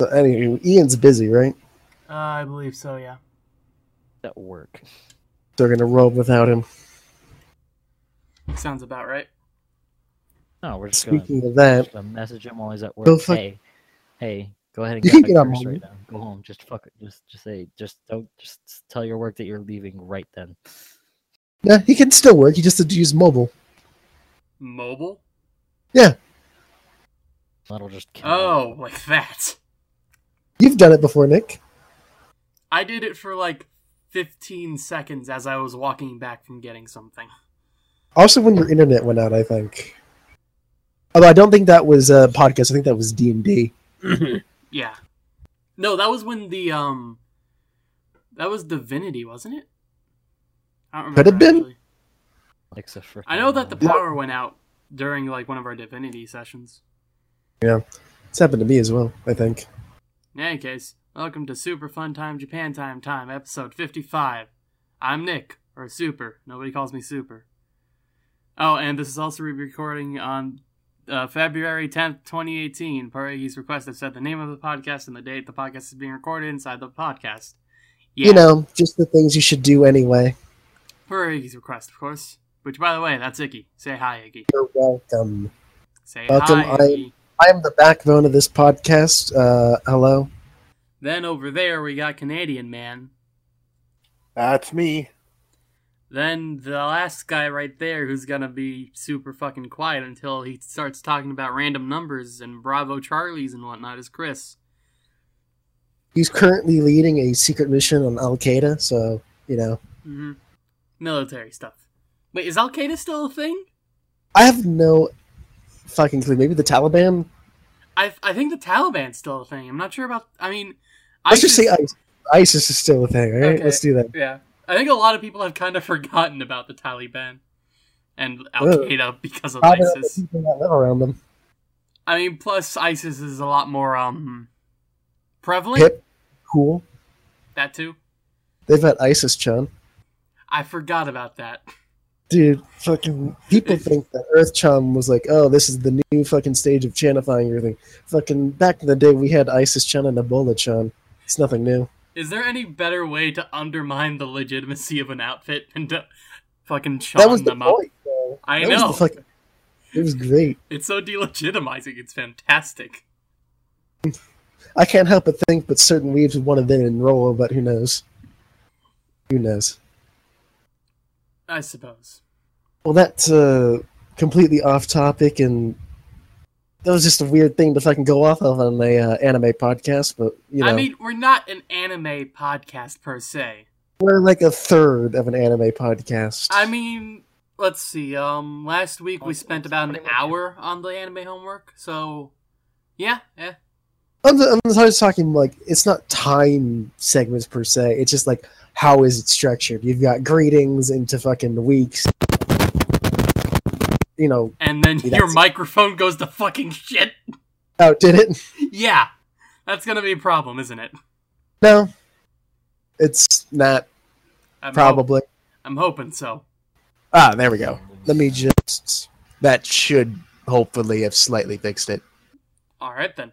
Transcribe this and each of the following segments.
So anyway, Ian's busy, right? Uh, I believe so, yeah. At work. They're gonna roll without him. Sounds about right. No, we're just Speaking gonna, of that, just gonna message him while he's at work. Go fuck- hey, hey, go ahead and You get, get back on first right now. Go home. Just fuck it. Just, just say, just don't, just tell your work that you're leaving right then. yeah, he can still work. He just had to use mobile. Mobile? Yeah. That'll just. kill him. Oh, like that. You've done it before, Nick. I did it for like 15 seconds as I was walking back from getting something. Also, when your internet went out, I think. Although I don't think that was a podcast. I think that was D and D. Yeah. No, that was when the um that was Divinity, wasn't it? I don't remember. Could have been. actually. Alexa frickin' I know that the hell. power went out during like one of our Divinity sessions. Yeah. It's happened to me as well. I think. In any case, welcome to Super Fun Time Japan Time Time, episode 55. I'm Nick, or Super. Nobody calls me Super. Oh, and this is also re-recording on uh, February 10th, 2018. Paragi's request have said the name of the podcast and the date the podcast is being recorded inside the podcast. Yeah, You know, just the things you should do anyway. Paragi's request, of course. Which, by the way, that's Iggy. Say hi, Iggy. You're welcome. Say Welcome, hi, Iggy. I am the backbone of this podcast. Uh, hello. Then over there, we got Canadian Man. That's me. Then the last guy right there who's gonna be super fucking quiet until he starts talking about random numbers and Bravo Charlies and whatnot is Chris. He's currently leading a secret mission on Al Qaeda, so you know. hmm Military stuff. Wait, is Al Qaeda still a thing? I have no fucking clue. Maybe the Taliban. I I think the Taliban's still a thing. I'm not sure about. I mean, Let's just say ISIS- ISIS. ISIS is still a thing. All right, Okay. let's do that. Yeah, I think a lot of people have kind of forgotten about the Taliban and Al. Qaeda because of Probably not the ISIS. people that live around them. I mean, plus ISIS is a lot more um prevalent. Hip, cool. That too. They've had ISIS, Chan. I forgot about that. Dude, fucking people think that Earth Chan was like, oh, this is the new fucking stage of chanifying everything. Fucking back in the day, we had ISIS Chan and Ebola Chan. It's nothing new. Is there any better way to undermine the legitimacy of an outfit than to fucking that chum was the them up? point. though. I That was know. the fucking- it was great. It's so delegitimizing. It's fantastic. I can't help but think, but certain weaves would want to then enroll, but who knows? Who knows? I suppose. Well, that's uh, completely off topic, and that was just a weird thing to fucking go off of on a uh, anime podcast. But you know, I mean, we're not an anime podcast per se. we're like a third of an anime podcast. I mean, let's see. Um, last week we spent about an hour on the anime homework. So, yeah, yeah. I'm, I'm just talking like it's not time segments per se. It's just like how is it structured? You've got greetings into fucking weeks. You know, And then your microphone goes to fucking shit. oh, did it? yeah, that's gonna be a problem, isn't it? No, it's not I'm probably. I'm hoping so. Ah, there we go. Let me just. That should hopefully have slightly fixed it. All right then.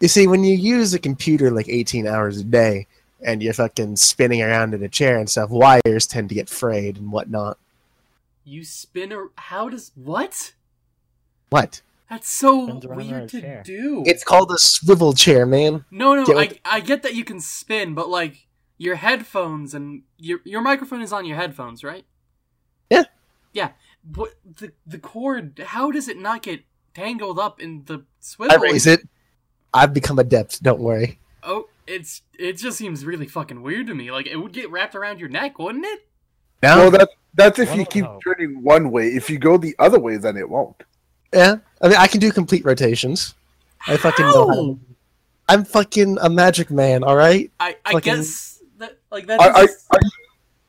You see, when you use a computer like 18 hours a day and you're fucking spinning around in a chair and stuff, wires tend to get frayed and whatnot. You spin a. How does what? What? That's so Spins around in a weird to chair. do. It's called a swivel chair, man. no, no. Get I what- I get that you can spin, but like your headphones and your your microphone is on your headphones, right? Yeah. Yeah. But the the cord, how does it not get tangled up in the swivel? I swivel? raise it. I've become adept, don't worry. Oh, it's it just seems really fucking weird to me. Like it would get wrapped around your neck, wouldn't it? No, Well, that's that's if you keep no. turning one way. If you go the other way, then it won't. yeah. I mean, I can do complete rotations. I fucking know how to- I'm fucking a magic man, all right? I I fucking- guess that like that. Are, are, are you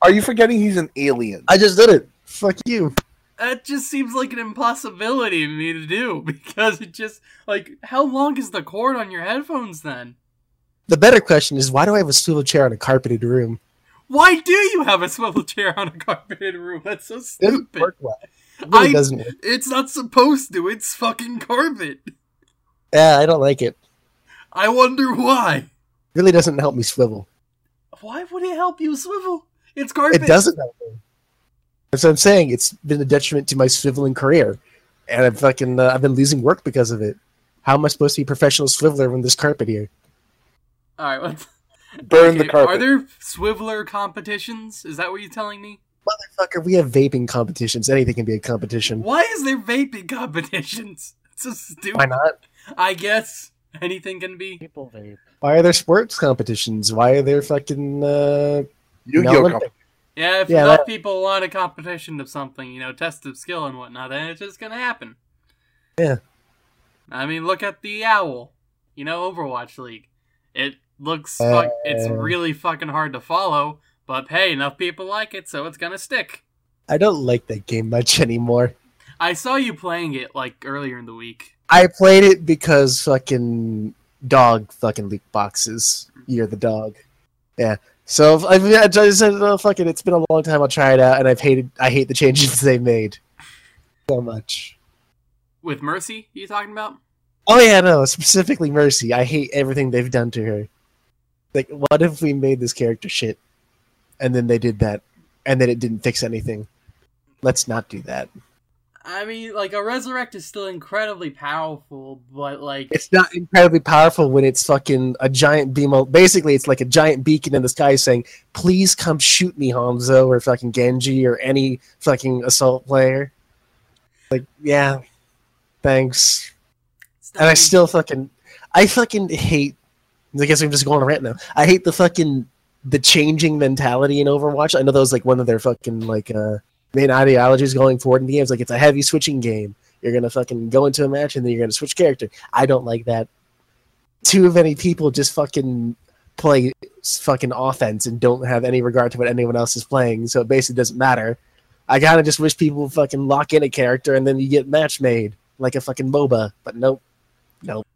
are you forgetting he's an alien? I just did it. Fuck you. that just seems like an impossibility to me to do because it just like how long is the cord on your headphones then? The better question is, why do I have a swivel chair in a carpeted room? Why do you have a swivel chair on a carpeted room? That's so stupid. It doesn't work well. It really I- doesn't work. It's not supposed to. It's fucking carpet. Yeah, I don't like it. I wonder why. It Really doesn't help me swivel. Why would it help you swivel? It's carpet. It doesn't help me. That's what I'm saying. It's been a detriment to my swiveling career, and I've fucking uh, I've been losing work because of it. How am I supposed to be a professional swiveler when there's carpet here? All right. What? Burn the Okay, carpet. Are there swiveler competitions? Is that what you're telling me? Motherfucker, we have vaping competitions. Anything can be a competition. Why is there vaping competitions? It's so stupid. Why not? I guess anything can be. People vape. Why are there sports competitions? Why are there fucking uh, Yu-Gi-Oh! Yeah, if Yeah, enough that- people want a competition of something, you know, test of skill and whatnot, then it's just gonna happen. Yeah. I mean, look at the owl. You know, Overwatch League. It looks fuck- it's Uh. really fucking hard to follow, but hey, enough people like it, so it's gonna stick. I don't like that game much anymore. I saw you playing it like earlier in the week. I played it because fucking dog fucking leak boxes. You're the dog. Yeah. So I've, I just said, oh, fuck it. It's been a long time. I'll try it out, and I've hated. I hate the changes they made so much. With Mercy, you talking about? Oh yeah, no, specifically Mercy. I hate everything they've done to her. Like, what if we made this character shit, and then they did that, and then it didn't fix anything? Let's not do that. I mean, like a resurrect is still incredibly powerful, but like It's not incredibly powerful when it's fucking a giant beam. Basically, it's like a giant beacon in the sky saying, "Please come shoot me, Hanzo," or fucking Genji, or any fucking assault player. Like, yeah, thanks. And I still fucking, I fucking hate. I guess I'm just going on a rant now. I hate the fucking the changing mentality in Overwatch. I know that was like one of their fucking like uh main ideologies going forward in the game. It's like it's a heavy switching game. You're gonna fucking go into a match and then you're gonna switch character. I don't like that. Too many people just fucking play fucking offense and don't have any regard to what anyone else is playing. So it basically doesn't matter. I kind of just wish people fucking lock in a character and then you get match made like a fucking MOBA. But nope, nope,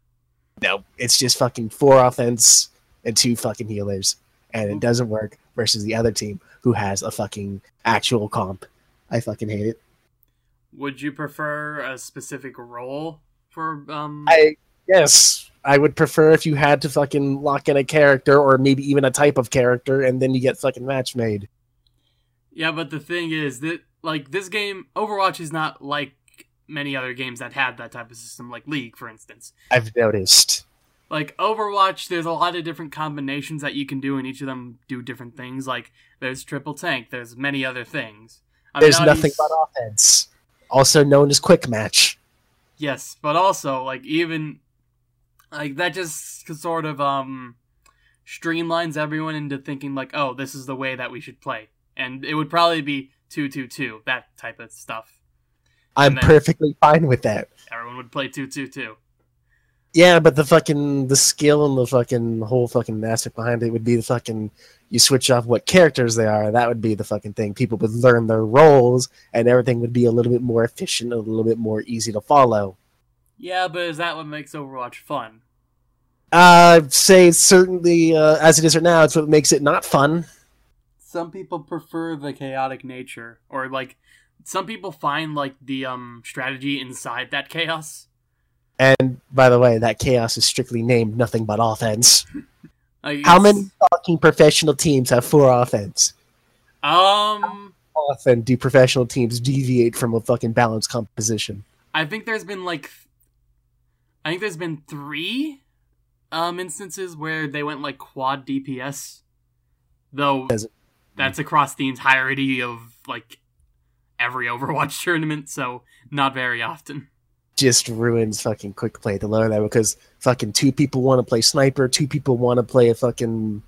nope. It's just fucking four offense and two fucking healers, and it doesn't work versus the other team who has a fucking actual comp. I fucking hate it. Would you prefer a specific role for um? I yes, I would prefer if you had to fucking lock in a character or maybe even a type of character, and then you get fucking match made. Yeah, but the thing is that like this game, Overwatch is not like many other games that had that type of system, like League, for instance. I've noticed. Like Overwatch, there's a lot of different combinations that you can do, and each of them do different things. Like there's triple tank, there's many other things. I mean, There's nothing but offense, also known as quick match. Yes, but also like even like that just sort of um streamlines everyone into thinking like, oh, this is the way that we should play, and it would probably be two two two that type of stuff. I'm perfectly fine with that. Everyone would play 2-2-2. Yeah, but the fucking the skill and the fucking whole fucking aspect behind it would be the fucking you switch off what characters they are. That would be the fucking thing. People would learn their roles, and everything would be a little bit more efficient, a little bit more easy to follow. Yeah, but is that what makes Overwatch fun? I'd say certainly uh, as it is right now, it's what makes it not fun. Some people prefer the chaotic nature, or like some people find like the um strategy inside that chaos. And by the way, that chaos is strictly named nothing but offense. How many fucking professional teams have four offense? Um, Often do professional teams deviate from a fucking balanced composition? I think there's been like, I think there's been three um instances where they went like quad DPS, though that's across the entirety of like every Overwatch tournament, so not very often. just ruins fucking quick play to lower that because fucking two people want to play sniper, two people want to play a fucking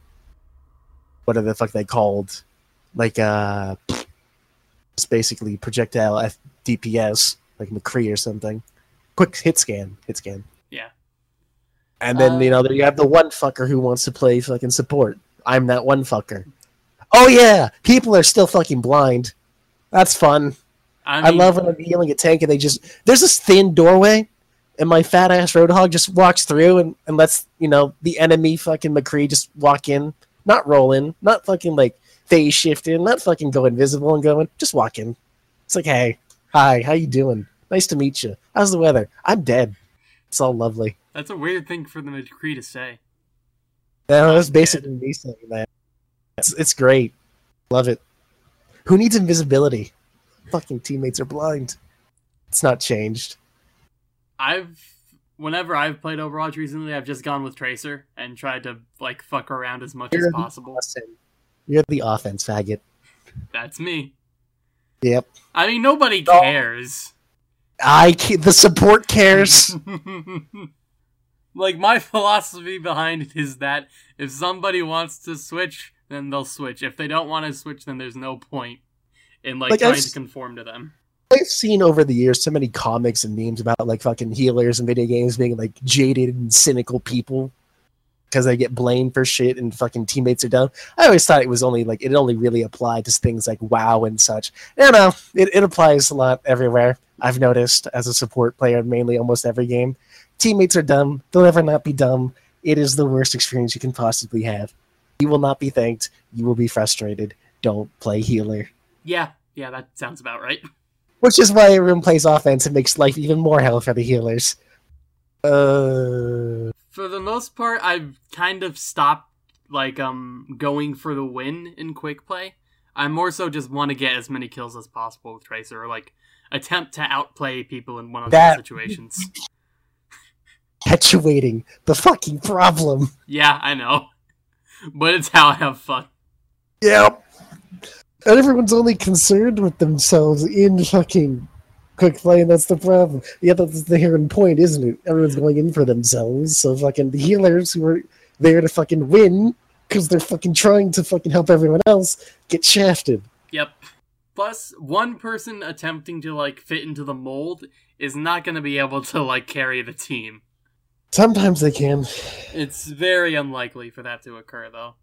what are the fuck they called? Like uh it's basically projectile F DPS, like McCree or something. Quick hit scan, hit scan. Yeah. And then, Uh, you know, you have the one fucker who wants to play fucking support. I'm that one fucker. Oh yeah, people are still fucking blind. That's fun. I, I love when I'm healing a tank and they just there's this thin doorway and my fat ass roadhog just walks through and, and lets, you know, the enemy fucking McCree just walk in, not roll in, not fucking like phase shift in, not fucking go invisible and go in, just walk in. It's like, hey, hi, how you doing? Nice to meet you. How's the weather? I'm dead. It's all lovely. That's a weird thing for the McCree to say. No, that's basically me saying that. It's, it's great. Love it. Who needs invisibility? Fucking teammates are blind. It's not changed. I've whenever I've played Overwatch recently, I've just gone with Tracer and tried to like fuck around as much as You're- possible. Listen, You're the offense faggot. That's me. Yep. I mean, nobody cares. I the support cares. like my philosophy behind it is that if somebody wants to switch, then they'll switch. If they don't want to switch, then there's no point in like, Like, trying I've to conform to them. I've seen over the years so many comics and memes about like fucking healers and video games being like jaded and cynical people because they get blamed for shit and fucking teammates are dumb. I always thought it was only like it only really applied to things like WoW and such. No, no, it, it applies a lot everywhere. I've noticed as a support player, mainly almost every game. Teammates are dumb. They'll never not be dumb. It is the worst experience you can possibly have. You will not be thanked. You will be frustrated. Don't play healer. Yeah, yeah, that sounds about right. Which is why everyone plays offense. It makes life even more hell for the healers. Uh, For the most part, I've kind of stopped like um going for the win in quick play. I more so just want to get as many kills as possible with Tracer, or like attempt to outplay people in one of That- those situations. perpetuating the fucking problem. yeah, I know, but it's how I have fun. Yep. And everyone's only concerned with themselves in fucking quick play, and that's the problem. Yeah, that's the inherent point, isn't it? Everyone's going in for themselves, so fucking the healers who are there to fucking win because they're fucking trying to fucking help everyone else get shafted. Yep. Plus, one person attempting to like fit into the mold is not going to be able to like carry the team. Sometimes they can. It's very unlikely for that to occur, though.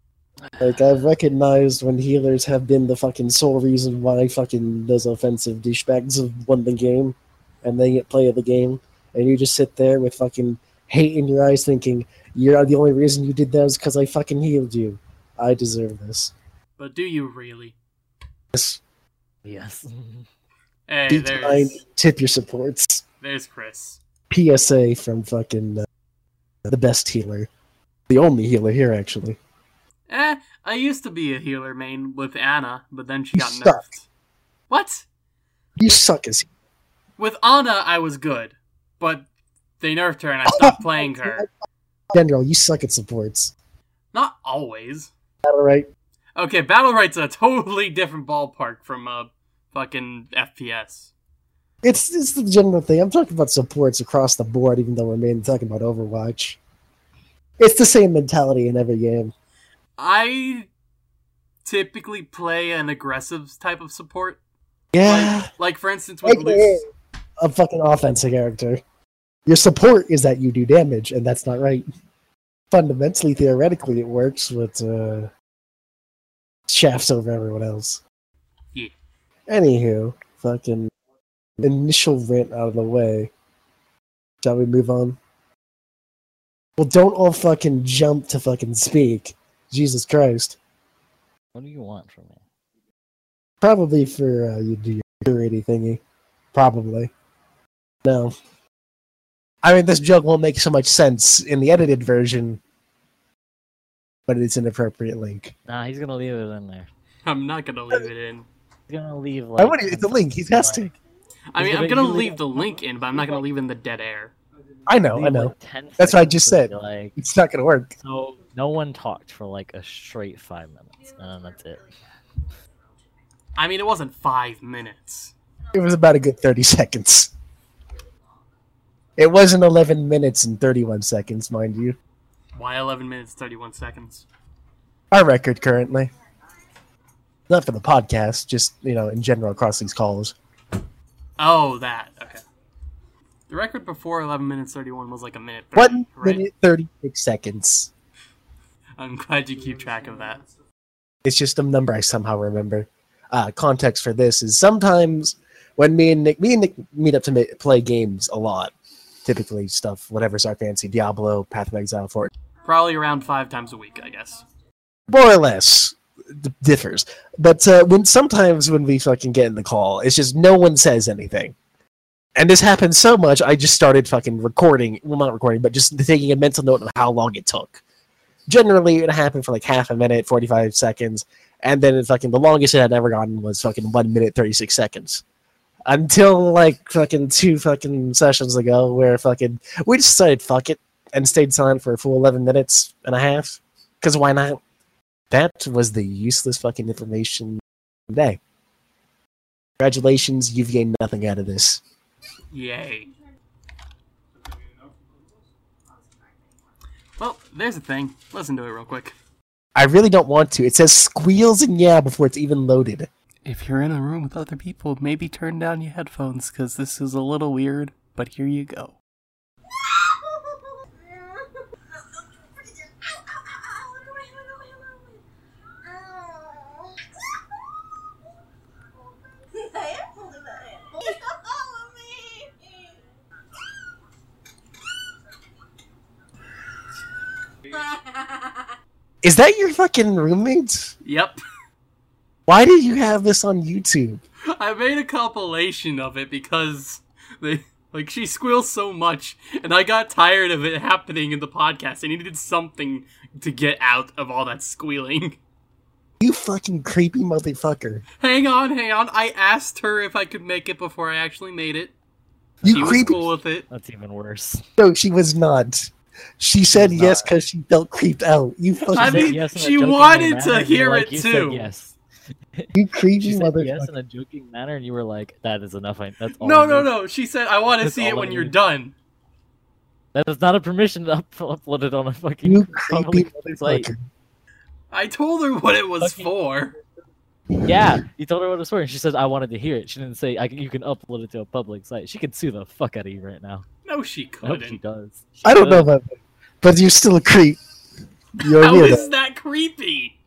Like, I've recognized when healers have been the fucking sole reason why fucking those offensive douchebags have won the game, and they get play of the game, and you just sit there with fucking hate in your eyes thinking, you're the only reason you did that is because I fucking healed you. I deserve this. But do you really? Yes. Yes. Hey, Be kind, there's tip your supports. there's Chris. PSA from fucking uh, the best healer. The only healer here, actually. Eh, I used to be a healer main with Ana, but then she You got suck. nerfed. What? You suck as With Ana, I was good, but they nerfed her and I stopped playing her. general. You suck at supports. Not always. All right. Okay, Battlerite's a totally different ballpark from a fucking FPS. It's it's the general thing. I'm talking about supports across the board, even though we're mainly talking about Overwatch. It's the same mentality in every game. I typically play an aggressive type of support. Yeah, Like, like for instance, with Luce. a fucking offensive character. Your support is that you do damage, and that's not right. Fundamentally, theoretically, it works, but uh, shafts over everyone else. Yeah. Anywho, fucking initial rant out of the way. Shall we move on? Well, don't all fucking jump to fucking speak. Jesus Christ. What do you want from me? Probably for uh, you do your security thingy. Probably. No. I mean, this joke won't make so much sense in the edited version, but it's an appropriate link. Nah, he's gonna leave it in there. I'm not gonna leave it in. He's gonna leave Why like. would he? It's a link. He has to. I mean, I'm gonna gonna leave leave the link in, but I'm not gonna leave in the dead air. I know. I know. Like 10 That's what I just said. Like, It's not going to work. so no one talked for like a straight five minutes, and then that's it. I mean, it wasn't five minutes. It was about a good 30 seconds. It wasn't 11 minutes and 31 seconds, mind you. Why 11 minutes 31 seconds? Our record currently. Not for the podcast, just, you know, in general across these calls. Oh, that. Okay. The record before 11 minutes 31 was like a minute 30, One right? minute, 36 seconds. I'm glad you keep track of that. It's just a number I somehow remember. Uh, context for this is sometimes when me and Nick, me and Nick meet up to play games a lot. Typically stuff, whatever's our fancy, Diablo, Path of Exile, Fort, Probably around five times a week, I guess. more or less differs. But uh, when sometimes when we fucking get in the call, it's just no one says anything. And this happened so much, I just started fucking recording. Well, not recording, but just taking a mental note of how long it took. Generally, it happened for like half a minute, 45 seconds. And then fucking the longest it had ever gotten was fucking 1 minute, 36 seconds. Until like fucking two fucking sessions ago where fucking we just decided fuck it and stayed silent for a full 11 minutes and a half. Because why not? That was the useless fucking information day. Congratulations, you've gained nothing out of this. Yay. Well, there's a thing. Listen to it real quick. I really don't want to. It says squeals and yeah before it's even loaded. If you're in a room with other people, maybe turn down your headphones because this is a little weird, but here you go. Is that your fucking roommate? Yep. Why did you have this on YouTube? I made a compilation of it because they like she squeals so much and I got tired of it happening in the podcast. I needed something to get out of all that squealing. You fucking creepy motherfucker. Hang on, hang on. I asked her if I could make it before I actually made it. You she was creepy. cool with it. That's even worse. No, she was not. She said was yes because she felt creeped out. You fucking I mean, yes she wanted to manner, and you hear were it like, you said too. yes. you creepy She said motherfucker. yes in a joking manner, and you were like, "That is enough. I, that's all." No, I no, need." no. She said I want to see it when you're need. done. That is not a permission to up- upload it on a fucking You creepy public site. motherfucker. I told her what it was Fucking- for. Yeah, you told her what it was for, and she says, "I wanted to hear it." She didn't say, "I you can upload it to a public site." She could sue the fuck out of you right now. No, she I hope she does. She I don't know could. about that, but you're still a creep. You're a How that creepy?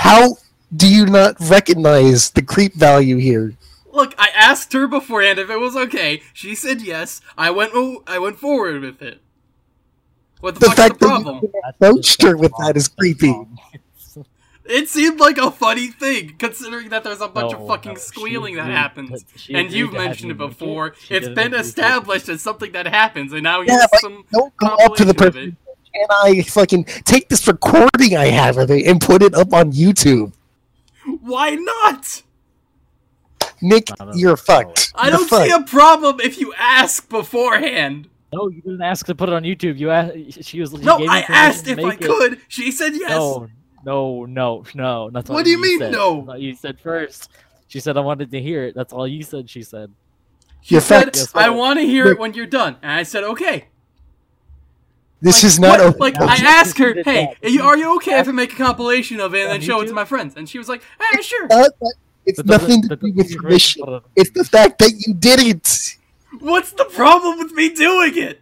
How do you not recognize the creep value here? Look, I asked her beforehand if it was okay. She said yes. I went. o- I went forward with it. What the, The fuck's the fact that problem? you That's approached her with wrong. that is That's creepy. Wrong. It seemed like a funny thing, considering that there's a bunch No, of fucking no, squealing that agreed happens. And you've mentioned it make before. She It's didn't been agree it. established as something that happens, and now Yeah, here's but some Don't go up to the compilation of person. Can I fucking take this recording I have of it and put it up on YouTube? Why not? Nick, you're fucked. I don't see a problem if you ask beforehand. No, you didn't ask to put it on YouTube. You asked. She was. she No, gave I asked if I it. could. She said yes. No, no, no, no. That's What do you mean, said. no? What You said first. She said I wanted to hear it. That's all you said. She said. You're said. Yes, I want to hear Look. it when you're done. And I said, okay. This Like, is not what- like I asked her, "Hey, are you, are you okay if I make a compilation of it and then show it to my friends?" And she was like, "Ah, sure." not It's That doesn't- nothing to that do with mean you're permission. right to put it- It's the fact that you did it. What's the problem with me doing it?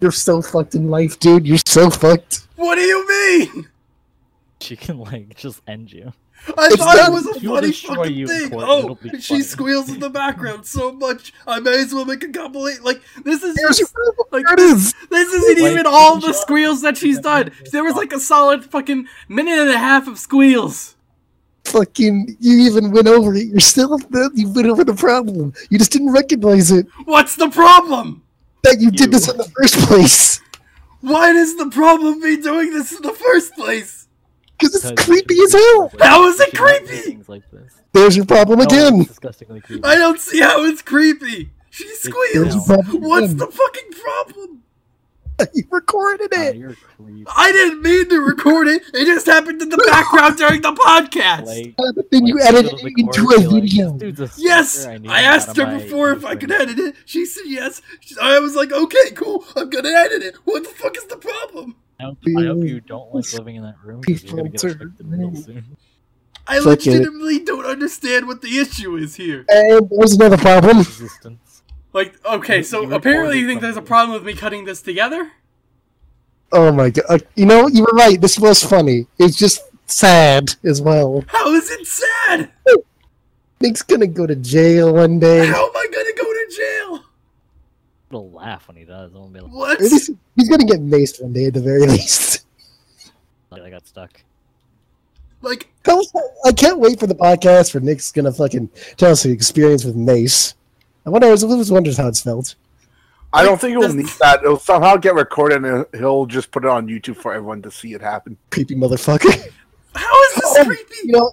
You're so fucked in life, dude. You're so fucked. What do you mean? She can like just end you. I It's thought not- it was a She funny fucking you, thing. Court. Oh, she funny. squeals in the background so much. I may as well make a compilation. Like this is just, like There it is. this isn't Like, even all the squeals that she's done. There was like a solid fucking minute and a half of squeals. Fucking, you even went over it. You're still, you went over the problem. You just didn't recognize it. What's the problem? That you did this in the first place. Why does the problem be doing this in the first place? Because it's creepy as hell. How is it she shouldn't do creepy? Things like this. There's your problem No, again. disgustingly creepy. I don't see how it's creepy. She squeals. your No. problem What's the fucking problem? You recorded Oh, it. you're. I didn't mean to record it. It just happened in the background during the podcast. Like, uh, But then you like, edited it into a you're like, video. "This dude's a Yes, stalker, need I asked her before if I could edit it. She said yes. She- I was like, okay, cool. I'm gonna edit it. What the fuck is the problem? I hope, I hope you don't like living in that room because you're gonna get Filter. evicted real soon. I Fuck it. legitimately don't understand what the issue is here. And there's another problem. Resistance. Like, okay, so you apparently you think there's a problem with me cutting this together? Oh my god. Uh, you know, you were right. This was funny. It's just sad as well. How is it sad? Nick's gonna go to jail one day. How am I gonna go to jail? He'll laugh when he does. I'll be like, What? At least he's gonna get maced one day at the very least. I got stuck. Like, I can't wait for the podcast for Nick's gonna fucking tell us the experience with Mace. I wonder. I was, I was wondering how it's felt. I don't think it will This- need that. It'll somehow get recorded and he'll just put it on YouTube for everyone to see it happen. Creepy motherfucker. How is this Oh, creepy? you know,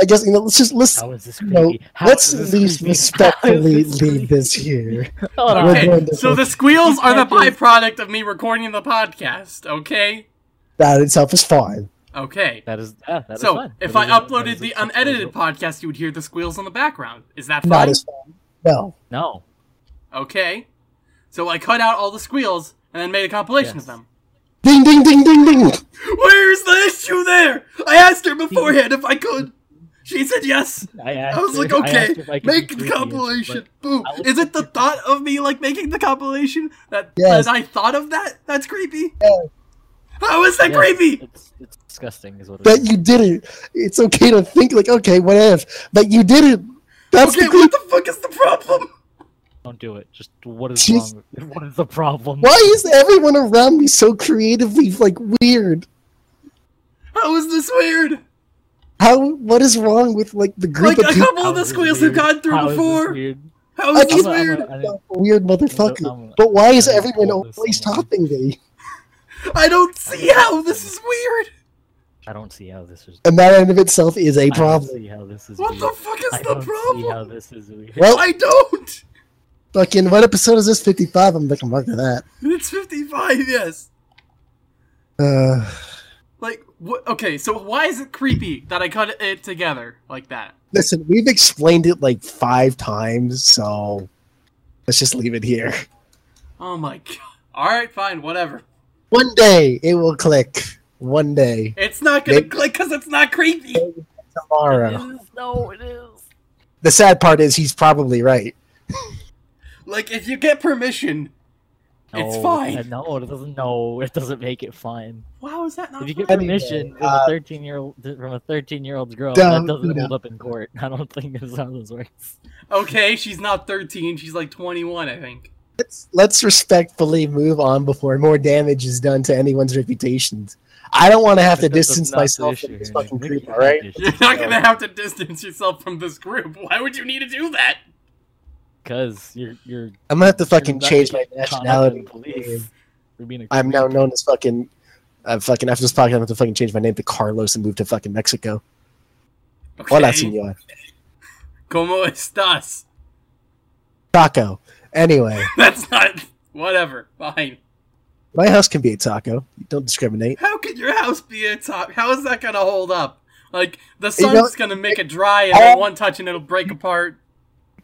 I guess you know. Let's just let's How is this you know, let's at least creepy? How is respectfully this leave this here. Hold on. We're Okay, going to- so the squeals are the byproduct of me recording the podcast, okay? That itself is fine. Okay. That is yeah, that is so, fine. if That I is uploaded is the a- unedited podcast, you would hear the squeals in the background. Is that Not fine? as fine. No. No. Okay. So I cut out all the squeals and then made a compilation Yes. of them. Ding ding ding ding ding. Where's the issue there? I asked her beforehand if I could. She said yes. I, asked I was her- like, I okay, asked I make the creepy, and she's compilation. like, Boom. Is it the thought of me like making the compilation that, Yes. that I thought of that? That's creepy. Yeah. How is that Yes, creepy? It's, it's disgusting, is what it That is. you did it. It's okay to think like, okay, what if? But you did it. That's Okay, the what the fuck is the problem? Don't do it. Just what is Jeez. wrong? What is the problem? Why is everyone around me so creatively like weird? How is this weird? How? What is wrong with like the group Like of a people? couple of the squeals weird? have gone through How is this before. weird? I is this can't- I'm a- weird? I'm a- I didn't- Weird I'm motherfucker. a- But why is I'm everyone I'm a- always topping me? I don't see how this is weird. I don't see how this is. And that in of itself is a I don't problem. see how this is What weird. the fuck is I the don't see how problem? this is weird. Well, I don't. fucking what episode is this? Fifty-five. I'm looking mark at that. It's 55, yes. Uh, Like, what? Okay, so why is it creepy that I cut it together like that? listen, we've explained it like five times, so let's just leave it here. Oh my god. Alright, fine, whatever. One day it will click. One day It's not gonna Maybe- click because it's not creepy. tomorrow. It is, no, it is. The sad part is he's probably right. Like, if you get permission, it's fine. uh, No, it doesn't. No, it doesn't make it fine. How is that not If you get fine? Anyway, permission from uh, a thirteen-year-old from a thirteen-year-old girl, that doesn't that. hold up in court. I don't think that's how this works. Okay, she's not 13, she's like 21, I think. Let's let's respectfully move on before more damage is done to anyone's reputations. I don't want to have to distance myself from this here, fucking group. All right. You're not gonna have to distance yourself from this group. Why would you need to do that? Because you're you're. I'm gonna have to fucking change my get caught up nationality. in Police. for being a I'm now known as fucking. Uh, fucking after this podcast, I'm gonna have to fucking change my name to Carlos and move to fucking Mexico. Okay. Hola, señor. ¿Cómo estás? Taco. Anyway, That's not. Whatever. Fine. my house can be a taco. Don't discriminate. How could your house be a top? How is that gonna hold up? Like the You sun's know- gonna make it dry, and then one touch and it'll break apart.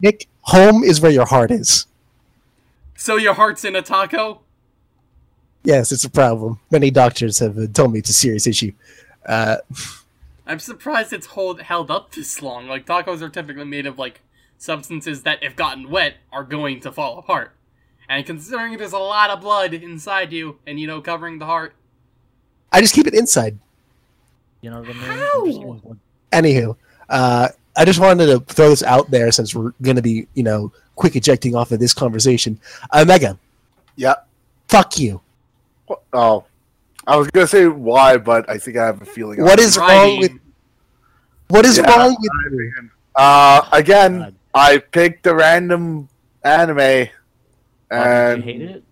Nick, home is where your heart is. So your heart's in a taco. Yes, it's a problem. Many doctors have uh, told me it's a serious issue. Uh, I'm surprised it's hold held up this long. Like tacos are typically made of like substances that, if gotten wet, are going to fall apart. And considering there's a lot of blood inside you, and you know covering the heart, I just keep it inside. You know what I mean? How? I'm just gonna- Anywho, uh, I just wanted to throw this out there since we're going to be, you know, quick ejecting off of this conversation. Uh, Mega, Yeah. fuck you. Oh, I was gonna say why, but I think I have a feeling. What is wrong with what is Yeah. wrong with Uh, again, God. I picked a random anime, did and you hate it?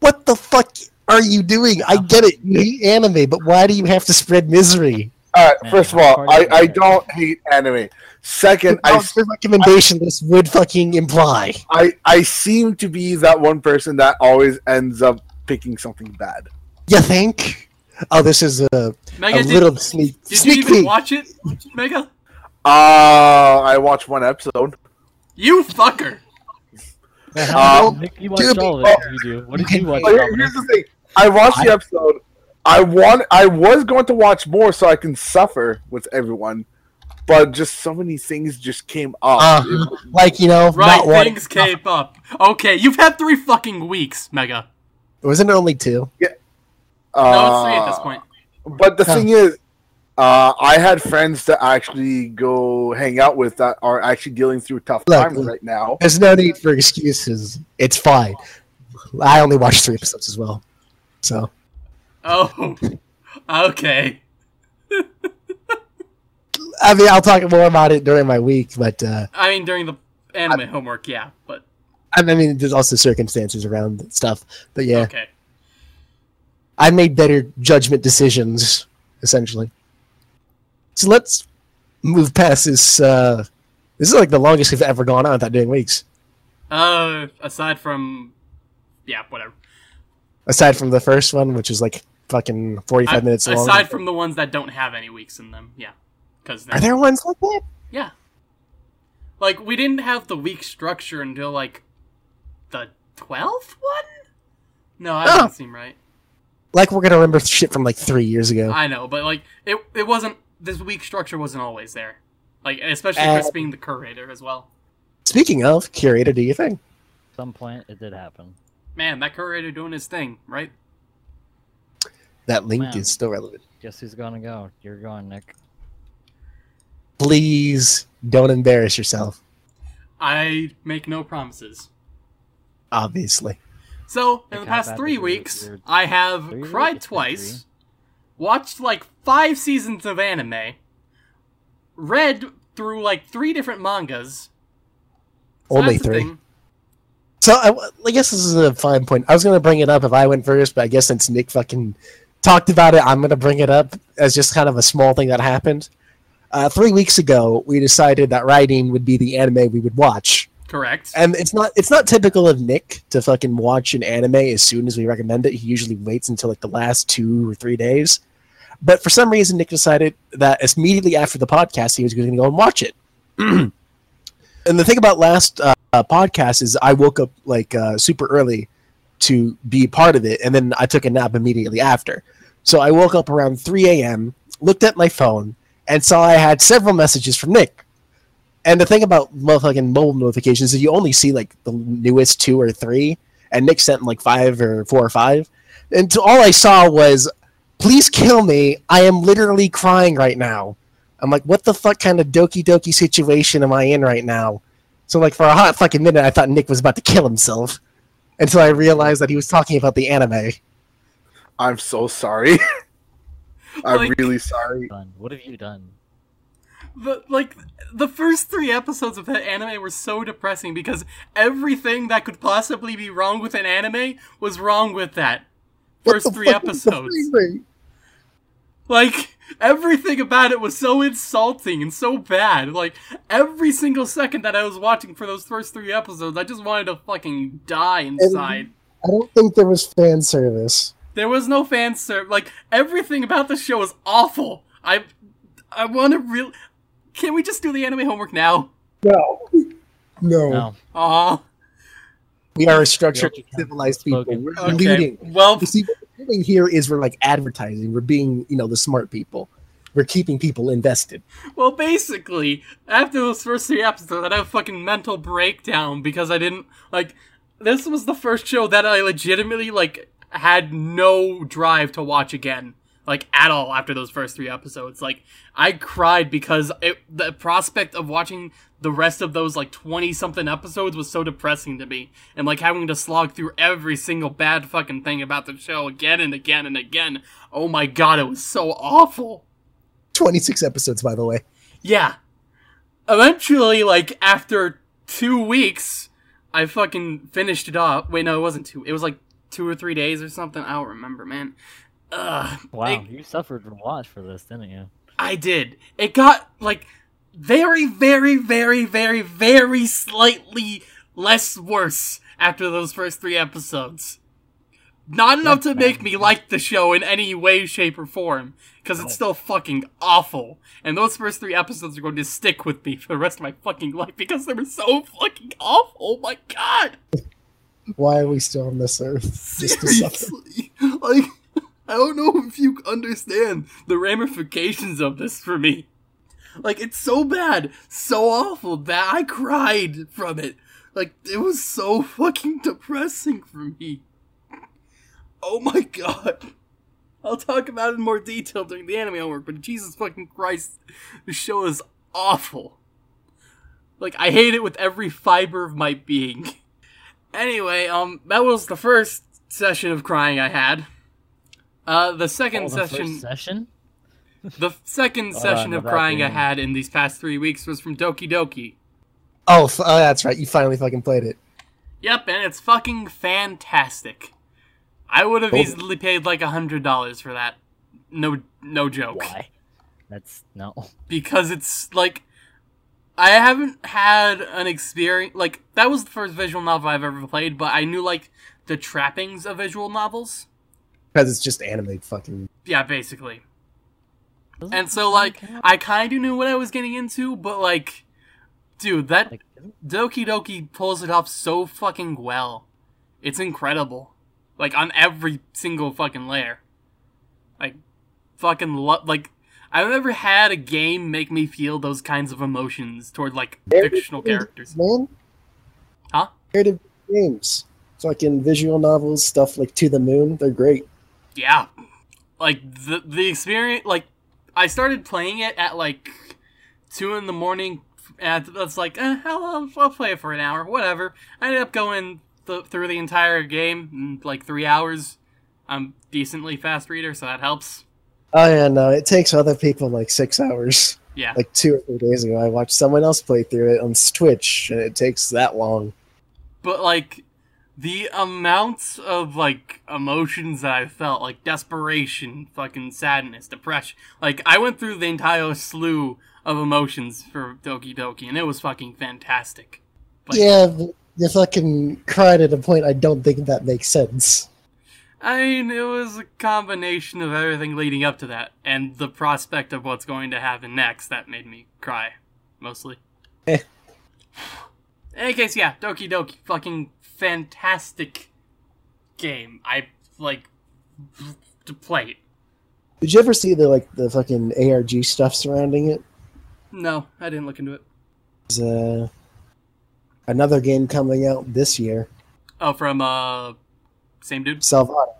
what the fuck are you doing? I get it, you hate anime, but why do you have to spread misery? All right. First of all, I, I don't hate anime. Second, I, What your recommendation this would fucking imply. I I seem to be that one person that always ends up picking something bad. You think? Oh, this is a, Mega, a did, little sneak did you even peek. watch it, Mega? Uh, I watched one episode. You fucker! Man, how Um, Nick, you watched all of it. You do. What did you watch? But here- here's the thing: I watched the episode. I want. I was going to watch more so I can suffer with everyone, but just so many things just came up. Uh, like you know, Right, not wanting. things came up. Okay, you've had three fucking weeks, Mega. Wasn't it only two? No, uh, it's three at this point. But the Huh. thing is, uh, I had friends that actually go hang out with that are actually dealing through tough Look, times look. right now. There's no need for excuses. It's fine. I only watched three episodes as well, so Oh, okay. I mean, I'll talk more about it during my week. But uh, I mean, during the anime homework, yeah, but I mean, there's also circumstances around stuff, but yeah, okay. I made better judgment decisions, essentially. So let's move past this. Uh, this is like the longest we've ever gone on without doing weeks, Uh, aside from, yeah, whatever. aside from the first one, which is like fucking 45 I- minutes long. aside from the ones that don't have any weeks in them, yeah, because Are there ones like that? yeah, like we didn't have the week structure until like the twelfth one. No, that Oh. doesn't seem right. Like we're gonna remember shit from like three years ago. I know, but like it, it wasn't. This week structure wasn't always there. Like especially Uh, Chris being the curator as well. Speaking of curator, do you think? some point it did happen. Man, that curator doing his thing, right? That link Man. is still relevant. Guess who's gonna go? You're going, Nick. Please don't embarrass yourself. I make no promises. Obviously. So, in Like, the past three weeks, your- I have three cried weeks? twice, Three? watched like five seasons of anime, read through like three different mangas. So Only three. thing. So I, I guess this is a fine point. I was gonna bring it up if I went first, but I guess since Nick fucking talked about it, I'm gonna bring it up as just kind of a small thing that happened. Uh, three weeks ago, we decided that writing would be the anime we would watch, Correct. and it's not it's not typical of Nick to fucking watch an anime as soon as we recommend it. He usually waits until like the last two or three days. But for some reason, Nick decided that immediately after the podcast, he was going to go and watch it. and the thing about last uh, uh, podcast is I woke up like uh, super early to be part of it, and then I took a nap immediately after. So I woke up around 3 a.m., looked at my phone, and saw I had several messages from Nick. And the thing about motherfucking mobile notifications is you only see like the newest two or three, and Nick sent like five or four or five. And all I saw was, please kill me. I am literally crying right now. I'm like, what the fuck kind of doki doki situation am I in right now? So like for a hot fucking minute, I thought Nick was about to kill himself until I realized that he was talking about the anime. I'm so sorry. I'm Like- really sorry. What have you done? the like the first three episodes of that anime were so depressing because everything that could possibly be wrong with an anime was wrong with that first three fuck is the episodes. frame? Like everything about it was so insulting and so bad. Like every single second that I was watching for those first three episodes, I just wanted to fucking die inside. I don't think there was fan service. There was no fan service. Like everything about the show was awful. I, I want to real. Can we just do the anime homework now? No. No. No. Aw. We are a structured, Guilty civilized people. Spoken. We're Okay. leading. Well, Doing here is we're like advertising. We're being, you know, the smart people. We're keeping people invested. well, basically, after those first three episodes, I had a fucking mental breakdown because I didn't like. This was the first show that I legitimately like had no drive to watch again, like at all. After those first three episodes, like I cried because it, the prospect of watching the rest of those like twenty something episodes was so depressing to me, and like having to slog through every single bad fucking thing about the show again and again and again. Oh my god, it was so awful. 26 episodes, by the way. Yeah. Eventually, like after two weeks, I fucking finished it up. Wait, no, it wasn't two. It was like two or three days or something. I don't remember, man. Ugh. Wow, It- you suffered from watch for this, didn't you? I did. It got like very, very, very, very, very slightly less worse after those first three episodes. Not enough to make me like the show in any way, shape, or form, because it's still fucking awful. And those first three episodes are going to stick with me for the rest of my fucking life because they were so fucking awful. Oh my god! Why are we still on this earth? Just to suffer. Seriously, like I don't know if you understand the ramifications of this for me. Like it's so bad, so awful that I cried from it. Like it was so fucking depressing for me. Oh my god. I'll talk about it in more detail during the anime homework, but Jesus fucking Christ, the show is awful. Like I hate it with every fiber of my being. Anyway, um, that was the first session of crying I had. Uh, the second Oh, the first session, session? the second Oh, session no, of crying I had in these past three weeks was from Doki Doki. Oh, f- oh, that's right. You finally fucking played it. Yep, and it's fucking fantastic. I would have Oh. easily paid like a hundred dollars for that. No, no joke. Why? That's no. Because it's like I haven't had an experience like that was the first visual novel I've ever played, but I knew like the trappings of visual novels. Because it's just anime fucking. Yeah, basically. Doesn't And so like I kind of knew what I was getting into, but like, dude, that like Doki Doki pulls it off so fucking well. It's incredible. Like on every single fucking layer. Like fucking lo- like I've never had a game make me feel those kinds of emotions toward like fictional characters. Man? Huh? Creative games. Fucking visual novels, stuff like To the Moon. They're great. Yeah. Like the the experience like I started playing it at like 2 in the morning and that's like eh, I'll, I'll, play it for an hour whatever I ended up going th- through the entire game in like 3 hours I'm decently fast reader so that helps Oh, yeah, no. It takes other people like six hours. yeah Like two or three days ago, I watched someone else play through it on Twitch, and it takes that long. but like the amount of like emotions that I felt, like desperation, fucking sadness, depression. Like I went through the entire slew of emotions for Doki Doki, and it was fucking fantastic. Like- yeah, you fucking cried at a point I don't think that makes sense. I mean, it was a combination of everything leading up to that, and the prospect of what's going to happen next that made me cry, mostly. Eh. In any case, yeah, Doki Doki, fucking fantastic game. I like to play it. Did you ever see the like the fucking ARG stuff surrounding it? No, I didn't look into it. There's uh, another game coming out this year, Oh, from uh, same dude. Salvato.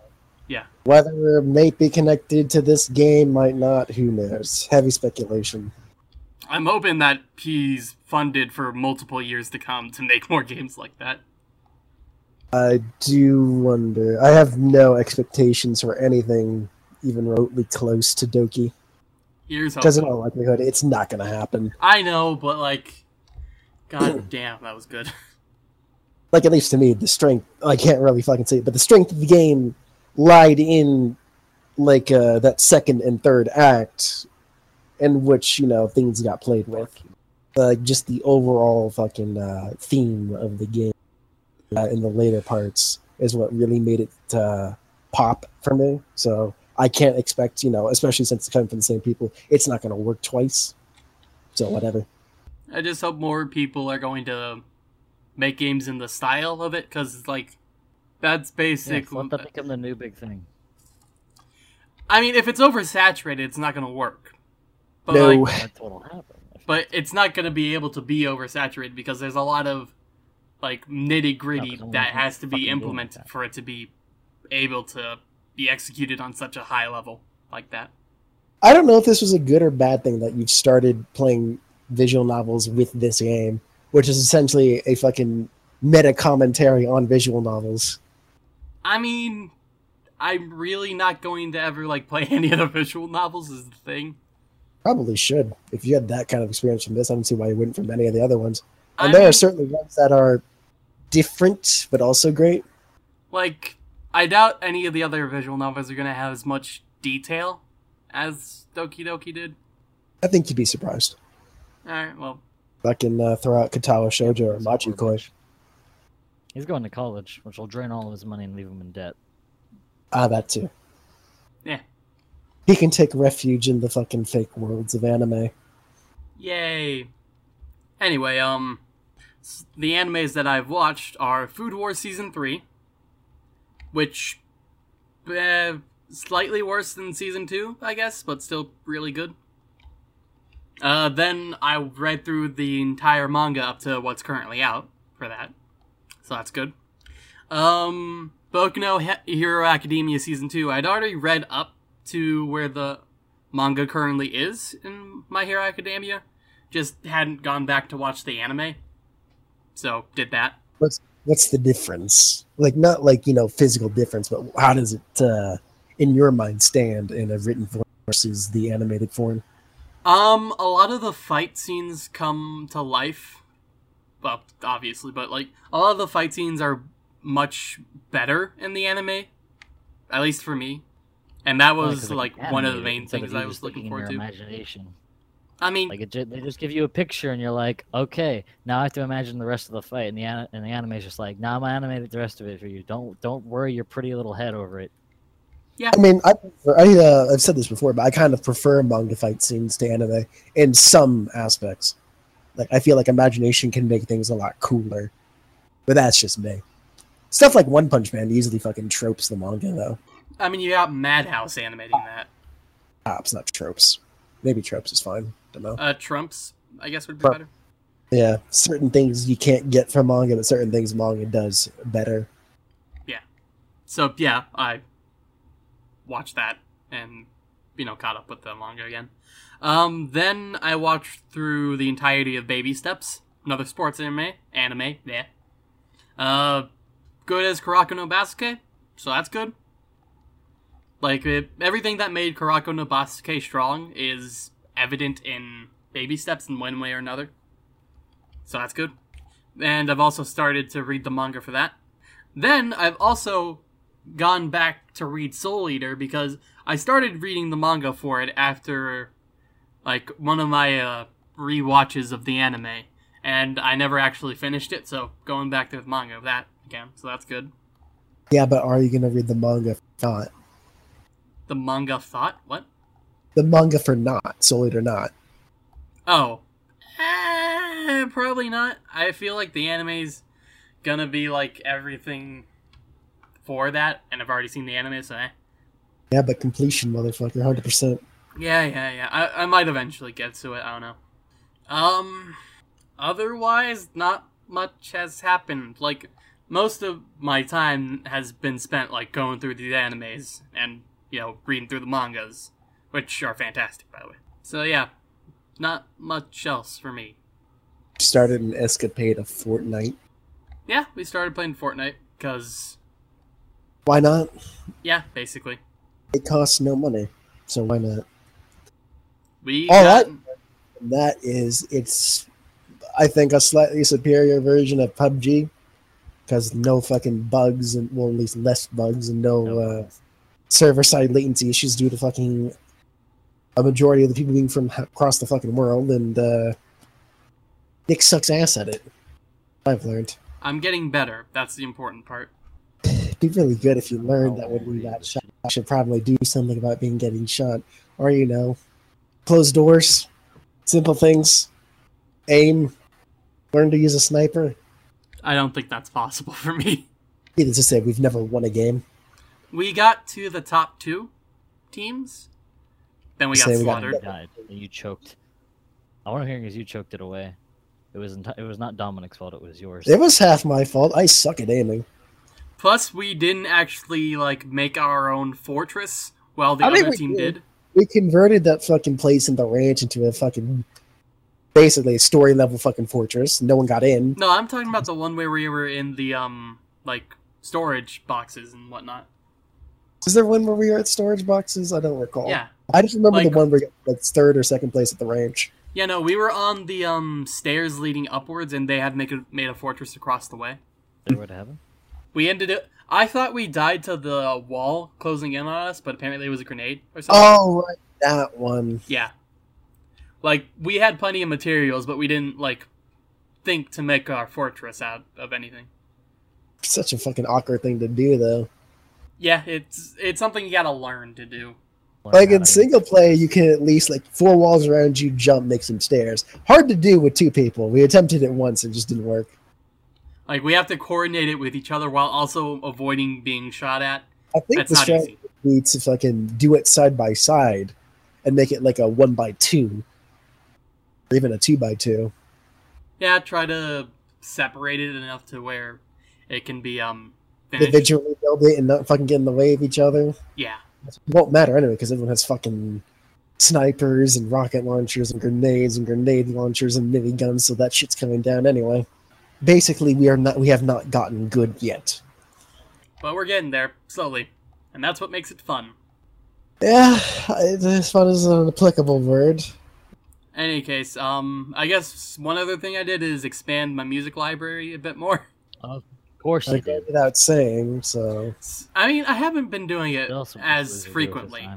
Yeah. Whether it may be connected to this game, might not. Who knows? Heavy speculation. I'm hoping that he's funded for multiple years to come to make more games like that. I do wonder. I have no expectations for anything even remotely close to Doki. Here's Because in all likelihood, it's not going to happen. I know, but like, god damn, that was good. Like, at least to me, the strength, I can't really fucking say it, but the strength of the game lied in, like, uh, that second and third act, in which, you know, things got played with. Like, just the overall fucking uh, theme of the game uh, in the later parts is what really made it uh, pop for me. So I can't expect, you know, especially since it's coming from the same people, it's not going to work twice. So whatever. I just hope more people are going to make games in the style of it, because like, that's Yeah, basic. let that become the new big thing. I mean, if it's oversaturated, it's not gonna work. But No. like, That's what'll happen. but it's not gonna be able to be oversaturated because there's a lot of like nitty gritty no that has to be implemented for it to be able to be executed on such a high level like that. I don't know if this was a good or bad thing that you've started playing visual novels with this game, which is essentially a fucking meta commentary on visual novels. I mean, I'm really not going to ever like play any of the visual novels is the thing. Probably should. If you had that kind of experience from this, I don't see why you wouldn't from any of the other ones. And I there are certainly ones that are different, but also great. like I doubt any of the other visual novels are gonna have as much detail as Doki Doki did. I think you'd be surprised. Alright, well, Fucking uh, throw out Katawa Shoujo or Machi Koi. He's going to college, which will drain all of his money and leave him in debt. Ah, that too. Yeah. He can take refuge in the fucking fake worlds of anime. Yay. Anyway, um, s- the animes that I've watched are Food Wars Season 3, which, eh, slightly worse than Season 2, I guess, but still really good. Uh, then I read through the entire manga up to what's currently out for that. So that's good. Um, Boku no He- Hero Academia Season 2, I'd already read up to where the manga currently is in My Hero Academia. Just hadn't gone back to watch the anime. So, did that. What's what's the difference? Like, not like, you know, physical difference, but how does it, uh, in your mind, stand in a written form versus the animated form? Um, a lot of the fight scenes come to life well, obviously, but like a lot of the fight scenes are much better in the anime, at least for me. And that Well, was 'cause like one of the main things I was looking thinking in forward to. Imagination. I mean, Like it, they just give you a picture and you're like, okay, now I have to imagine the rest of the fight. And the and the anime is just like, now I'm animated the rest of it for you. Don't don't worry your pretty little head over it. Yeah. I mean, I prefer, I uh, I've said this before, but I kind of prefer manga fight scenes to anime in some aspects. Like I feel like imagination can make things a lot cooler, but that's just me. Stuff like One Punch Man easily fucking tropes the manga though. I mean, you got Madhouse animating that. Ah, it's not tropes. Maybe tropes is fine. Uh, Trumps, I guess, would be Trump. better. Yeah, certain things you can't get from manga, but certain things manga does better. Yeah. So yeah, I watched that and you know caught up with the manga again. Um, then I watched through the entirety of Baby Steps, another sports anime. Anime, yeah. Uh, good as Kuroko no Basuke, so that's good. Like it, everything that made Kuroko no Basuke strong is evident in Baby Steps in one way or another. So that's good. And I've also started to read the manga for that. Then I've also gone back to read Soul Eater because I started reading the manga for it after like one of my uh rewatches of the anime and I never actually finished it, so going back to the manga of that again. So that's good. Yeah, but are you gonna read the manga not? The manga thought? What? The manga for not, solid or not. Oh. Eh, probably not. I feel like the anime's gonna be like everything for that, and I've already seen the anime, so eh. Yeah, but completion, motherfucker, hundred percent. Yeah, yeah, yeah. I, I might eventually get to it. I don't know. Um, otherwise, not much has happened. Like, most of my time has been spent, like, going through these animes and, you know, reading through the mangas, which are fantastic, by the way. So, yeah, not much else for me. Started an escapade of Fortnite. Yeah, we started playing Fortnite, because, Why not? yeah, basically. It costs no money, so why not? We All got, right. And that is, it's, I think, a slightly superior version of PUBG because no fucking bugs and well, at least less bugs and no, No uh, server side latency issues due to fucking a majority of the people being from across the fucking world, and uh, Nick sucks ass at it. I've learned. I'm getting better. That's the important part. It'd be really good if you learned Oh, that when we got shot, I should probably do something about being getting shot, or you know, close doors, simple things, aim, learn to use a sniper. I don't think that's possible for me. Needless to say, we've never won a game. We got to the top two teams. Then we got Say we got- slaughtered. Died. and You choked. All I'm hearing is you choked it away. It was enti- it was not Dominic's fault. It was yours. It was half my fault. I suck at aiming. Plus, we didn't actually like make our own fortress, while the I other team did. did. We converted that fucking place in the ranch into a fucking, basically a story level fucking fortress. No one got in. No, I'm talking about the one where we were in the um like storage boxes and whatnot. Is there one where we were at storage boxes? I don't recall. Yeah, I just remember Like- the one where we got like third or second place at the range. yeah. No, we were on the um stairs leading upwards, and they had make a, made a fortress across the way. They were to. We ended it. I thought we died to the wall closing in on us, but apparently it was a grenade or something. Oh, right, that one. Yeah. Like we had plenty of materials, but we didn't like think to make our fortress out of anything. Such a fucking awkward thing to do, though. Yeah, it's it's something you gotta learn to do. Learn Like in single play, you can at least like four walls around you, jump, make some stairs. Hard to do with two people. We attempted it once, it just didn't work. Like we have to coordinate it with each other while also avoiding being shot at. I think That's the not strategy easy. would be to fucking do it side by side and make it like a one by two, or even a two by two. Yeah, try to separate it enough to where it can be um finished. Individually build it and not fucking get in the way of each other. Yeah. It won't matter anyway because everyone has fucking snipers and rocket launchers and grenades and grenade launchers and miniguns, so that shit's coming down anyway. Basically, we are not we have not gotten good yet. But we're getting there slowly. And that's what makes it fun. Yeah, it's as fun as an applicable word. any case, um, I guess one other thing I did is expand my music library a bit more. Of course you did. without saying, so I mean, I haven't been doing it What else would you as frequently.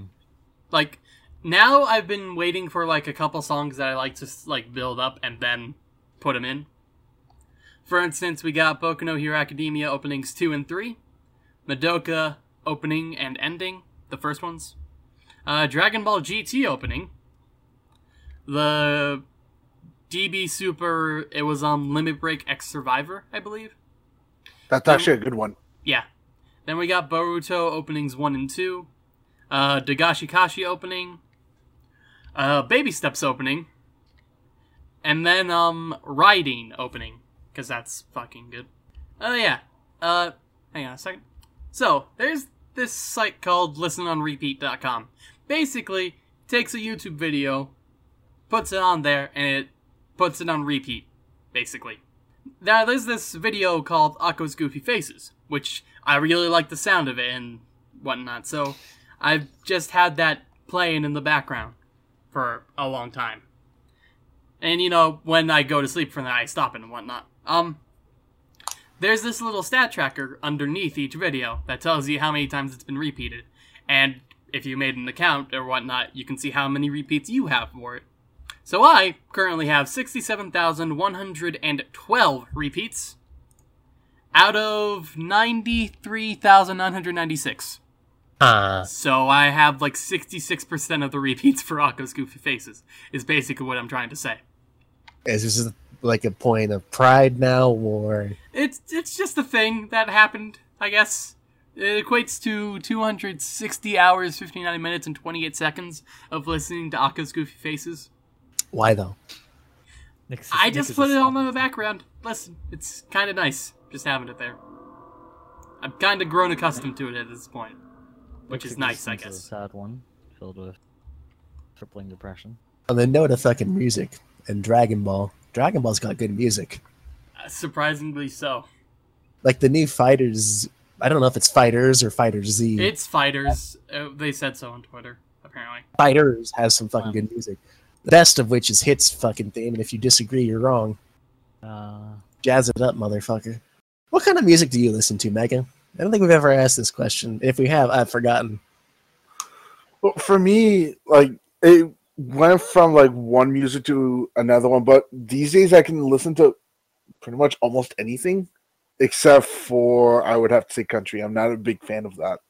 Like now, I've been waiting for like a couple songs that I like to like build up and then put them in. For instance, we got Boku no Hero Academia openings two and three, Madoka opening and ending, the first ones, uh, Dragon Ball GT opening, the DB Super. It was on Limit Break X Survivor, I believe. That's actually a good one. Yeah. Then we got Boruto openings one and two, uh, Dagashi Kashi opening, uh, Baby Steps opening, and then um Riding opening because that's fucking good. Oh yeah. Uh, hang on a second. So there's this site called ListenOnRepeat.com. Basically, takes a YouTube video, puts it on there, and it puts it on repeat. Basically. Now, there's this video called Akko's Goofy Faces, which I really like the sound of it and whatnot, so I've just had that playing in the background for a long time. And, you know, when I go to sleep the night, I stop it and whatnot. Um, there's this little stat tracker underneath each video that tells you how many times it's been repeated. And if you made an account or whatnot, you can see how many repeats you have for it. So I currently have 67,112 repeats out of 93,996. ah, So I have like 66% of the repeats for Akko's Goofy Faces, is basically what I'm trying to say. is this like a point of pride now, or It's it's just a thing that happened, I guess. It equates to 260 hours, 59 minutes, and 28 seconds of listening to Akko's Goofy Faces. Why though? Nick's- I Nick just is put a it on in the background. Listen, it's kind of nice just having it there. I've kind of grown accustomed to it at this point, which Nick's is nice, I existence is guess. A sad one, filled with crippling depression. On the note of fucking music and Dragon Ball, Dragon Ball's got good music. Uh, surprisingly so. Like the new Fighters, I don't know if it's Fighters or Fighters Z. It's fighters. Uh, they said so on Twitter, apparently. Fighters has some fucking Wow. good music. The best of which is Hit's fucking theme, and if you disagree, you're wrong. Uh, Jazz it up, motherfucker. What kind of music do you listen to, Megan? I don't think we've ever asked this question. If we have, I've forgotten. Well, for me, like it went from like one music to another one, but these days I can listen to pretty much almost anything, except for I would have to say country. I'm not a big fan of that.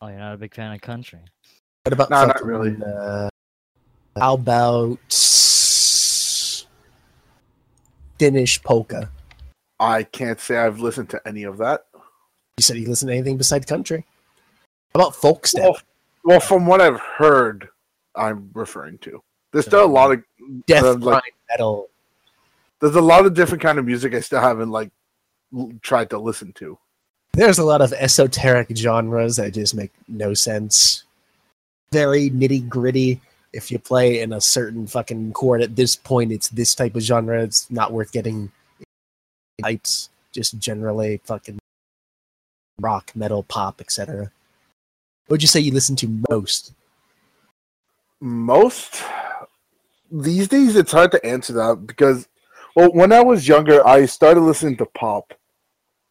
oh, you're not a big fan of country. What about No, not really. Uh, how about Finnish polka? I can't say I've listened to any of that. You said you listen to anything besides country. How about folk step? Well, well, from what I've heard, I'm referring to. There's still a lot of Death uh, like- metal. there's a lot of different kind of music I still haven't like tried to listen to. There's a lot of esoteric genres that just make no sense. Very nitty gritty. If you play in a certain fucking chord at this point, it's this type of genre. It's not worth getting types. Just generally fucking rock, metal, pop, etc. What would you say you listen to most? Most these days, it's hard to answer that because, well, when I was younger, I started listening to pop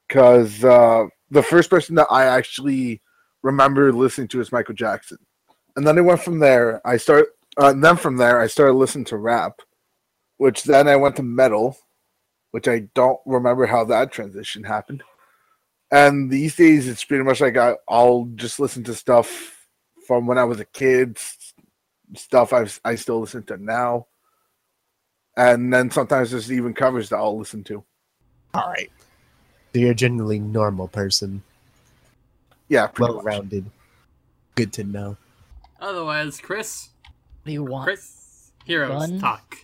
because uh, the first person that I actually remember listening to is Michael Jackson, and then I went from there. I start, uh, and then from there, I started listening to rap, which then I went to metal, which I don't remember how that transition happened. And these days, it's pretty much like I, I'll just listen to stuff from when I was a kid, stuff I've, I still listen to now. And then sometimes there's even covers that I'll listen to. All right. So you're a generally normal person, Yeah, pretty well-rounded. Good to know. Otherwise, Chris, What do you want? Chris, heroes Fun? talk.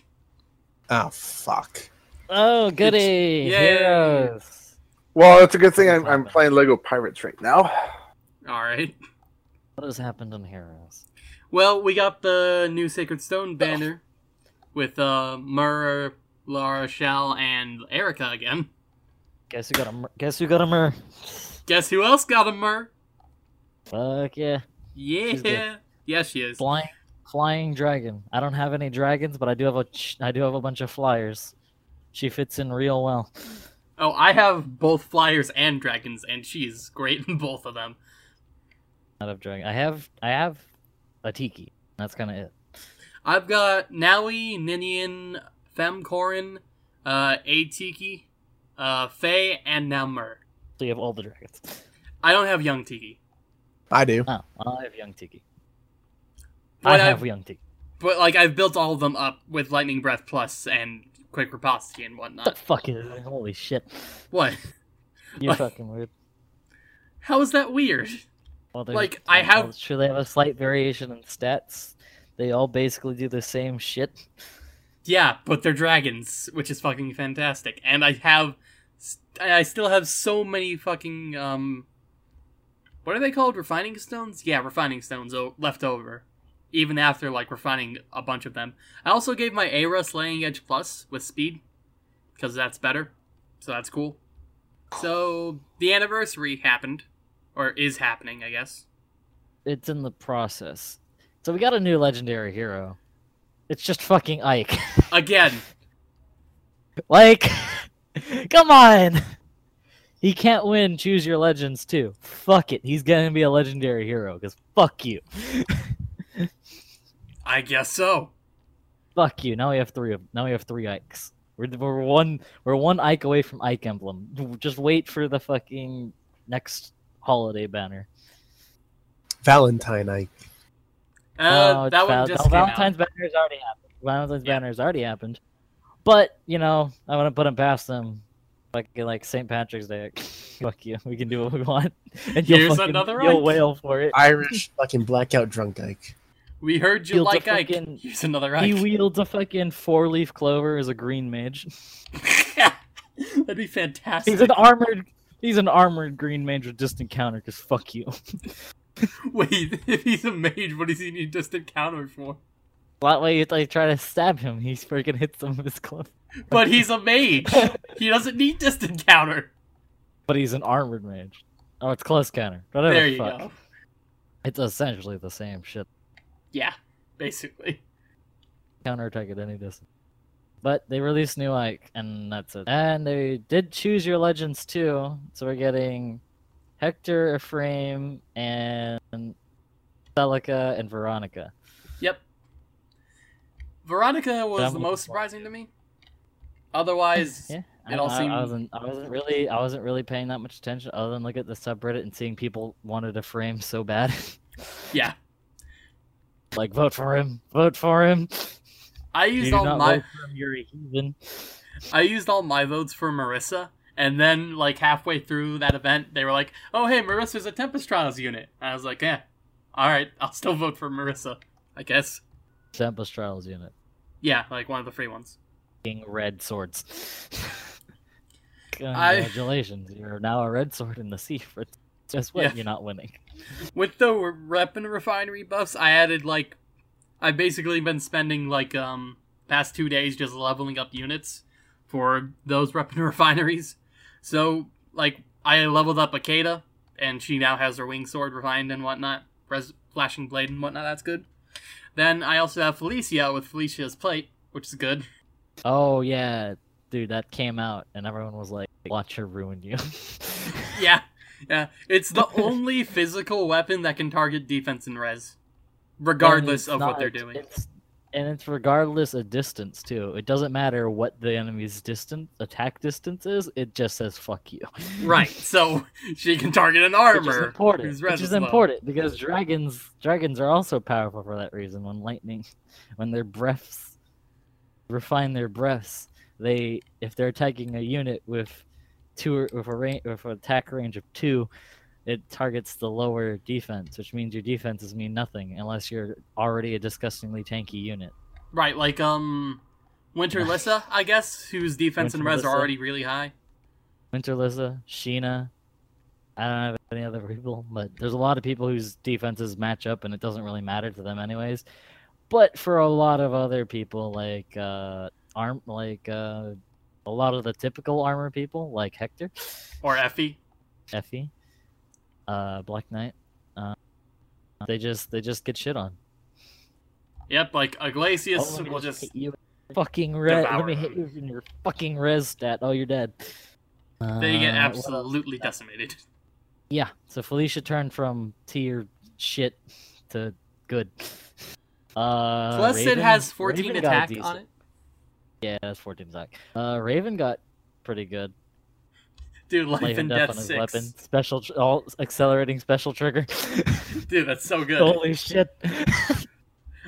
Oh fuck. Oh, goody! Yay. Heroes. Well, it's a good thing I'm, I'm playing Lego Pirates right now. All right. What has happened on Heroes? Well, we got the new Sacred Stone banner with uh, Myrrh, Lara, Shell, and Eirika again. Guess who got a mer- guess who got a mer? Guess who else got a Myrrh? Fuck yeah! Yeah. She's good. Yes, she is. Flying Flying dragon. I don't have any dragons, but I do have a I do have a bunch of flyers. She fits in real well. Oh, I have both flyers and dragons, and she's great in both of them. Out of dragon. I have I have a tiki. That's kind of it. I've got Nowi, Ninian, Femcorin, uh, Atiki, uh, Fae, and now Myrrh. So you have all the dragons. I don't have Young Tiki, I do. Oh, I have young tiki. But I I've- have young tiki. but like I've built all of them up with Lightning Breath Plus and Quick Riposte and What the whatnot. fuck is it? Holy shit! What? You're What? fucking weird. How is that weird? Well, Like, I have- Sure, they have a slight variation in stats. They all basically do the same shit. Yeah, but they're dragons, which is fucking fantastic. And I have, I still have so many fucking um, what are they called? Refining stones? Yeah, refining stones o- left over, even after like refining a bunch of them. I also gave my Ayra Slaying Edge Plus with speed, because that's better. So that's cool. So the anniversary happened, or is happening, I guess. It's in the process. So we got a new legendary hero. It's just fucking Ike. Again, like, come on. He can't win Choose Your Legends too. Fuck it. He's gonna be a legendary hero because fuck you. I guess so. Fuck you. Now we have three of now we have three Ikes. We're, we're one we're one Ike away from Ike emblem. Just wait for the fucking next holiday banner. Valentine Ike. Uh, Oh, that one just no, came out. Valentine's banner has already happened. Valentine's Yeah. banner has already happened. But you know, I want to put him past them. Fucking like St. Patrick's Day. Fuck you. We can do what we want, and you'll Here's fucking, another you'll Ike. wail for it. Irish fucking blackout drunk Ike. We heard you like of Ike. fucking- Here's another He wields a fucking four-leaf clover as a green mage. That'd be fantastic. He's an armored. He's an armored green mage with distant counter. Cause fuck you. Wait, if he's a mage, what does he need distant counter for? that way, if they try to stab him, he's freaking hits them with his clover. But he's a mage. he doesn't need distant counter. But he's an armored mage. Oh, it's close counter. Whatever. there you fuck. go. It's essentially the same shit. Yeah, basically. counterattack at any distance. But they released new Ike, and that's it. And they did choose your legends too, so we're getting Hector, Ephraim, and Celica and Veronica. Yep. Veronica was I'm the most surprising to me. Otherwise, Yeah, It I, all seemed- I wasn't. I wasn't really. I wasn't really paying that much attention, other than look at the subreddit and seeing people wanted Ephraim so bad. yeah. Like vote for him, vote for him. I used all my him, you're a heathen. I used all my votes for Marisa, and then like halfway through that event, they were like, "Oh hey, Marisa's a Tempest Trials unit." I was like, "Yeah, all right, I'll still vote for Marisa, I guess." Tempest Trials unit. Yeah, like one of the free ones. King red swords. Congratulations, you're now a red sword in the sea. Just what? Yeah. You're not winning. With the rep and refinery buffs, I added like, I've basically been spending like um past two days just leveling up units for those rep and refineries. So like, I leveled up Akeda, and she now has her wing sword refined and whatnot, res- flashing blade and whatnot. That's good. Then I also have Felicia with Felicia's plate, which is good. Oh yeah, dude, that came out, and everyone was like, "Watch her ruin you." Yeah, yeah. It's the only physical weapon that can target defense and res, regardless And of it's what they're doing. It's, and it's regardless of distance too. It doesn't matter what the enemy's distance attack distance is. It just says "fuck you." Right, so she can target an Which armor. is important. Which is important because dragons dragons are also powerful for that reason. When lightning, when their breaths refine their breaths, they if they're attacking a unit with two with a range with an attack range of two, it targets the lower defense, which means your defenses mean nothing unless you're already a disgustingly tanky unit. Right, like um, Winter Lissa, I guess, whose defense and Winter res are already really high. Winter Lissa, Sheena. I don't have any other people, but there's a lot of people whose defenses match up, and it doesn't really matter to them anyways. But for a lot of other people, like uh, arm, like uh, a lot of the typical armor people, like Hector, Or Effie. Effie, uh, Black Knight, uh, they just they just get shit on. Yep, like Iglesias Oh, will just you fucking res. Let me hit you in your fucking res stat. Oh, you're dead. they get Uh, absolutely decimated. Yeah. So Felicia turned from tier shit to good. Uh, Plus, it has 14 Raven attack on it. Yeah, that's 14 attack. Uh, Raven got pretty good. Dude, life, Life and death, on his six. weapon. Special, tr- all accelerating special trigger. Dude, that's so good. Holy shit!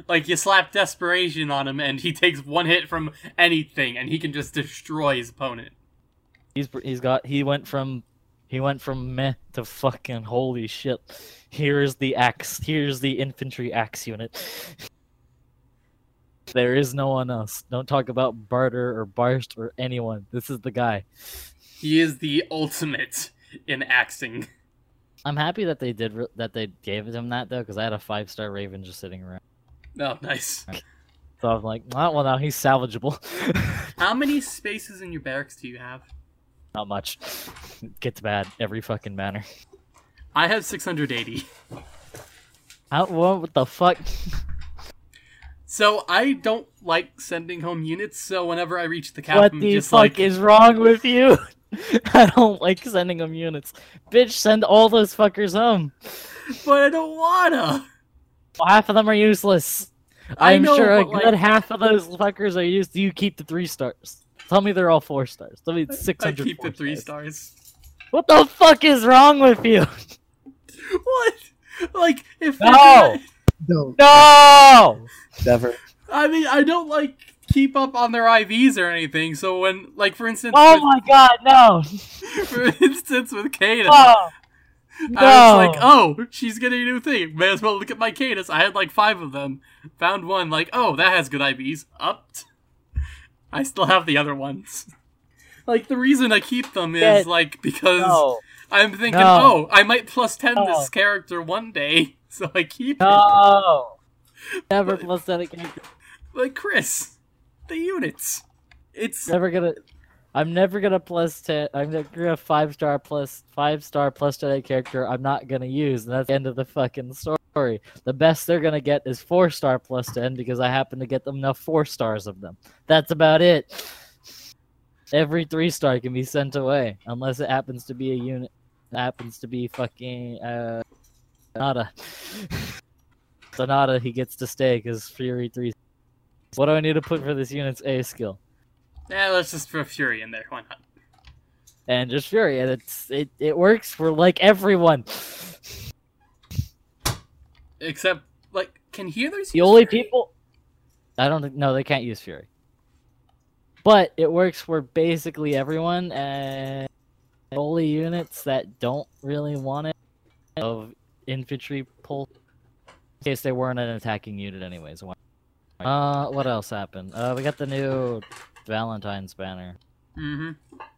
Like you slap desperation on him, and he takes one hit from anything, and he can just destroy his opponent. he's he's got he went from he went from meh to fucking holy shit. Here's the axe. Here's the infantry axe unit. There is no one else. Don't talk about Bartre or Barst or anyone. This is the guy. He is the ultimate in axing. I'm happy that they did re- that they gave him that though, because I had a five star Raven just sitting around. Oh, nice. So I'm like, oh, well now he's salvageable. How many spaces in your barracks do you have? Not much. It gets bad every fucking manner. I have 680. How, what the fuck? So I don't like sending home units, so whenever I reach the cap, What I'm the just fuck like, is wrong with you? I don't like sending them units. Bitch, send all those fuckers home. but I don't wanna. Half of them are useless. I I'm know, sure a but, like- good half of those fuckers are used. You keep the three stars. Tell me they're all four stars. Tell me it's I 600 keep the three stars. stars. What the fuck is wrong with you? What? Like if they're No! gonna- No, No! Never. I mean, I don't like keep up on their IVs or anything. So when, like, for instance, Oh with, my god, no! for instance with Cadence, Oh! No! I was like, oh, she's getting a new thing. May as well look at my Cadence. I had like five of them. Found one, like, oh, that has good IVs. Upped. I still have the other ones. Like the reason I keep them is Get- like because no! I'm thinking, No. oh, I might plus ten No. this character one day, so I keep it. No! Never But- plus that again. Like Chris, the units. It's never gonna I'm never gonna plus ten I'm never gonna five star plus five star plus ten character I'm not gonna use and that's the end of the fucking story. The best they're gonna get is four star plus ten because I happen to get them enough four stars of them. That's about it. Every three star can be sent away unless it happens to be a unit that happens to be fucking uh Sonata. Sonata he gets to stay because Fury three what do I need to put for this unit's A skill? yeah. Let's just throw Fury in there. Why not? and just Fury, and it's it, it works for like everyone. Except, like, can healers? The only Fury? people I don't think no, they can't use Fury. But it works for basically everyone, and only units that don't really want it of infantry pull case they weren't an attacking unit anyways. Uh, what else happened? Uh, we got the new Valentine's banner. Mm-hmm.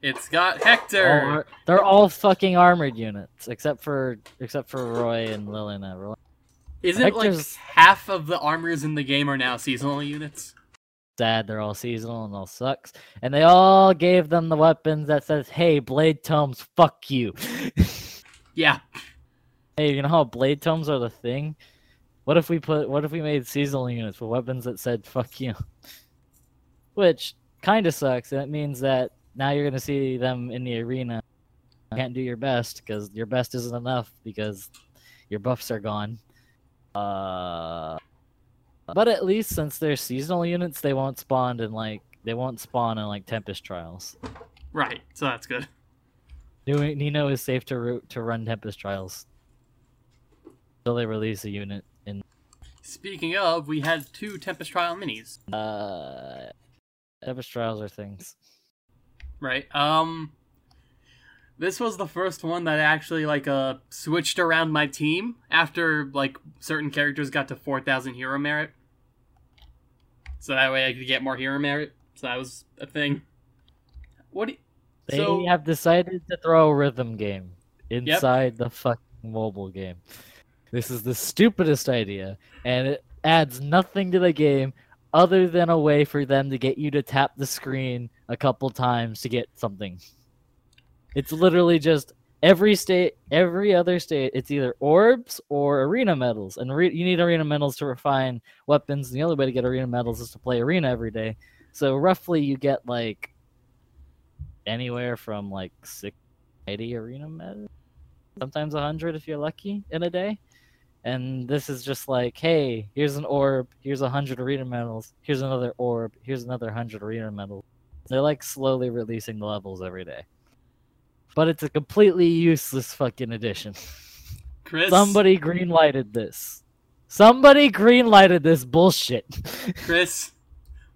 It's got Hector. they're all fucking armored units, except for except for Roy and Lilina. Roy Isn't like half of the armors in the game are now seasonal units? sad they're all seasonal and all sucks and they all gave them the weapons that says hey blade tomes fuck you Yeah. hey you know how blade tomes are the thing what if we put what if we made seasonal units with weapons that said fuck you which kind of sucks and it means that now you're going to see them in the arena you can't do your best because your best isn't enough because your buffs are gone uh but at least since they're seasonal units, they won't spawn in like they won't spawn in like Tempest trials. Right. So that's good. Nino is safe to route to run Tempest trials until they release a unit Speaking of, we had two Tempest Trial minis. uh Tempest trials are things. Right. Um. This was the first one that actually like uh switched around my team after like certain characters got to four thousand hero merit. So that way I could get more hero merit. So that was a thing. What? Do you... They so have decided to throw a rhythm game inside the fucking mobile game. This is the stupidest idea, and it adds nothing to the game other than a way for them to get you to tap the screen a couple times to get something. It's literally just every state, every other state, it's either orbs or arena medals, and you need arena medals to refine weapons. And the only way to get arena medals is to play arena every day. So roughly, you get like anywhere from like six, 80 arena medals, sometimes hundred if you're lucky in a day. And this is just like, hey, here's an orb, here's a hundred arena medals, here's another orb, here's another hundred arena medals. They're like slowly releasing the levels every day. But it's a completely useless fucking addition. Chris, Somebody greenlighted this. Somebody greenlighted this bullshit. Chris,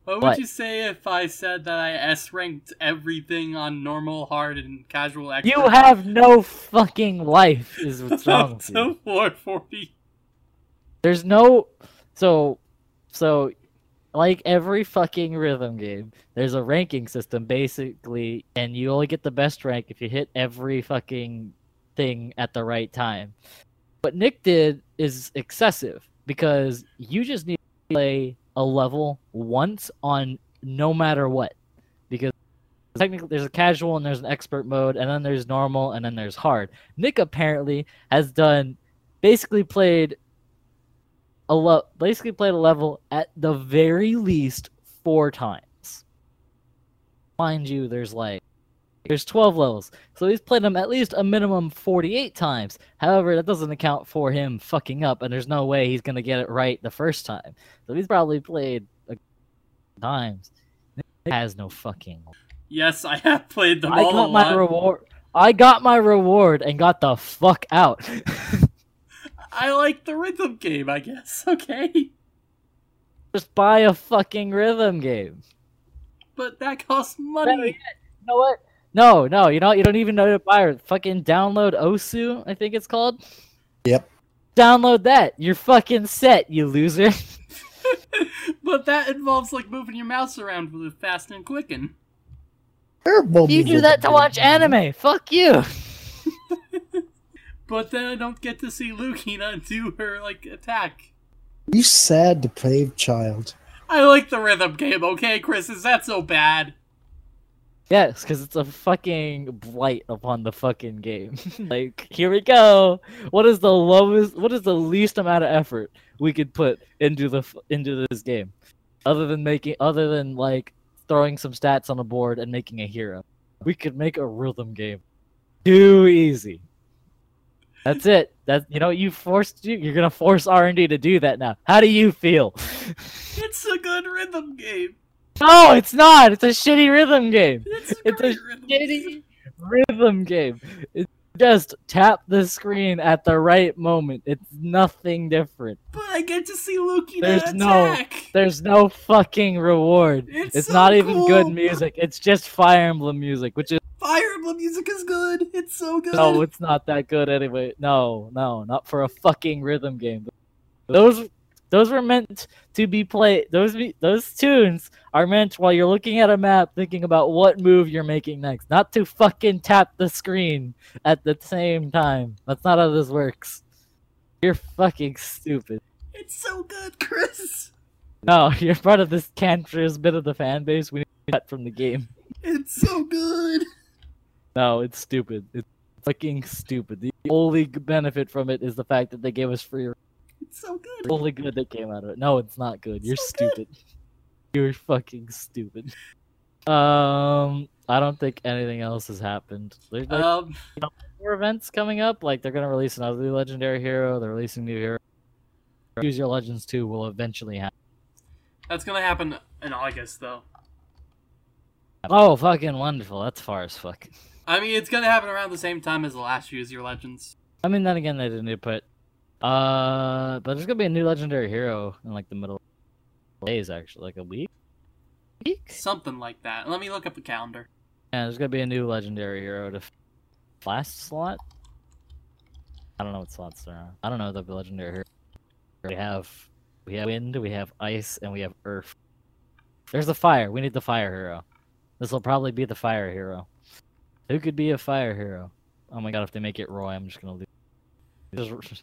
what would you say if I said that I S ranked everything on normal, hard, and casual expert? you have no fucking life, is what's wrong with you. 440. There's no so so like every fucking rhythm game, there's a ranking system basically, and you only get the best rank if you hit every fucking thing at the right time. What Nick did is excessive because you just need to play a level once on no matter what. Because technically there's a casual and there's an expert mode and then there's normal and then there's hard. Nick apparently has done basically played a lo- basically played a level at the very least four times. Mind you, there's like there's 12 levels, so he's played them at least a minimum 48 times. However, that doesn't account for him fucking up, and there's no way he's gonna get it right the first time. So he's probably played a times. Nick has no fucking. Yes, I have played them I all got my reward. I got my reward and got the fuck out. I like the rhythm game, I guess. Okay, Just buy a fucking rhythm game. but that costs No, money. you know what? No, no, you know you don't even know to buy it. Fucking download Osu, I think it's called. Yep. Download that. You're fucking set, you loser. but that involves like moving your mouse around with fast and quicken. Terrible you do that to watch anime. Fuck you. But then I don't get to see Lukina do her like attack. You sad, depraved child. I like the rhythm game, okay, Chris? Is that so bad? Yes, because it's a fucking blight upon the fucking game. like, here we go. What is the lowest? What is the least amount of effort we could put into the into this game, other than making, other than like throwing some stats on a board and making a hero? We could make a rhythm game. Too easy. That's it. That you know you forced you. You're gonna force R and D to do that now. How do you feel? It's a good rhythm game. no, it's not. It's a shitty rhythm game. It's a It's a rhythm game. shitty rhythm game. It's just tap the screen at the right moment. It's nothing different. But I get to see Lukina There's no- There's no fucking reward. It's, It's so not even good music. It's just Fire Emblem music, which is Fire Emblem music is good. It's so good. no, it's not that good anyway. No, no, not for a fucking rhythm game. Those those were meant to be played. Those those tunes are meant while you're looking at a map, thinking about what move you're making next, not to fucking tap the screen at the same time. That's not how this works. You're fucking stupid. It's so good, Chris. No, you're part of this cancerous bit of the fan base. We need to cut from the game. It's so good. No, it's stupid. It's fucking stupid. The only benefit from it is the fact that they gave us free. It's so good. The good. only good that came out of it. No, it's not good. You're So good. stupid. You're fucking stupid. Um, I don't think anything else has happened. There's like Um, more events coming up. Like they're gonna release another legendary hero. They're releasing new hero. Use Your Legends 2 will eventually happen. that's gonna happen in August, though. Oh, fucking wonderful. That's far as fuck. I mean, it's gonna happen around the same time as the last Use Your Legends. I mean, then again, they didn't put. Uh, but there's gonna be a new legendary hero in like the middle of days, actually, like a week. Week? Something like that. Let me look up the calendar. Yeah, there's gonna be a new legendary hero to f- last slot. I don't know what slots there are. I don't know the legendary hero. We have we have wind, we have ice, and we have earth. There's the fire. We need the fire hero. This will probably be the fire hero. Who could be a fire hero? Oh my god! If they make it Roy, I'm just gonna lose.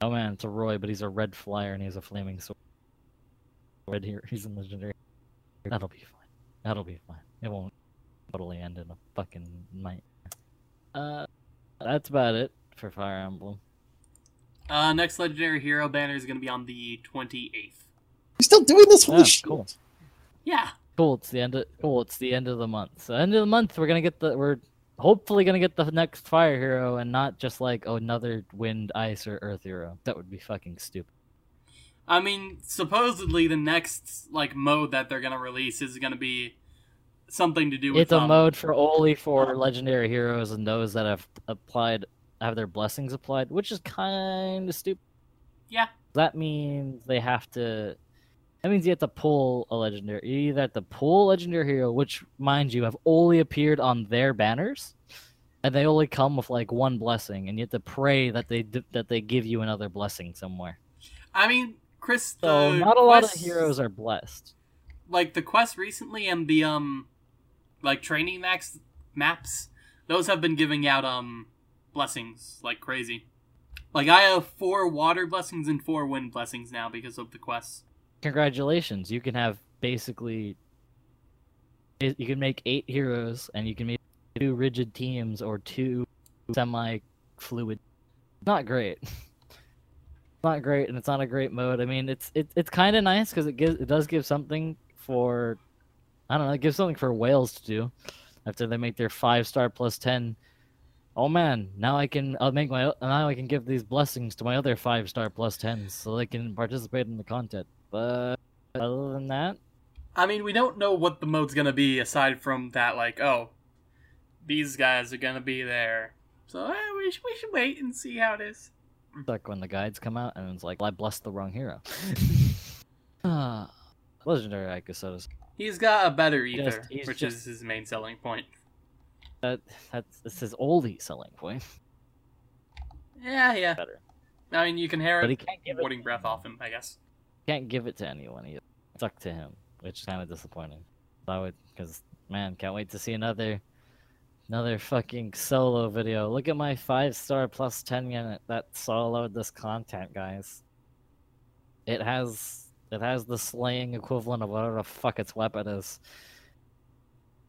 Oh man, it's a Roy, but he's a red flyer and he has a flaming sword. Red here, he's in legendary. That'll be fine. That'll be fine. It won't totally end in a fucking night. Uh, that's about it for Fire Emblem. Uh, next legendary hero banner is going to be on the 28th. You're still doing this? Holy Yeah, shit. cool. Yeah. Cool. It's the end of cool. It's the end of the month. So end of the month, we're gonna get the we're hopefully gonna get the next fire hero and not just like oh, another wind, ice, or earth hero. That would be fucking stupid. I mean, supposedly the next like mode that they're going to release is going to be something to do with It's a um, mode for only for legendary heroes and those that have applied have their blessings applied, which is kind of stupid. Yeah. That means they have to. That means you have to pull a legendary. You either have to pull a legendary hero, which, mind you, have only appeared on their banners, and they only come with like one blessing, and you have to pray that they that they give you another blessing somewhere. I mean, Chris, So not a lot of heroes are blessed. like the quest recently and the um like training max maps those have been giving out um blessings like crazy like i have four water blessings and four wind blessings now because of the quests Congratulations, you can have basically. You can make eight heroes, and you can make two rigid teams or two semi-fluid. Not great. Not great, and it's not a great mode. I mean, it's it, it's kind of nice because it gives it does give something for, I don't know, it gives something for whales to do, after they make their five star plus ten. Oh man, now I can I'll make my now I can give these blessings to my other five star plus tens so they can participate in the content. But other than that, i mean we don't know what the mode's gonna be aside from that like oh these guys are gonna be there so eh, we, should, we should wait and see how it is like when the guides come out and it's like, well, I blessed the wrong hero. Legendary Ikusodas. he's got a better ether he's which just- is his main selling point That that's this is oldie selling point. yeah yeah Better, i mean you can hear it. but he can't give it. warding breath off him i guess Can't give it to anyone. He stuck to him, which is kind of disappointing. I would, because man, can't wait to see another, another fucking solo video. Look at my five star plus ten unit that soloed this content, guys. It has, it has the slaying equivalent of whatever the fuck its weapon is,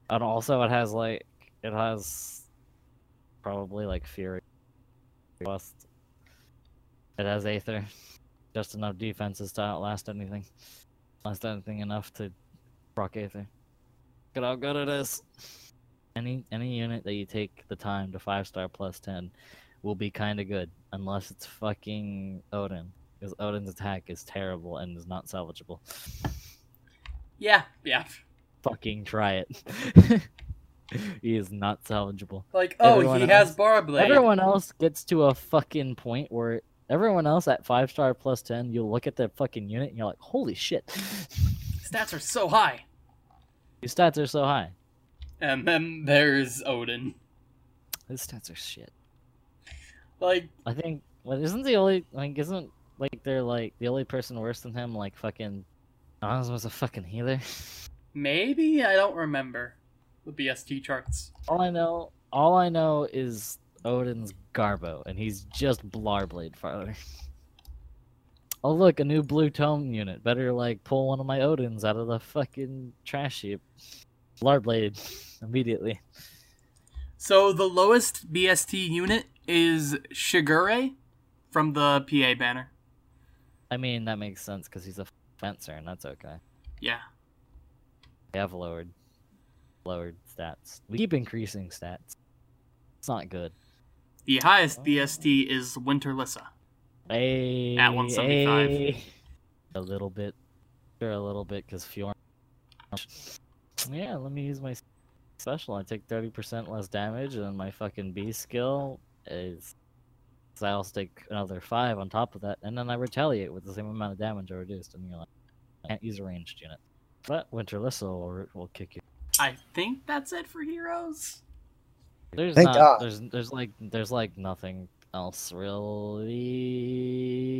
and also it has like, it has, probably like fury. It has aether just enough defenses to outlast anything. Last anything enough to proc Aether. Look at how good it is. Any any unit that you take the time to five star plus ten will be kind of good, unless it's fucking Odin, because Odin's attack is terrible and is not salvageable. yeah yeah Fucking try it. he is not salvageable. like oh Everyone he has else- bar blade Everyone else gets to a fucking point where everyone else at five star plus ten, you'll look at the fucking unit and you're like, holy shit, stats are so high his stats are so high. And then there's Odin. His stats are shit. Like, I think. Well, isn't the only like isn't like they're like the only person worse than him like fucking. Oz was a fucking healer. maybe? I don't remember the BST charts. All I know, all I know is Odin's Garbo, and he's just Blarblade farther. Oh look, a new blue tome unit. Better like pull one of my Odins out of the fucking trash heap. Blarblade immediately. So the lowest BST unit is Shigure from the PA banner. I mean that makes sense because he's a fencer, and that's okay. Yeah. We have lowered, lowered stats. We keep increasing stats. It's not good. The highest BST is Winterlissa. Hey, At 175. hey. A little bit, sure, a little bit, because Fjorm. Yeah, let me use my special. I take thirty percent less damage, and my fucking B skill is. So I also take another five on top of that, and then I retaliate with the same amount of damage I reduced, and you're like, I can't use a ranged unit. But Winterlissa will, will kick you. I think that's it for heroes. There's Thank not. God. There's there's like there's like nothing else really.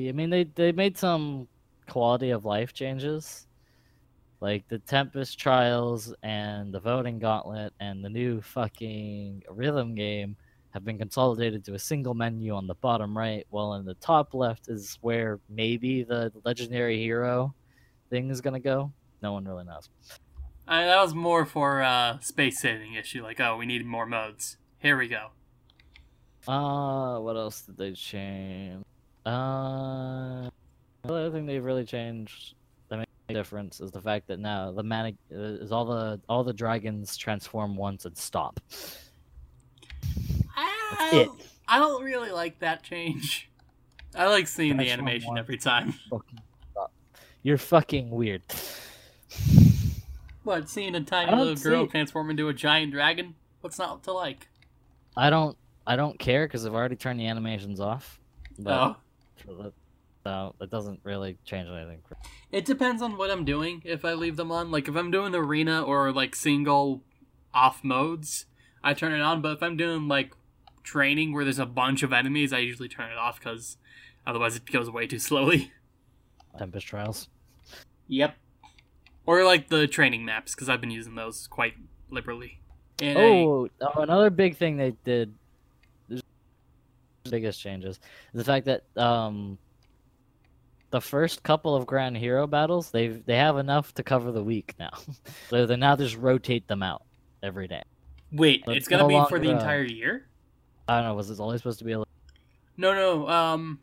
I mean, they they made some quality of life changes, like the Tempest Trials and the Voting Gauntlet and the new fucking rhythm game have been consolidated to a single menu on the bottom right, while in the top left is where maybe the legendary hero thing is gonna go. No one really knows. Uh, that was more for uh, space saving issue. Like, oh, we need more modes. Here we go. Uh, what else did they change? Uh, the other thing they've really changed that makes a difference is the fact that now the manic uh, is all the all the dragons transform once and stop. I, don't- I don't really like that change. I like seeing the animation every time. You're fucking weird. What, seeing a tiny little girl transform into a giant dragon? What's not to like? I don't I don't care because I've already turned the animations off. But Oh. so it uh, doesn't really change anything. It depends on what I'm doing if I leave them on. Like if I'm doing arena or like single off modes, I turn it on. But if I'm doing like training where there's a bunch of enemies, I usually turn it off because otherwise it goes way too slowly. Tempest Trials. Yep. Or like the training maps because I've been using those quite liberally. Oh, oh, another big thing they did. there's Biggest changes the fact that um, the first couple of Grand Hero battles they've they have enough to cover the week now, so they now just rotate them out every day. wait, but it's gonna no be for the uh, entire year? I don't know. Was it only supposed to be a No, no. Um,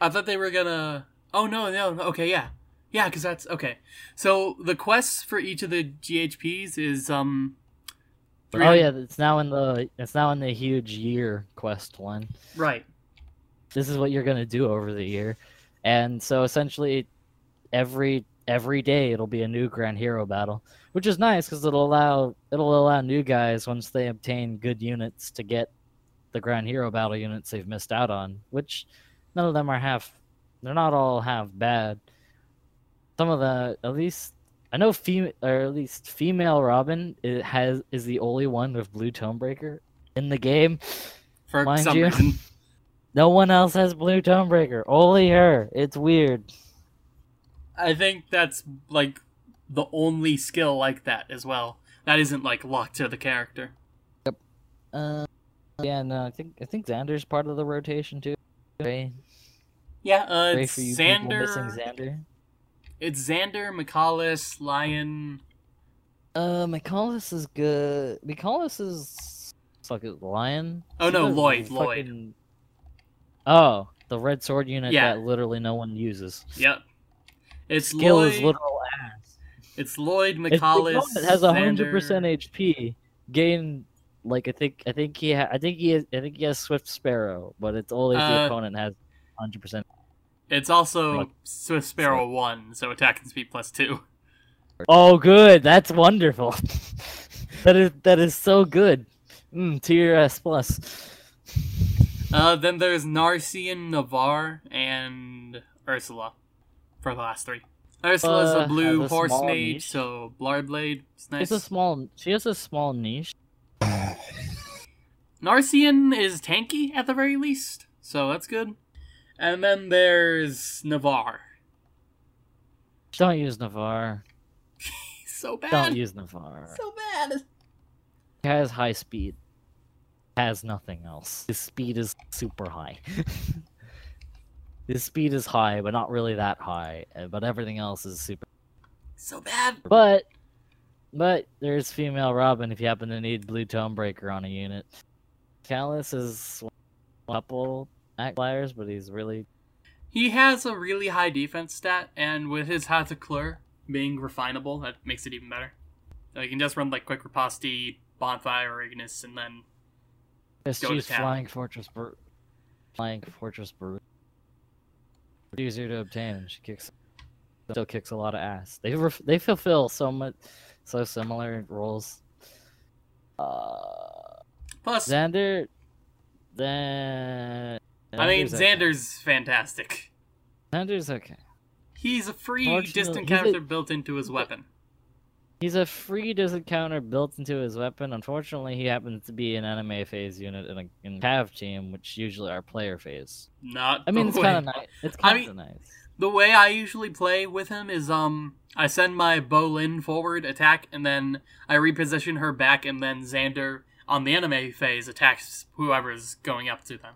I thought they were gonna. Oh no, no. no, Okay, yeah, yeah. Because that's okay. So the quests for each of the GHBs is um. Oh yeah, it's now in the it's now in the huge year quest one. Right. This is what you're gonna do over the year, and so essentially, every every day it'll be a new Grand Hero battle, which is nice because it'll allow it'll allow new guys once they obtain good units to get the Grand Hero battle units they've missed out on. Which none of them are half. They're not all half bad. Some of the at least I know female or at least female Robin it has is the only one with blue Tomebreaker in the game. For Mind some you. reason. No one else has blue Tomebreaker. Only her. It's weird. I think that's like the only skill like that as well. That isn't like locked to the character. Yep. Uh, yeah, no, I think I think Xander's part of the rotation too. Ray, Yeah, uh, Ray it's for you people missing Xander. It's Xander, Michalis, Lion. Uh, Michalis is good. Michalis is fuck it, Lion. Oh, He no, Lloyd, Lloyd. fucking- Oh, the red sword unit Yeah. that literally no one uses. Yep. It's Skill Lloyd. is literal ass. It's Lloyd, Michalis. It has hundred percent. HP. Gain like I think I think he ha- I think he has, I think he has Swift Sparrow, but it's only if the Uh, opponent has hundred percent. It's also Like- Swift Sparrow 1, so attack and speed plus 2. Oh, good. That's wonderful. that is that is so good. Mm, tier S plus. Uh, then there's Narcian, Navarre, and Ursula for the last three. Ursula's Uh, a blue has a horse mage, niche. so Blardblade is She nice. has a small. She has a small niche. Narcian is tanky at the very least, so that's good. And then there's Navarre. Don't use Navarre. So bad. Don't use Navarre. so bad. He has high speed. Has nothing else. His speed is super high. His speed is high, but not really that high. uh, But everything else is super. So bad. But, but there's female Robin if you happen to need blue Tomebreaker on a unit. Callus is couple act flyers, but he's really He has a really high defense stat, and with his Hauteclere being refinable, that makes it even better. So you can just run like Quick Riposte, Bonfire, Ignis, and then Just Go to town. Flying Fortress Bur- Flying Fortress Brute. Easier to obtain, and she kicks, still kicks a lot of ass. They ref- they fulfill so much, so similar roles. Uh, plus. Xander, then I mean, Xander's okay. Fantastic. Xander's okay. He's a free distant he's a- built into his weapon. He's a free distant counter built into his weapon. Unfortunately, he happens to be an enemy phase unit in a in Cav team, which usually are player phase. Not. I mean, it's kind of nice. It's kind of mean- nice. The way I usually play with him is um, I send my Bolin forward attack, and then I reposition her back, and then Xander on the enemy phase attacks whoever's going up to them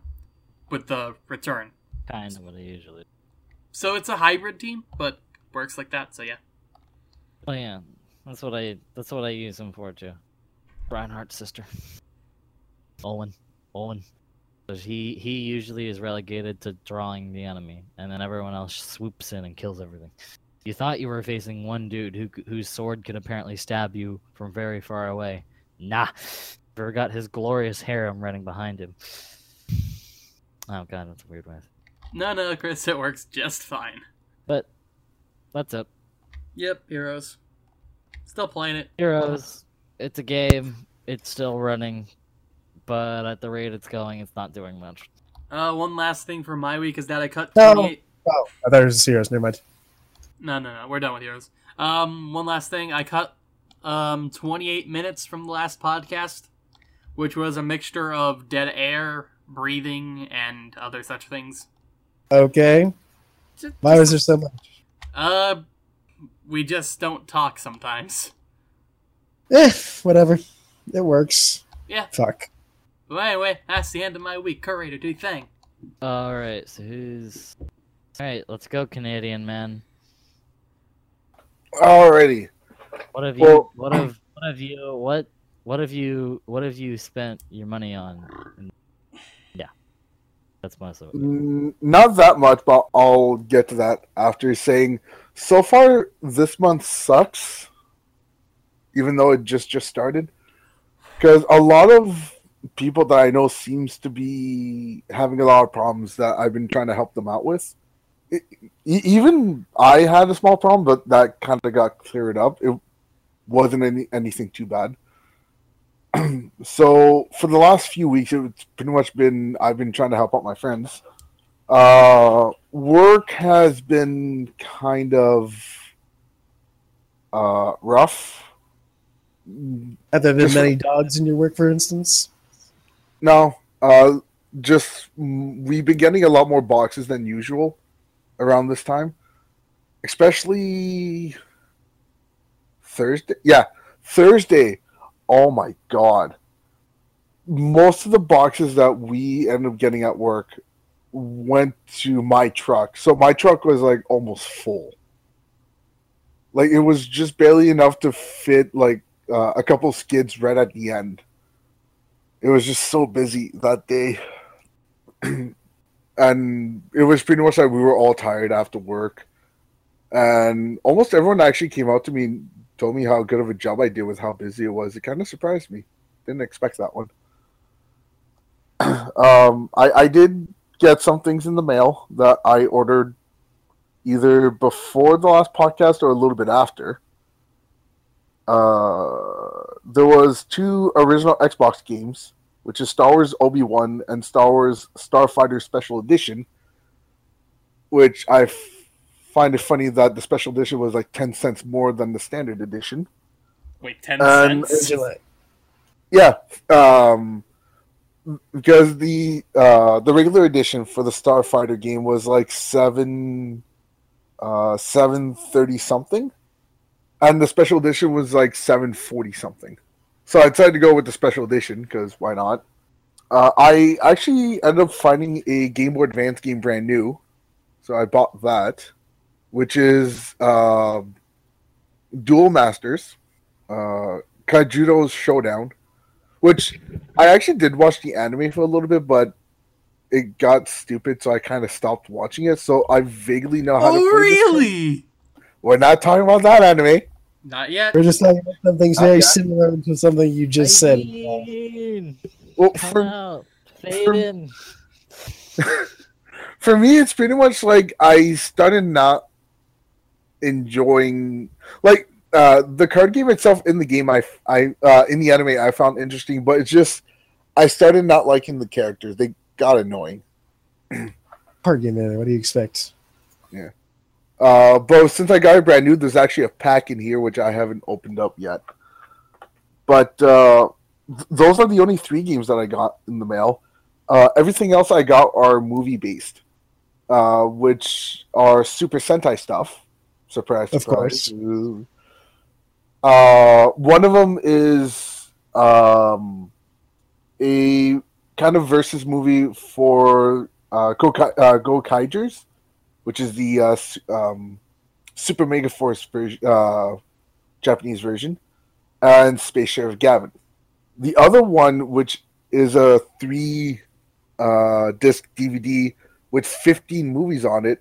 with the return. Kind of what I usually. So it's a hybrid team, but works like that. So yeah. Oh yeah, that's what I that's what I use him for too. Reinhardt's sister. Olwen, Olwen. 'Cause He he usually is relegated to drawing the enemy, and then everyone else swoops in and kills everything. You thought you were facing one dude who whose sword could apparently stab you from very far away. Nah, forgot his glorious harem running behind him. Oh god, that's a weird way. No, no, Chris, it works just fine. But that's it. Yep, Heroes. Still playing it. Heroes. It's a game. It's still running, but at the rate it's going, it's not doing much. Uh, one last thing for my week is that I cut No. 28. Oh, I thought it was serious. Never mind. No, no, no. We're done with Heroes. Um, one last thing. I cut um 28 minutes from the last podcast, which was a mixture of dead air, breathing, and other such things. Okay. Just, Why was there so much? Uh, we just don't talk sometimes. Eh, whatever. It works. Yeah. Fuck. But anyway, that's the end of my week. Curator, do your thing. All right, so who's? All right, let's go, Canadian man. Alrighty. What have you? Well- what have? What have you? What? What have you? What have you spent your money on? That's. Mm, Not that much, but I'll get to that after saying so far this month sucks, even though it just just started. Because a lot of people that I know seems to be having a lot of problems that I've been trying to help them out with. E- even I had a small problem, but that kind of got cleared up. It wasn't any anything too bad. so for the last few weeks, it's pretty much been I've been trying to help out my friends. Uh, work has been kind of uh, rough. Have there been Just- many dogs in your work, for instance? No, uh, just we've been getting a lot more boxes than usual around this time, especially Thursday. Yeah, Thursday. Oh my god! Most of the boxes that we ended up getting at work went to my truck, so my truck was like almost full. Like it was just barely enough to fit like uh, a couple skids right at the end it was just so busy that day and it was pretty much like we were all tired after work and almost everyone actually came out to me told me how good of a job i did with how busy it was. It kind of surprised me. Didn't expect that one. Um, I, I did get some things in the mail that i ordered either before the last podcast or a little bit after. Uh, there was two original Xbox games, which is Star Wars Obi Wan and Star Wars Starfighter Special Edition. Which I find it funny that the special edition was like ten cents more than the standard edition. Wait, 10 Um, cents? Originally. Yeah, um, because the uh, the regular edition for the Starfighter game was like seven uh, seven thirty something, and the special edition was like seven forty something. So I decided to go with the special edition because why not? Uh, I actually ended up finding a Game Boy Advance game brand new, so I bought that, which is uh, Duel Masters, uh, Kaijudo's Showdown, which I actually did watch the anime for a little bit, but it got stupid, so I kind of stopped watching it. So I vaguely know how Oh, to play this game. really? We're not talking about that anime. Not yet. We're just talking about something very yeah. similar to something you just said. Eileen, Well, Come for, out, fade for- in. for me, it's pretty much like I started not enjoying like uh, the card game itself. In the game, I I uh, in the anime, I found interesting, but it's just I started not liking the characters. They got annoying. Part game, man. What do you expect? Yeah. Uh, but since I got it brand new, there's actually a pack in here which I haven't opened up yet. But uh, th- those are the only three games that I got in the mail. Uh, everything else I got are movie based, uh, which are Super Sentai stuff. Surprise! Of surprise. Ooh. Uh, one of them is um, a kind of versus movie for uh, Go, uh, Gokaigers which is the uh, um, Super Mega Force version, uh, Japanese version, and Space Sheriff Gavan. The other one, which is a three uh, disc DVD with 15 movies on it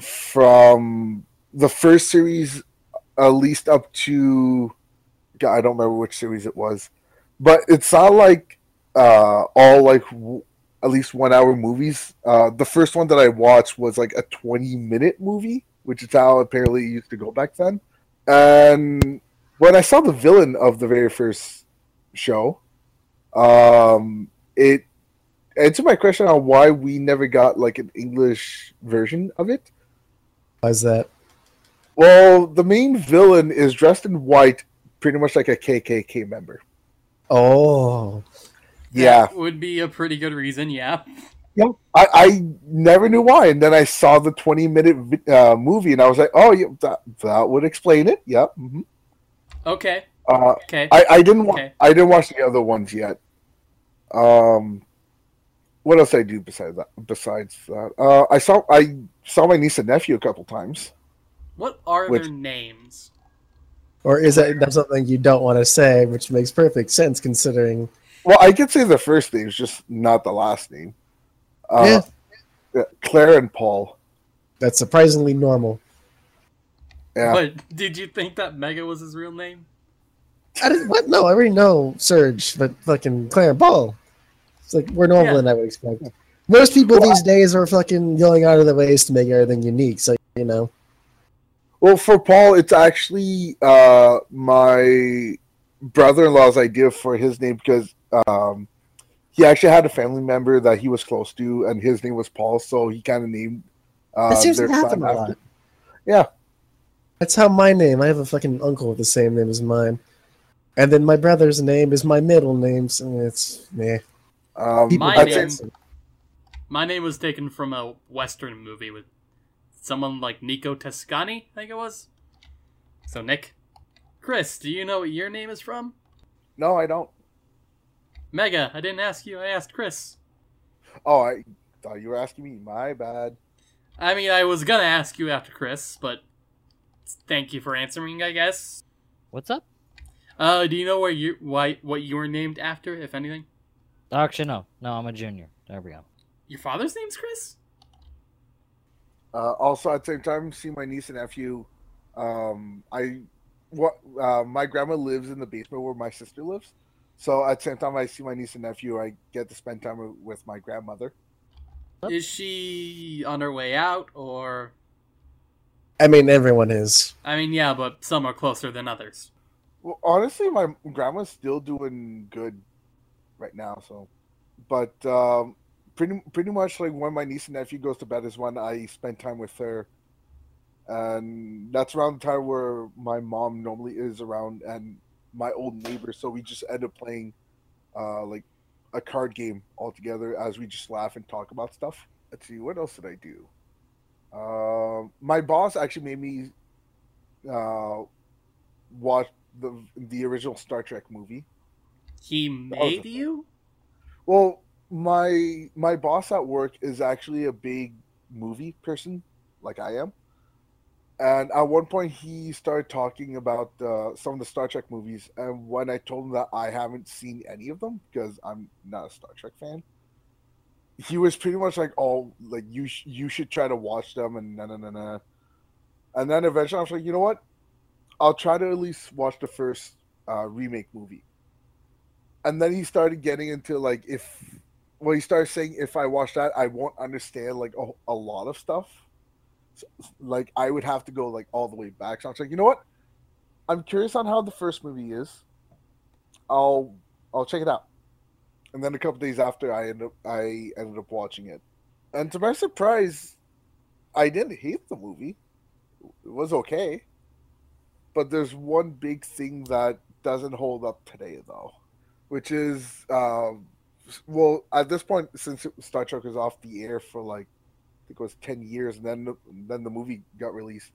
from the first series, at least up to God, I don't remember which series it was, but it's not like uh, all like w- at least one hour movies. Uh, the first one that I watched was like a 20 minute movie, which is how apparently it used to go back then. And when I saw the villain of the very first show, um, it answered my question on why we never got like an English version of it. Why is that? Well, the main villain is dressed in white, pretty much like a KKK member. Oh, Yeah, That would be a pretty good reason, yeah. I, I never knew why, and then I saw the twenty minute uh, movie, and I was like, oh, yeah, that, that would explain it. Yep. hmm Okay, Uh, okay. I, I didn't wa- Okay. I didn't watch the other ones yet. Um, what else I do besides that? Besides that, uh, I saw I saw my niece and nephew a couple times. What are which- their names? or is that that's something you don't want to say, which makes perfect sense considering. Well, I could say the first names, just not the last name. Uh, yeah, Claire and Paul. That's surprisingly normal. Yeah. But did you think that Mega was his real name? I didn't, what? No, I already know Surge, but fucking Claire and Paul. It's like we're normal Yeah. than I would expect. Most people Well, these days are fucking going out of their ways to make everything unique. So you know, Well, for Paul, it's actually uh, my brother-in-law's idea for his name because um, he actually had a family member that he was close to, and his name was Paul, so he kind of named. Uh, that seems to happen a lot. Yeah. That's how my name. I have a fucking uncle with the same name as mine, and then my brother's name is my middle name. So it's yeah. Um, My name- My name was taken from a Western movie with someone like Nico Toscani, I think it was. So, Nick, Chris, do you know what your name is from? no, I don't. Mega, I didn't ask you, I asked Chris. Oh, I thought you were asking me. My bad. I mean, I was gonna ask you after Chris, but thank you for answering, I guess. What's up? Uh, do you know where you why what you were named after, if anything? Actually, no. No, I'm a junior. There we go. Your father's name's Chris? Uh, also, at the same time, see my niece and nephew. Um, I what uh, my grandma lives in the basement where my sister lives. So at the same time, I see my niece and nephew. I get to spend time with- with my grandmother. Is she on her way out, or I mean, everyone is. I mean, yeah, but some are closer than others. Well, honestly, my grandma's still doing good right now. So, but um, pretty pretty much like when my niece and nephew goes to bed is when I spend time with her, and that's around the time where my mom normally is around and my old neighbor. So we just end up playing, uh, like a card game all together as we just laugh and talk about stuff. Let's see, what else did I do? Uh, my boss actually made me uh, watch the the original Star Trek movie. He made you? Well, my my boss at work is actually a big movie person, like I am. And at one point, he started talking about uh, some of the Star Trek movies. And when I told him that I haven't seen any of them because I'm not a Star Trek fan, he was pretty much like, "Oh, like you sh- you should try to watch them." And na na na na. And then eventually, I was like, "You know what? I'll try to at least watch the first uh, remake movie." and then he started getting into like if well he starts saying if i watch that i won't understand like a, a lot of stuff. So, like i would have to go like all the way back. So i was like you know what? I'm curious on how the first movie is. I'll i'll check it out. And then a couple days after i ended up i ended up watching it. And to my surprise i didn't hate the movie. It was okay. But there's one big thing that doesn't hold up today though which is um, well at this point since Star Trek was off the air for like I think it was ten years, and then then the movie got released.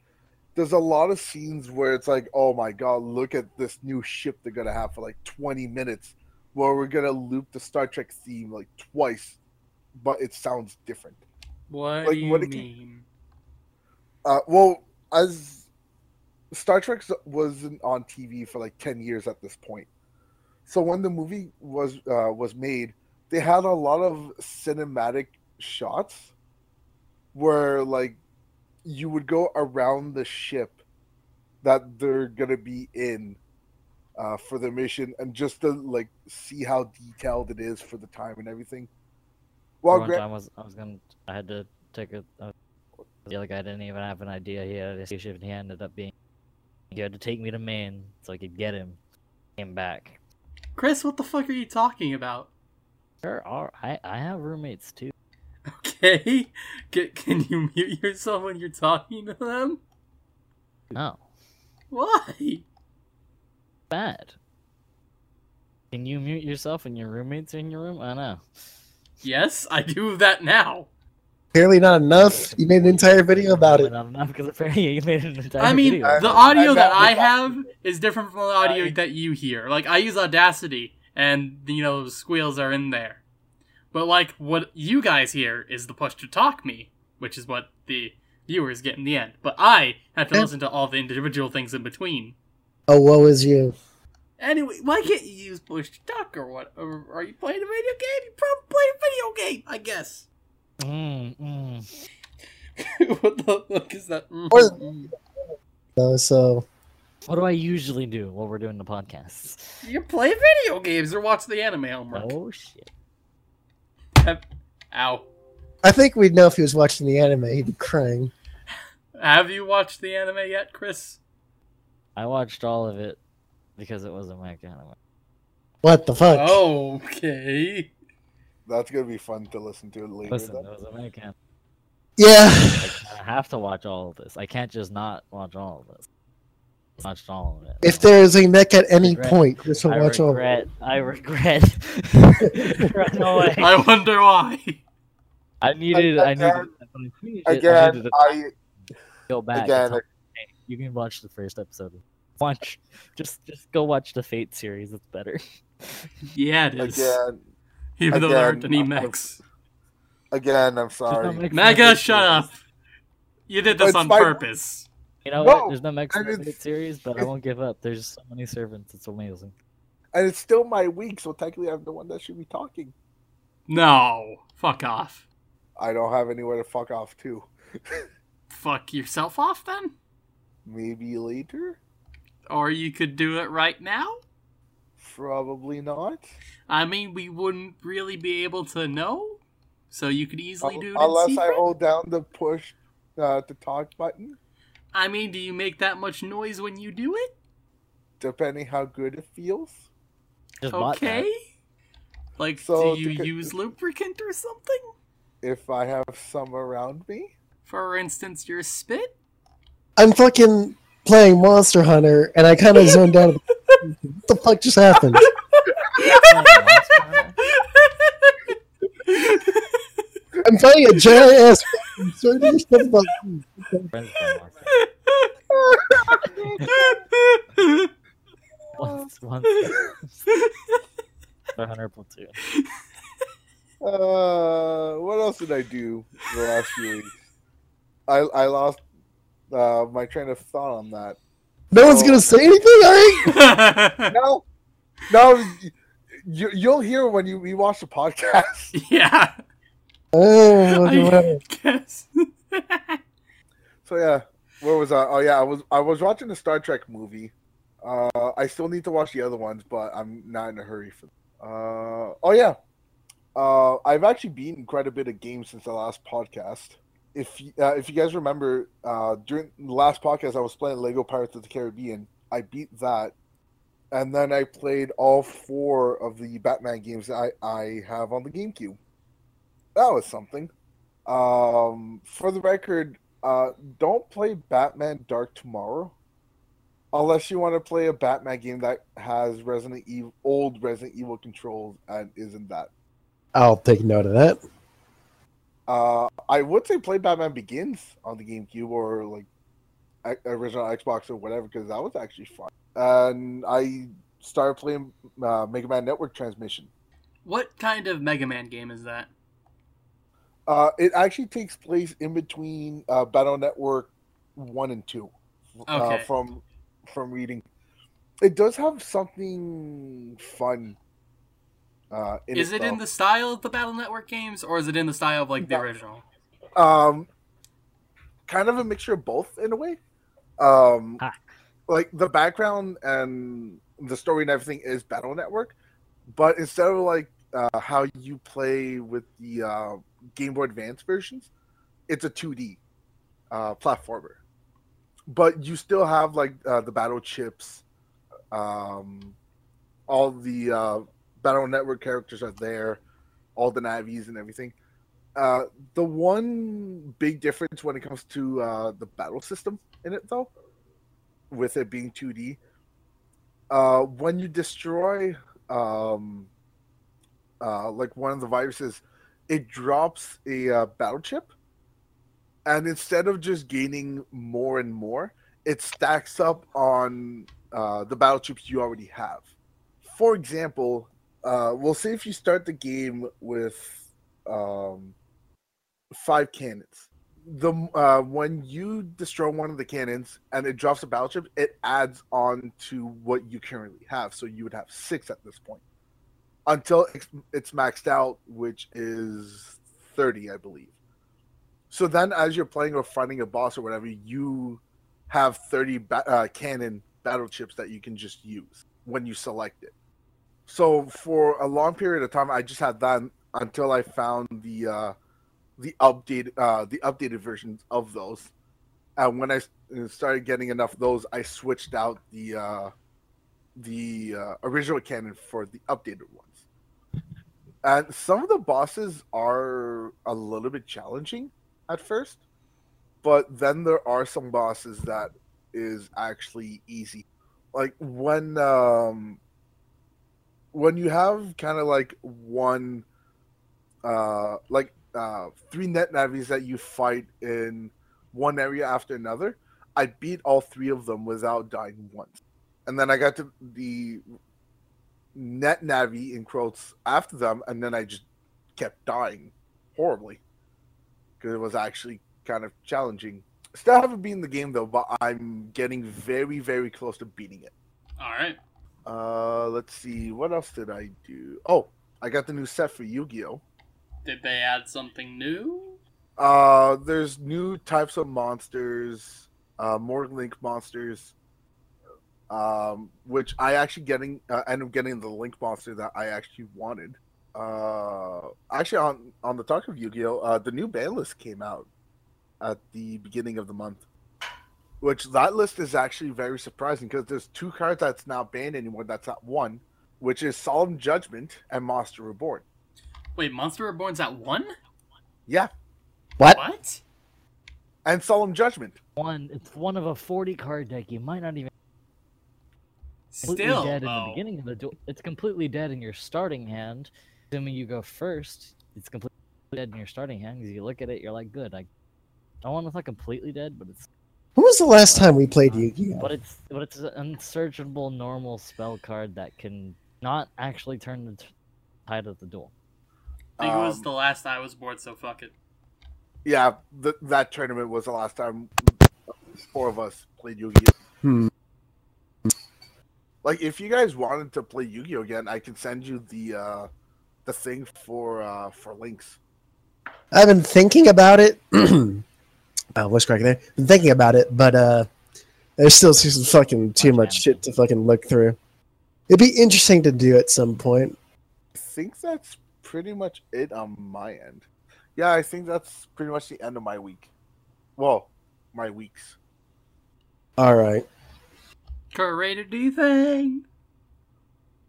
There's a lot of scenes where it's like, oh my god, look at this new ship they're gonna have for like 20 minutes, where we're gonna loop the Star Trek theme like twice, but it sounds different. What Like, do you what it- mean? Uh, well, as Star Trek wasn't on TV for like ten years at this point, so when the movie was uh, was made, they had a lot of cinematic shots where like you would go around the ship that they're gonna be in uh, for the mission and just to like see how detailed it is for the time and everything. Well, one time was I was gonna I had to take a, a the other guy didn't even have an idea he had a spaceship and he ended up being he had to take me to Maine so I could get him. Came back. Chris, what the fuck are you talking about? There are I I have roommates too. Okay, can, can you mute yourself when you're talking to them? No, Why? bad. Can you mute yourself when your roommates are in your room? I know. Yes, I do that now. Apparently not enough. You made an entire video about it. Not enough because apparently you made an entire I mean, video. the audio I that I have is different from the audio I- that you hear. Like, I use Audacity, and, you know, squeals are in there. But, like, what you guys hear is the push to talk me, which is what the viewers get in the end. But I have to Yeah. listen to all the individual things in between. Oh, woe is you. Anyway, why can't you use push to talk or what? Or are you playing a video game? You probably play a video game, I guess. Mm, mm. what the fuck is that? Mm, Or- mm. Uh, so What do I usually do while we're doing the podcast? You play video games or watch the anime homework. Oh shit! Have- Ow. I think we'd know if he was watching the anime. He'd be crying. Have you watched the anime yet, Chris? I watched all of it because it wasn't my anime. What the fuck? Okay. That's gonna be fun to listen to later. Listen, then. it was a Yeah. I have to watch all of this. I can't just not watch all of this. Watched all of it. If there is a neck at any Regret. point, Chris will I watch all. I regret. I regret. Run away. I wonder why. I needed. I needed. Again- I finished it, I Again, needed to I go back. again tell- hey, you can watch the first episode. Watch. Just, just go watch the Fate series. It's better. Yeah, it is. again Even though there aren't again, any mechs. again. I'm There's no sorry. mechs Mega, shut up. You did this It's on my- purpose. You know No, what? There's no mechs in the series, but I won't give up. There's so many servants. It's amazing. And it's still my week, so technically I'm the one that should be talking. No. Fuck off. I don't have anywhere to fuck off to. Fuck yourself off then? Maybe later. Or you could do it right now? Probably not. I mean, we wouldn't really be able to know. So you could easily do it in Unless I hold down the push uh, to talk button, I mean, do you make that much noise when you do it? depending how good it feels. Just. Okay. Like, So do you to use lubricant or something? If I have some around me. For instance, your spit? I'm fucking playing Monster Hunter, and I kind of zoned out. what the fuck just happened? I'm playing a giant ass. So do stuff about Friends don't watch that. Once, once. The Hunter Platoon. Uh, what else did I do the last few weeks? I I lost uh, my train of thought on that. no one's gonna say anything. All right. No, no, you, you'll hear when you we watch the podcast. yeah. Oh, I guess. So yeah, where was I? Oh yeah, I was I was watching the Star Trek movie. Uh, I still need to watch the other ones, but I'm not in a hurry for. Uh, oh yeah, uh, I've actually beaten quite a bit of games since the last podcast. If uh, if you guys remember, uh, during the last podcast, I was playing Lego Pirates of the Caribbean. I beat that, and then I played all four of the Batman games I I have on the GameCube. That was something. Um, for the record, uh, don't play Batman Dark Tomorrow unless you want to play a Batman game that has Resident Evil, old Resident Evil controls and isn't that. I'll take note of that. Uh, I would say play Batman Begins on the GameCube or like original Xbox or whatever because that was actually fun. And I started playing uh, Mega Man Network Transmission. what kind of Mega Man game is that? Uh, it actually takes place in between uh, Battle Network one and two. Uh, Okay. from from reading, it does have something fun Uh, in Is it in the style of the Battle Network games, or is it in the style of like the Yeah. original? um kind of a mixture of both in a way um Ah. like the background and the story and everything is battle network but instead of like uh, how you play with the uh, game boy advance versions it's a 2d uh, platformer but you still have like uh, the battle chips um all the uh, battle network characters are there all the Navis and everything uh, the one big difference when it comes to uh, the battle system in it, though, with it being 2D, uh, when you destroy um, uh, like one of the viruses, it drops a uh, battle chip, and instead of just gaining more and more, it stacks up on uh, the battle chips you already have. For example, uh, we'll see if you start the game with um, five cannons. The uh, when you destroy one of the cannons and it drops a battle chip, it adds on to what you currently have. So you would have six at this point until it's, maxed out, which is thirty, I believe. So then, as you're playing or fighting a boss or whatever, you have thirty ba- uh, cannon battle chips that you can just use when you select it. So for a long period of time, I just had that until I found the uh, the updated uh, the updated versions of those. And when I started getting enough of those, I switched out the uh, the uh, original cannon for the updated ones. And some of the bosses are a little bit challenging at first, but then there are some bosses that is actually easy. Like when um, when you have kind of like one uh, like uh, three net Navis that you fight in one area after another. I beat all three of them without dying once, and then I got to the net navi in quotes after them, and then I just kept dying horribly because it was actually kind of challenging. Still haven't beaten the game though, but I'm getting very, very close to beating it. All right. Uh, let's see, what else did I do? Oh, I got the new set for Yu-Gi-Oh. Did they add something new? Uh, there's new types of monsters, uh, more link monsters, um, which I actually getting uh, end up getting the link monster that I actually wanted. Uh, actually, on on the talk of Yu-Gi-Oh, uh, the new ban list came out at the beginning of the month, which that list is actually very surprising because there's two cards that's not banned anymore. That's at one, which is Solemn Judgment and Monster Reborn. Wait, Monster Reborn's at one? Yeah, What? What? and Solemn Judgment. One, it's one of a 40 card deck. You might not even Still, dead in the oh. beginning of the duel. It's completely dead in your starting hand. Assuming you go first, it's completely dead in your starting hand because you look at it, you're like, good. I, I want to not completely dead, but it's When was the last time we played Yu-Gi-Oh? but it's but it's an unsearchable normal spell card that can not actually turn the t- tide of the duel. I think it was Um, the last I was bored, so fuck it. Yeah, th- that tournament was the last time four of us played Yu-Gi-Oh. Hmm. Like, if you guys wanted to play Yu-Gi-Oh again, I can send you the uh, the thing for uh, for links. I've been thinking about it. oh, what's cracking there? Been thinking about it, but uh, there's still some fucking too Much much shit to fucking look through. It'd be interesting to do at some point. I think that's pretty much it on my end. Yeah, I think that's pretty much the end of my week. Well, my weeks. All right. Curated D thing.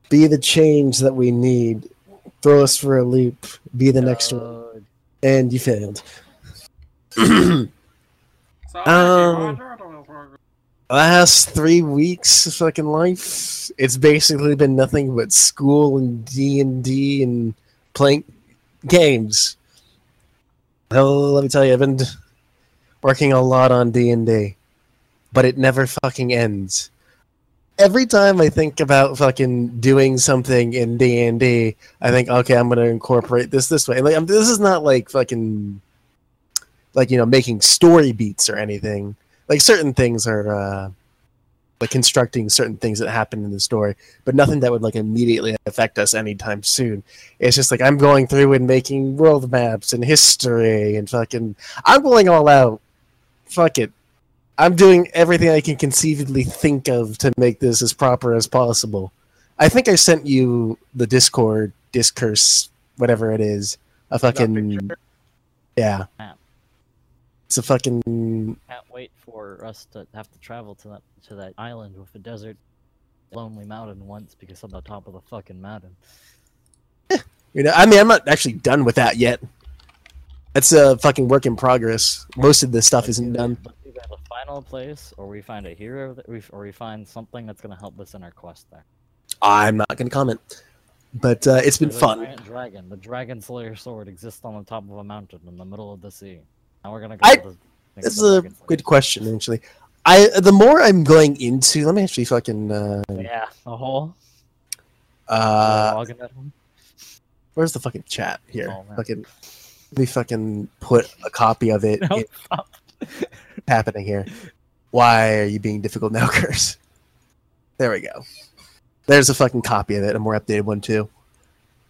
Be the change that we need. Throw us for a loop. Be the next one. Uh, And you failed. So, Um, Last three weeks of fucking life, it's basically been nothing but school and D and D and playing games. Hell, let me tell you, I've been working a lot on D and D, but it never fucking ends. Every time I think about fucking doing something in D and D, I think, okay, I'm gonna incorporate this this way. Like, I'm, this is not like fucking, like you know, making story beats or anything like certain things are uh like constructing certain things that happen in the story, but nothing that would like immediately affect us anytime soon. It's just like I'm going through and making world maps and history and fucking I'm going all out. Fuck it. I'm doing everything I can conceivably think of to make this as proper as possible. I think I sent you the Discord discourse, whatever it is. A fucking yeah. Map. It's a fucking Can't wait for us to have to travel to that to that island with a desert, lonely mountain once because I'm on top of the fucking mountain. You know, I mean, I'm not actually done with that yet. That's a fucking work in progress. Most of this stuff isn't either- done. either the final place, or we find a hero, that we, or we find something that's gonna help us in our quest there. I'm not going to comment. But uh, it's been There's fun. dragon. The dragon slayer sword exists on the top of a mountain in the middle of the sea. Now we're gonna go. I- to the, think That's a good question, actually. I the more I'm going into, let me actually fucking uh, Yeah, a hole. uh log in that one. where's the fucking chat here? Oh, man. fucking let me fucking put a copy of it. No, in- happening here. Why are you being difficult now, Curse? There we go. There's a fucking copy of it, a more updated one too.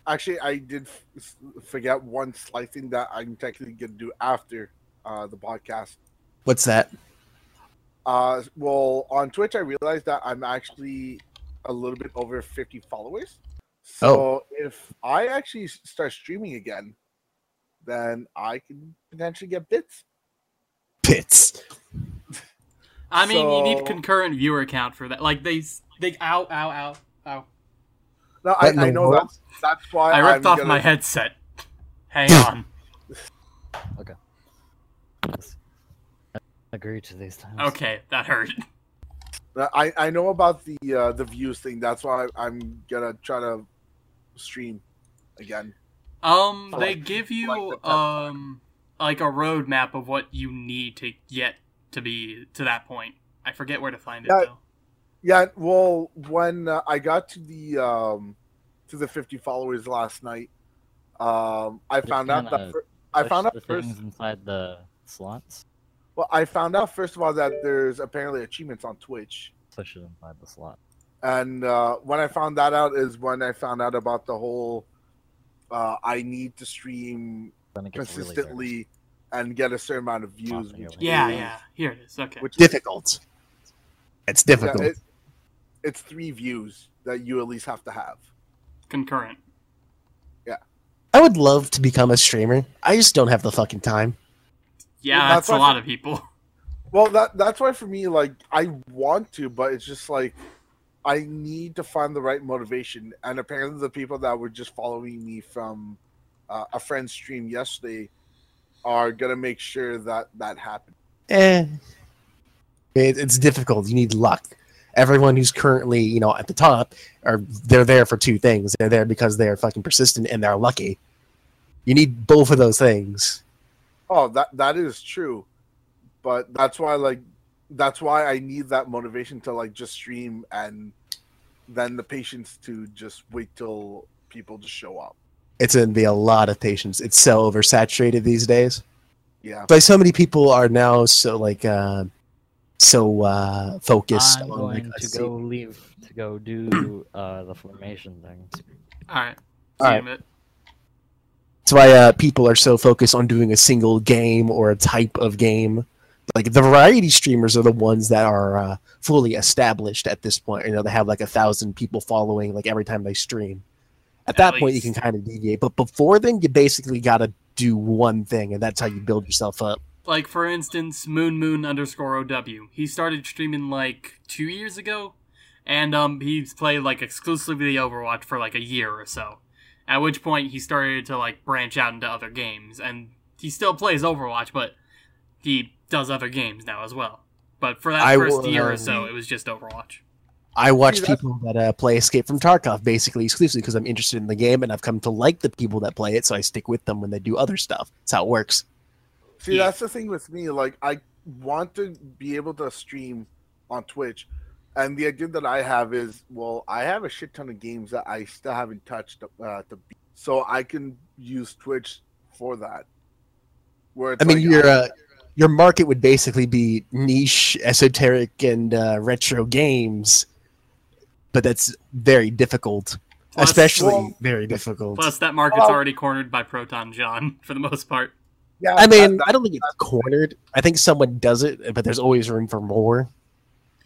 Actually, I did f- forget one slight thing that I'm technically going to do after uh, the podcast. What's that? Uh, well, on Twitch, I realized that I'm actually a little bit over 50 followers. So Oh. if I actually start streaming again, then I can potentially get bits. Bits. I mean, you need concurrent viewer count for that. Like they, s- they, ow, ow, ow, ow. No, What I, I know world? that's that's why I ripped I'm off gonna, my headset. Hang on. Agree to these times. Okay, that hurt. I I know about the uh, the views thing. That's why I'm gonna try to stream again. Um, I they like- give you like the pep talk. um like a roadmap of what you need to get to be to that point. I forget where to find it Yeah, though. Yeah, well, when uh, I got to the um to the 50 followers last night, um, I Just found out that fir- I found out the first. inside the slots. Well, I found out first of all that there's apparently achievements on Twitch, Push it inside the slot. and uh, when I found that out is when I found out about the whole. Uh, I need to stream Then it gets really consistently and get a certain amount of views. Which Yeah, is- yeah. Here it is. Okay. Which is, Difficult. It's yeah, difficult. it- it's three views that you at least have to have. Concurrent. Yeah. I would love to become a streamer. I just don't have the fucking time. Yeah, that's, that's a lot for- of people. Well, that that's why for me, like I want to, but it's just like I need to find the right motivation. And apparently, the people that were just following me from uh, a friend's stream yesterday are gonna make sure that that happens. Eh. It, it's difficult. You need luck. Everyone who's currently, you know, at the top, are they're there for two things. They're there because they're fucking persistent and they're lucky. You need both of those things. Oh, that that is true, but that's why like that's why I need that motivation to like just stream and then the patience to just wait till people just show up. It's going to be a lot of patience. It's so oversaturated these days. Yeah. Like so many people are now so like uh, so uh, focused I'm on going like, to go leave to go do uh, the formation thing. All right. See All you right. In a bit. That's why uh, people are so focused on doing a single game or a type of game. Like the variety streamers are the ones that are uh, fully established at this point. You know, they have like a thousand people following like every time they stream. At At that point, you can kind of deviate. But before then, you basically got to do one thing, and that's how you build yourself up. Like for instance, Moon Moon underscore OW. He started streaming like two years ago, and um he's played like exclusively the Overwatch for like a year or so. At which point he started to like branch out into other games, and he still plays Overwatch, but he does other games now as well. But for that I first will, year or um, so, it was just Overwatch. I watch people that uh, play Escape from Tarkov basically exclusively because I'm interested in the game, and I've come to like the people that play it, so I stick with them when they do other stuff. That's how it works. See, Yeah. that's the thing with me. Like, I want to be able to stream on Twitch, and the idea that I have is, well, I have a shit ton of games that I still haven't touched uh, to beat, so I can use Twitch for that. Where it's I mean, like, you're uh, your market would basically be niche, esoteric, and uh, retro games, but that's very difficult. Plus- Especially well- very difficult. Plus, that market's Well- already cornered by ProtonJon for the most part. Yeah, I mean, that- I don't think it's cornered. I think someone does it, but there's always room for more.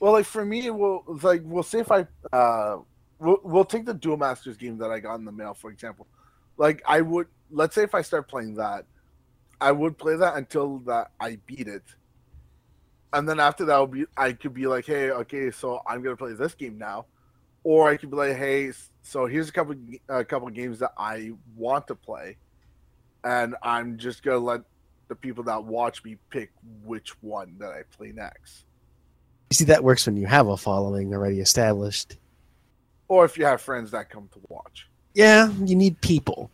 Well, like for me, we'll like we'll say if I uh we'll, we'll take the Duel Masters game that I got in the mail, for example. Like I would let's say if I start playing that, I would play that until that I beat it. And then after that, be I could be like, hey, okay, so I'm gonna play this game now, or I could be like, hey, so here's a couple a couple games that I want to play, and I'm just gonna let the people that watch me pick which one that I play next. You see, that works when you have a following already established. or if you have friends that come to watch. Yeah, you need people.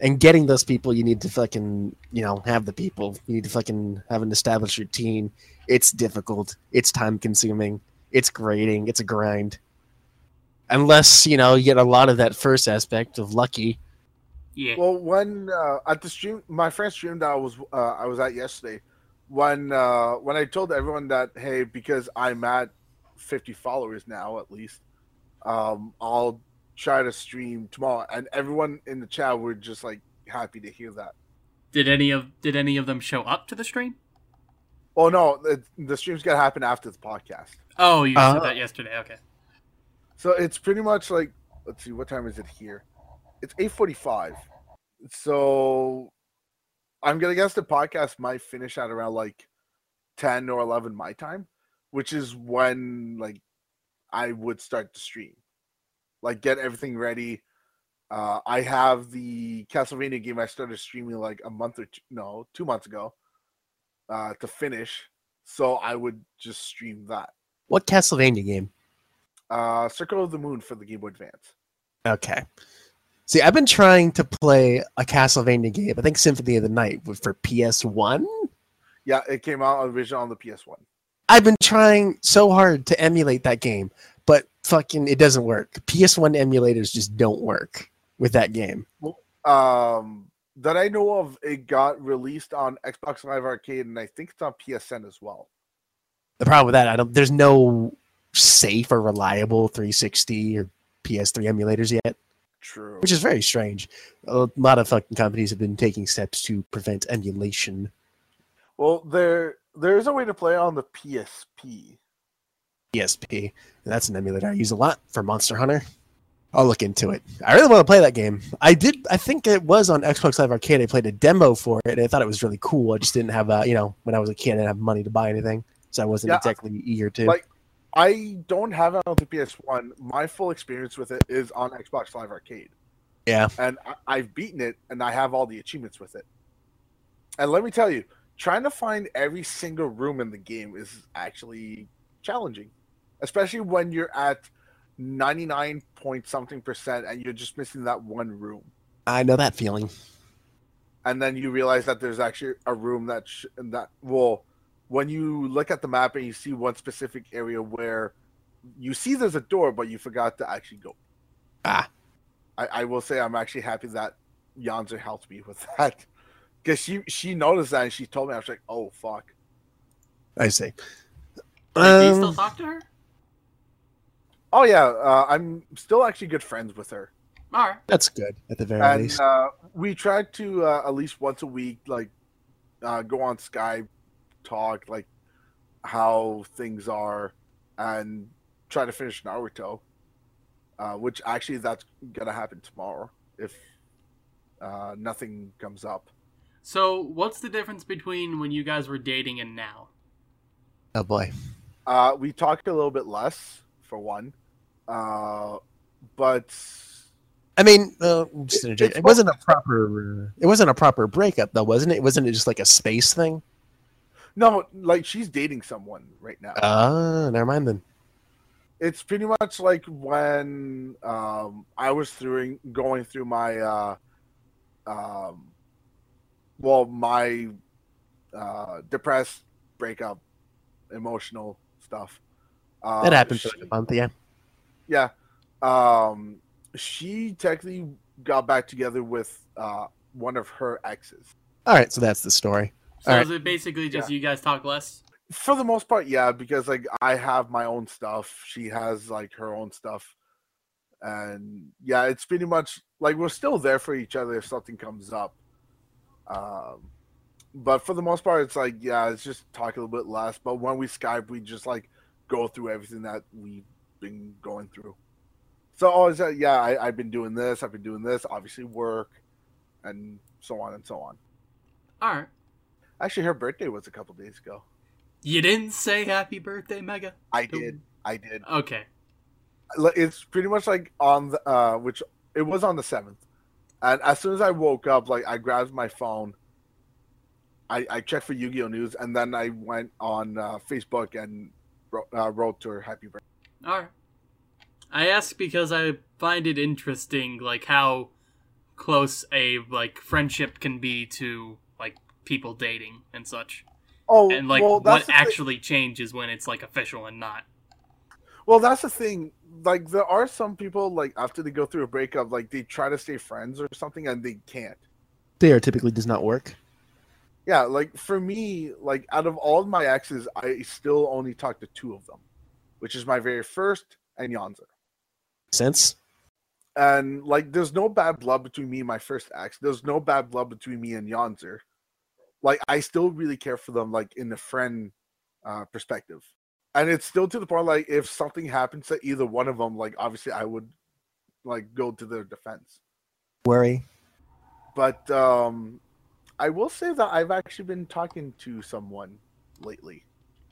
And getting those people, you need to fucking, you know, have the people. You need to fucking have an established routine. It's difficult. It's time consuming. It's grading. It's a grind. Unless, you know, you get a lot of that first aspect of lucky. Yeah. Well, when uh, at the stream, my friend stream that I was uh, I was at yesterday, when uh, when I told everyone that hey, because I'm at 50 followers now at least, um, I'll try to stream tomorrow, and everyone in the chat were just like happy to hear that. Did any of did any of them show up to the stream? Oh no, the, the stream's gonna happen after the podcast, Oh, you Uh, said that yesterday. Okay. so it's pretty much like let's see, what time is it here? It's 8:45, so I'm gonna guess the podcast might finish at around like 10 or 11 my time, which is when like I would start to stream, like get everything ready. Uh, I have the Castlevania game I started streaming like a month or two, no, two months ago uh, to finish, so I would just stream that. What Castlevania game? Uh, Circle of the Moon for the Game Boy Advance. Okay. See, I've been trying to play a Castlevania game. I think Symphony of the Night for PS1. Yeah, it came out originally on the PS1. I've been trying so hard to emulate that game, but fucking it doesn't work. PS1 emulators just don't work with that game. Um, that I know of, it got released on Xbox Live Arcade, and I think it's on PSN as well. The problem with that, I don't. There's no safe or reliable 360 or PS3 emulators yet, True. which is very strange. A lot of fucking companies have been taking steps to prevent emulation. Well, there there is a way to play on the PSP. PSP. That's an emulator I use a lot for Monster Hunter. I'll look into it. I really want to play that game. I did. I think it was on Xbox Live Arcade. I played a demo for it, and I thought it was really cool. I just didn't have, uh, you know, when I was a kid, I didn't have money to buy anything, so I wasn't Yeah, exactly eager to. like- I don't have it on the PS1. My full experience with it is on Xbox Live Arcade. Yeah. And I, I've beaten it, and I have all the achievements with it. And let me tell you, trying to find every single room in the game is actually challenging, especially when you're at 99 point something percent and you're just missing that one room. I know that feeling. and then you realize that there's actually a room that sh- that well when you look at the map and you see one specific area where you see there's a door but you forgot to actually go Ah. i, I will say i'm actually happy that Yanzer helped me with that because she she noticed that and she told me i was like oh fuck I see. Like, do you still Um, talk to her? oh yeah uh, i'm still actually good friends with her All right. that's good at the very and least. uh, we tried to uh, at least once a week like uh, go on skype talk like how things are and try to finish naruto uh, which actually that's gonna happen tomorrow if uh, nothing comes up So, what's the difference between when you guys were dating and now? oh boy. uh, we talked a little bit less for one uh, but I mean, uh, just interject. it wasn't a proper. Uh, it wasn't a proper breakup, though, wasn't it? Wasn't it just like a space thing? No like she's dating someone right now Ah, never mind then. it's pretty much like when um, I was through going through my uh, um, well my uh, depressed breakup, emotional stuff. Uh, That happened for like a month, yeah. yeah. Um, she technically got back together with uh, one of her exes. All right, so that's the story. So Alright. is it basically just you guys talk less? For the most part, yeah, because like I have my own stuff. She has like her own stuff. And yeah, it's pretty much like we're still there for each other if something comes up. Um but for the most part it's like yeah, it's just talk a little bit less. But when we Skype we just like go through everything that we've been going through. So always uh, yeah, I, I've been doing this, I've been doing this, obviously work and so on and so on. All right. Actually her birthday was a couple days ago. You didn't say happy birthday, Mega. I did. I did. Okay. It's pretty much like on the uh which it was on the 7th and as soon as i woke up like i grabbed my phone i i checked for yu-gi-oh news and then i went on uh, facebook and wrote, uh, wrote to her happy birthday All right. I ask because I find it interesting, like how close a like friendship can be to people dating and such, oh and like well, what that's the thing- actually changes when it's like official and not. well that's the thing like there are some people like after they go through a breakup like they try to stay friends or something and they can't They are typically does not work. yeah like for me like out of all my exes i still only talk to two of them which is my very first and Yanzer. Sense? and like there's no bad blood between me and my first ex there's no bad blood between me and Yanzer. Like i still really care for them like in the friend uh perspective and it's still to the point like if something happens to either one of them like obviously i would like go to their defense Worry. but um i will say that i've actually been talking to someone lately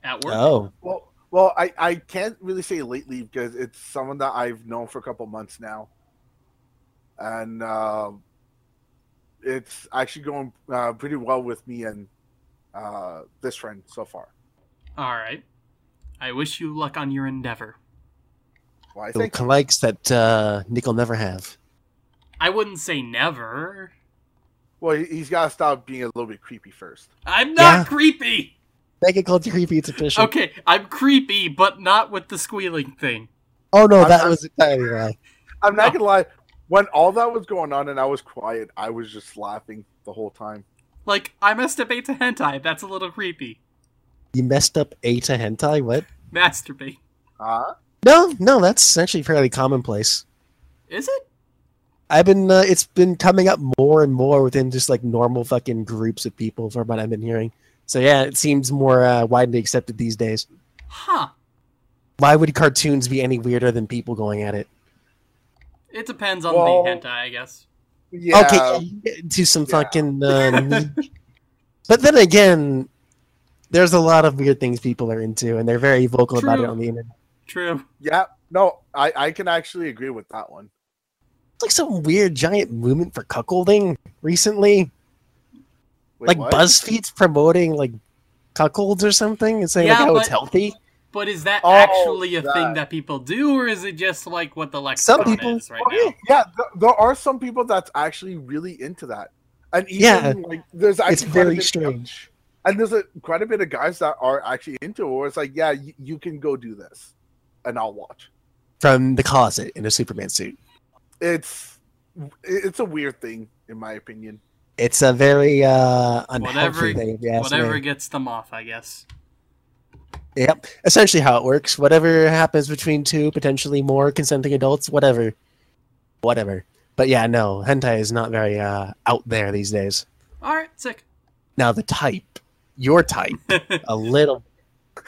At work. Oh. well well i i can't really say lately because it's someone that i've known for a couple months now and um it's actually going uh, pretty well with me and uh this friend so far All right. I wish you luck on your endeavor. well i The think likes that uh, Nick will never have. I wouldn't say never. well he- he's got to stop being a little bit creepy first I'm not Yeah. creepy. Make it called creepy, it's official. Okay, I'm creepy, but not with the squealing thing. Oh no, I'm- that I'm- was entirely lie. i'm not No. gonna lie when all that was going on and i was quiet i was just laughing the whole time Like, I masturbate to hentai. That's a little creepy. You messed up A to hentai? What? Masturbate. huh No, no, that's actually fairly commonplace. Is it? I've been, uh, it's been coming up more and more within just like normal fucking groups of people from what I've been hearing. So yeah, it seems more uh, widely accepted these days. Huh. Why would cartoons be any weirder than people going at it? It depends on Well- the hentai, I guess. yeah Okay, yeah, you get some Yeah. fucking. Uh, but then again, there's a lot of weird things people are into, and they're very vocal about it on the internet. True. yeah no i i can actually agree with that one It's like some weird giant movement for cuckolding recently. Wait, like what? BuzzFeed's promoting like cuckolds or something and saying Yeah, like, oh, it's healthy. But is that Oh, actually a that. thing that people do, or is it just like what the lexicon Some people- is right Okay, now? yeah, th- there are some people that's actually really into that, and even Yeah. like there's actually It's very bit- strange. and there's a quite a bit of guys that are actually into it. Where it's like, yeah, you, you can go do this, and I'll watch. From the closet in a Superman suit. It's it's a weird thing, in my opinion. It's a very uh, unhealthy Whatever- thing. If you ask Whatever me. gets them off, I guess. Yep. Essentially how it works. Whatever happens between two, potentially more consenting adults, whatever. Whatever. But yeah, no, hentai is not very uh, out there these days. All right, sick. Now the type, your type, a little.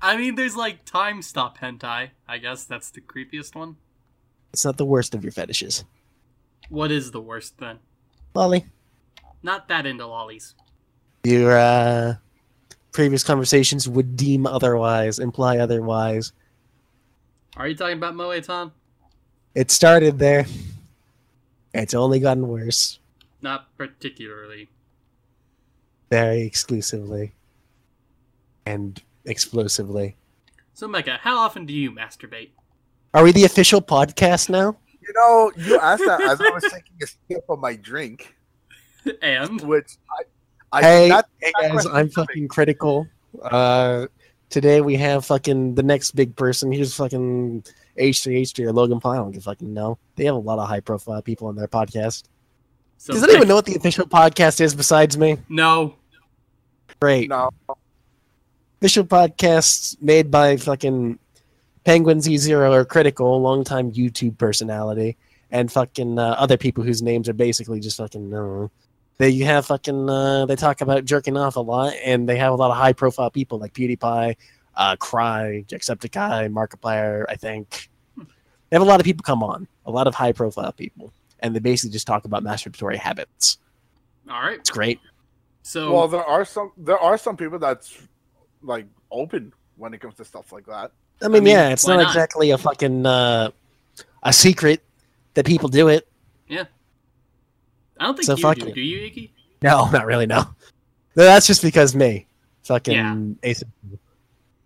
I mean, there's like time stop hentai. I guess that's the creepiest one. It's not the worst of your fetishes. What is the worst then? Lolly, Not that into lollies. your uh, previous conversations would deem otherwise, imply otherwise. Are you talking about Moetan? It started there. It's only gotten worse, Not particularly. very exclusively and explosively. So, Mecca, how often do you masturbate? Are we the official podcast now? You know, you asked that as I was taking a sip of my drink, and which I, I hey, not, hey not guys, question I'm fucking critical. Uh, today we have fucking the next big person. Here's fucking H3H3 or Logan Paul. I don't give fucking know. They have a lot of high profile people on their podcast. So Does anyone know what the official podcast is besides me? No. Great. No, Official podcast made by fucking Penguin Z0 or Critical, longtime YouTube personality, and fucking uh, other people whose names are basically just fucking, no. They you have fucking, uh, they talk about jerking off a lot, and they have a lot of high profile people like PewDiePie, uh, Cry, Jacksepticeye, Markiplier, I think. They have a lot of people come on, a lot of high profile people, and they basically just talk about masturbatory habits. All right. It's great. So well, there are some there are some people that's like open when it comes to stuff like that. I mean, mean, yeah, it's not, not? exactly a fucking uh, a secret that people do it. I don't think so you fuck do. it. Do you, Icky? No, not really. No, no that's just because me, fucking Yeah. Ace.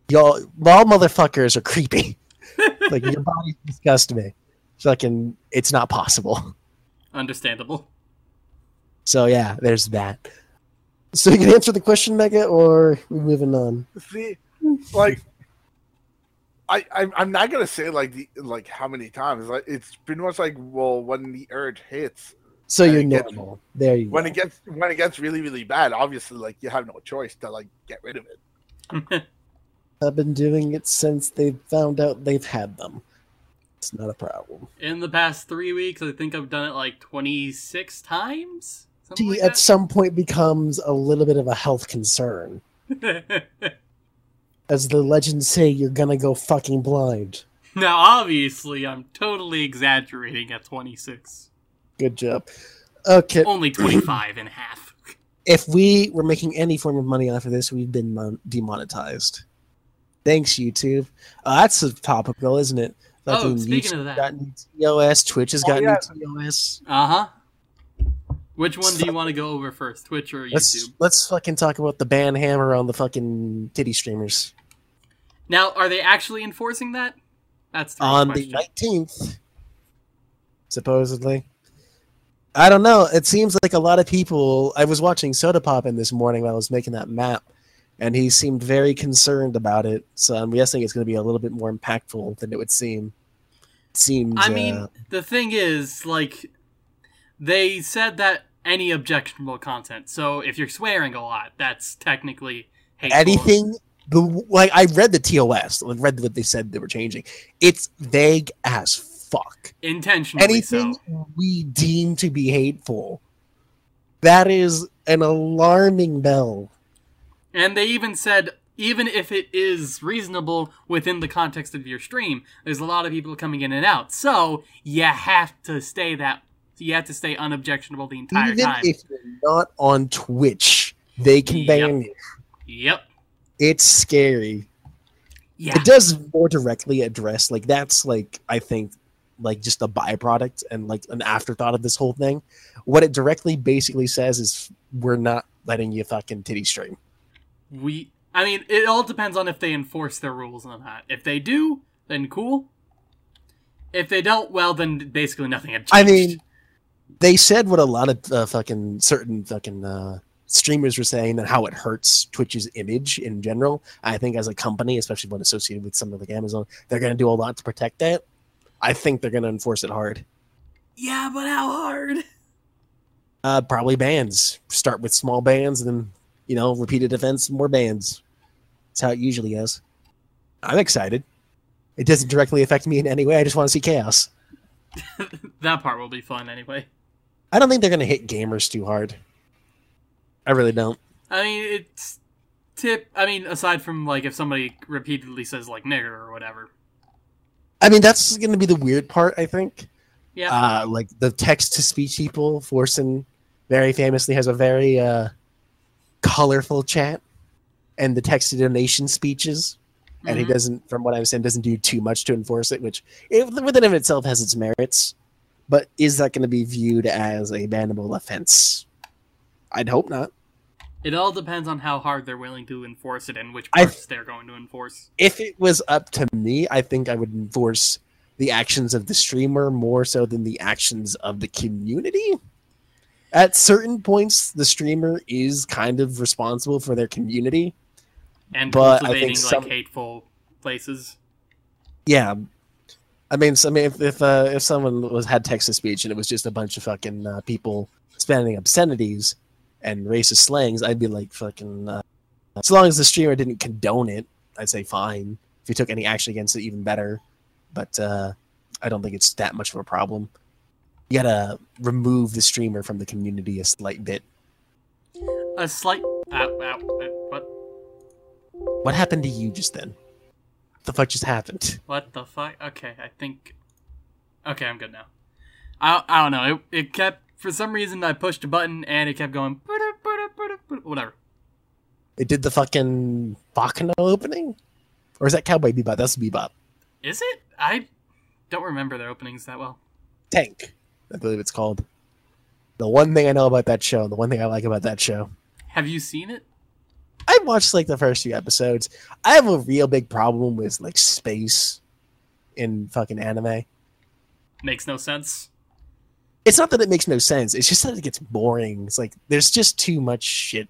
Y'all, all motherfuckers are creepy. like your body disgusts me. Fucking, it's not possible. Understandable. So yeah, there's that. So you can answer the question, Mega, or we moving on? See, like, I I'm, I'm not gonna say like the like how many times. Like it's pretty much like well when the urge hits, So When you're it gets- normal. There you when go. it gets when it gets really really bad. Obviously, like you have no choice to like get rid of it. I've been doing it since they found out they've had them. It's not a problem. In the past three weeks, I think I've done it like 26 times? Something like at some point becomes a little bit of a health concern. As the legends say, you're gonna go fucking blind. now, obviously, I'm totally exaggerating at 26. Good job. Okay, Only 25 and a half. if we were making any form of money off of this, we've been demonetized. Thanks, YouTube. Uh, that's a topical, isn't it? Oh, speaking YouTube of that. got new TOS. Twitch has Oh, got yeah. new TOS. Uh huh. Which one do you want to go over first, Twitch or YouTube? Let's YouTube? let's fucking talk about the ban hammer on the fucking titty streamers Now, are they actually enforcing that? That's the on question. the nineteenth, supposedly. I don't know. It seems like a lot of people. I was watching Sodapoppin this morning while I was making that map, and he seemed very concerned about it. So I'm guessing it's going to be a little bit more impactful than it would seem. It seems. I mean, uh, the thing is, like, they said that any objectionable content. So if you're swearing a lot, that's technically hateful. anything. The like, I read the TOS. I read what they said they were changing. It's vague as fuck. intentionally. anything so. we deem to be hateful that is an alarming bell And they even said, even if it is reasonable within the context of your stream, there's a lot of people coming in and out. So you have to stay that. You have to stay unobjectionable the entire even time. if you're not on twitch they can Yep. ban you Yep. it's scary Yeah. it does more directly address like that's like i think like just a byproduct and like an afterthought of this whole thing what it directly basically says is we're not letting you fucking titty stream We. I mean, it all depends on if they enforce their rules on that. If they do, then cool. If they don't, well, then basically nothing had changed. I mean, they said what a lot of uh, fucking certain fucking uh, streamers were saying that how it hurts Twitch's image in general. I think as a company, especially when associated with something like Amazon, they're going to do a lot to protect that. I think they're going to enforce it hard. yeah, but how hard? Uh, probably bans. Start with small bans, and then you know, repeated offense, more bans. That's how it usually is. I'm excited. It doesn't directly affect me in any way. I just want to see chaos. that part will be fun anyway. I don't think they're going to hit gamers too hard. I really don't. I mean, it's tip. I mean, aside from like if somebody repeatedly says like nigger or whatever. I mean, that's going to be the weird part, I think. Yeah. Uh, like the text to speech people, Forsen very famously has a very uh, colorful chat and the text to donation speeches. And he Mhm. doesn't, from what I understand, doesn't do too much to enforce it, which it, within of itself has its merits. But is that going to be viewed as a bannable offense? I'd hope not. It all depends on how hard they're willing to enforce it and which parts they're going to enforce. if it was up to me, I think I would enforce the actions of the streamer more so than the actions of the community. At certain points, the streamer is kind of responsible for their community. And But I think like hateful places. Yeah. I mean, so, I mean, if if, uh, if someone was had text to speech and it was just a bunch of fucking uh, people spamming obscenities and racist slangs, I'd be like fucking. Uh, as long as the streamer didn't condone it, I'd say fine. If you took any action against it, even better. But uh, I don't think it's that much of a problem. You gotta remove the streamer from the community a slight bit. A slight. Ow, ow, uh, what? What happened to you just then? What the fuck just happened? What the fuck? Okay, I think. Okay, I'm good now. I, I don't know. It, it kept. For some reason, I pushed a button and it kept going. Whatever. It did the fucking Baccano opening? Or is that Cowboy Bebop? That's Bebop. Is it? I don't remember their openings that well. Tank, I believe it's called. The one thing I know about that show, the one thing I like about that show. Have you seen it? I watched like the first few episodes. I have a real big problem with like space in fucking anime. Makes no sense. It's not that it makes no sense. It's just that it gets boring. It's like there's just too much shit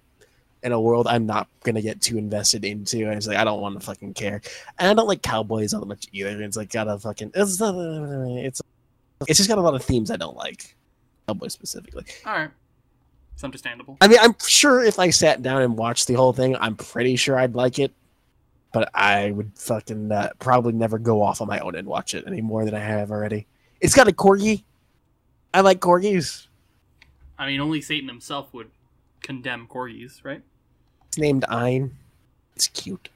in a world I'm not gonna get too invested into. And it's like I don't want to fucking care. And I don't like cowboys all that much either. It's like got a fucking it's it's it's just got a lot of themes I don't like. Cowboys specifically. All right, it's understandable. I mean, I'm sure if I sat down and watched the whole thing, I'm pretty sure I'd like it. But I would fucking uh, probably never go off on my own and watch it any more than I have already. It's got a corgi. I like corgis. I mean, only Satan himself would condemn corgis, right? It's named Ein. It's cute.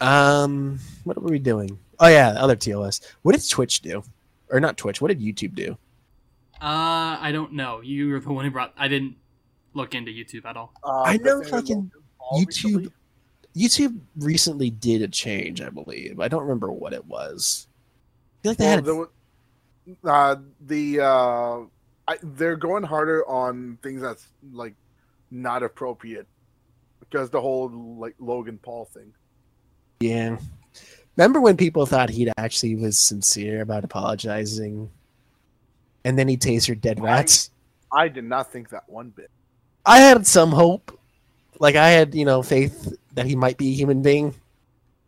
Um, what were we doing? Oh yeah, other TOS. What did Twitch do? Or not Twitch, what did YouTube do? Uh, I don't know. You were the one who brought. I didn't look into YouTube at all. Uh, I know fucking YouTube- recently? YouTube recently did a change, I believe. I don't remember what it was. I feel like they Well, had there wa- uh, the uh, I, they're going harder on things that's like not appropriate because the whole like Logan Paul thing. Yeah. Remember when people thought he actually was sincere about apologizing? And then he tasered dead I- rats? I did not think that one bit. I had some hope. Like, I had, you know, faith that he might be a human being.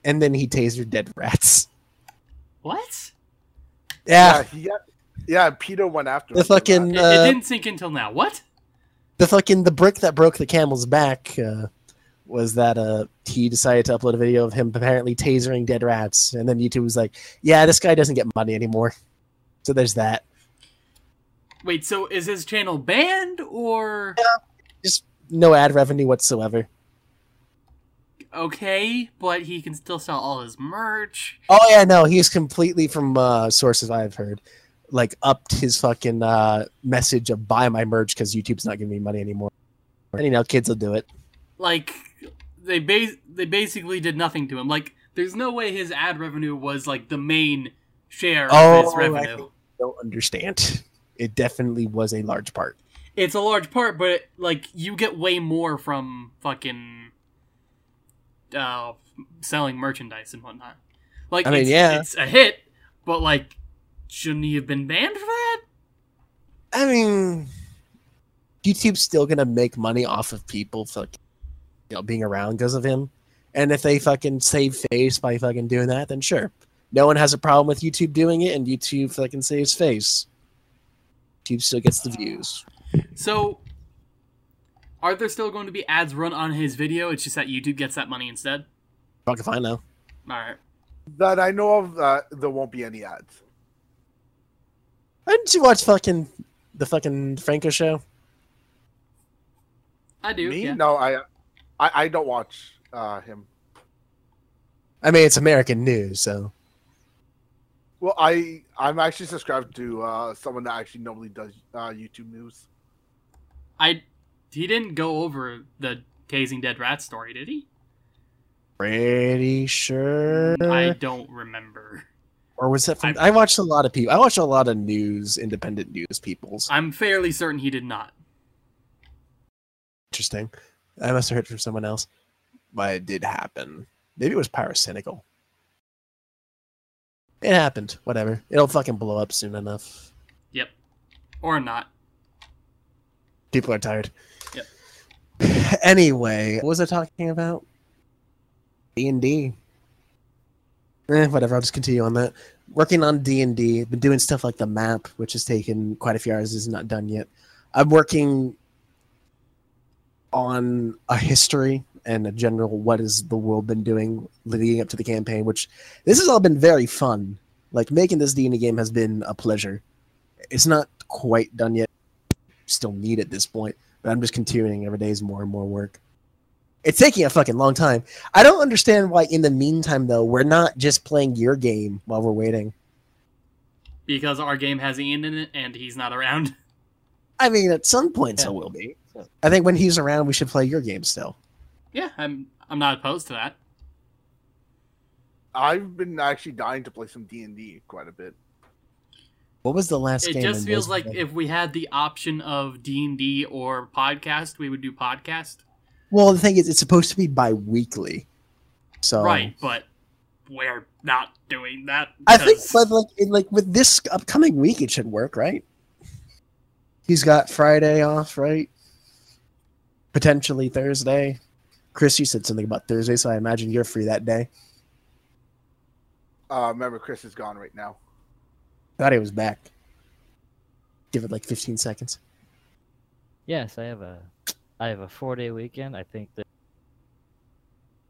And then he tasered dead rats. What? Yeah. he got, yeah. Peter went after The him fucking- It, Uh, it didn't sink until now. What? The fucking, the brick that broke the camel's back uh, was that uh, he decided to upload a video of him apparently tasering dead rats. And then YouTube was like, yeah, this guy doesn't get money anymore. So there's that. Wait, so is his channel banned or Just no ad revenue whatsoever. Okay? But he can still sell all his merch. Oh yeah, no, he's completely from uh, sources I've heard, like upped his fucking uh, message of buy my merch because YouTube's not giving me money anymore. And you know, kids will do it. Like they bas- they basically did nothing to him. Like there's no way his ad revenue was like the main share of Oh, his I revenue. don't understand. It definitely was a large part. It's a large part, but like you get way more from fucking uh, selling merchandise and whatnot. Like I mean, it's, yeah. it's a hit, but like shouldn't he have been banned for that? I mean, YouTube's still gonna make money off of people fucking, you know, being around because of him. And if they fucking save face by fucking doing that, then sure. No one has a problem with YouTube doing it, and YouTube fucking saves face. YouTube still gets the views. So, are there still going to be ads run on his video? It's just that YouTube gets that money instead. Fuck if I know. All right. that I know of. Uh, there won't be any ads. Why didn't you watch fucking the fucking Franco show? I do. Me? Yeah. No, I, I, I don't watch uh, him. I mean, it's American news, so Well, I I'm actually subscribed to uh, someone that actually normally does uh, YouTube news. I he didn't go over the tasing dead rat story, did he? pretty sure. I don't remember. or was that from? I- I watched a lot of people. I watched a lot of news, independent news people's. I'm fairly certain he did not. Interesting. I must have heard from someone else, but it did happen. Maybe it was pyrocynical. It happened. Whatever. It'll fucking blow up soon enough. Yep. Or not. People are tired. Anyway, what was I talking about? D and D. Eh, whatever. I'll just continue on that. Working on D and D. Been doing stuff like the map, which has taken quite a few hours. Is not done yet. I'm working on a history and a general what has the world been doing leading up to the campaign. Which this has all been very fun. Like making this D and D game has been a pleasure. It's not quite done yet. Still need at this point, but I'm just continuing every day is more and more work. It's taking a fucking long time. I don't understand why in the meantime, though, we're not just playing your game while we're waiting. Because our game has Ian in it and he's not around. I mean, at some point, Yeah. so will be. I think when he's around, we should play your game still. Yeah, I'm I'm not opposed to that. I've been actually dying to play some D and D quite a bit. What was the last It game? just feels those- like if we had the option of D and D or podcast, we would do podcast. Well, the thing is, it's supposed to be bi-weekly. So Right, but we're not doing that. I think, but like, in, like with this upcoming week, it should work, right? He's got Friday off, right? Potentially Thursday. Chris, you said something about Thursday, so I imagine you're free that day. Uh, remember, Chris is gone right now. Thought he was back. Give it like 15 seconds. Yes, I have a I have a four day weekend. I think that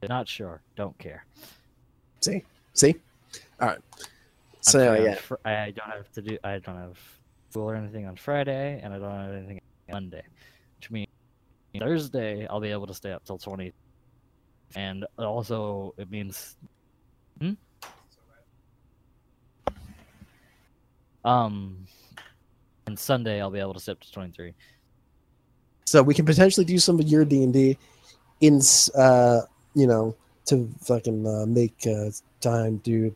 not sure. Don't care. See, see. All right. So free yeah, I don't have to do. I don't have school or anything on Friday, and I don't have anything on Monday, which means Thursday I'll be able to stay up till twenty. And also, it means. Hmm? Um, and Sunday I'll be able to up to twenty three. so we can potentially do some of your D and D, in uh, you know, to fucking uh, make uh, time do,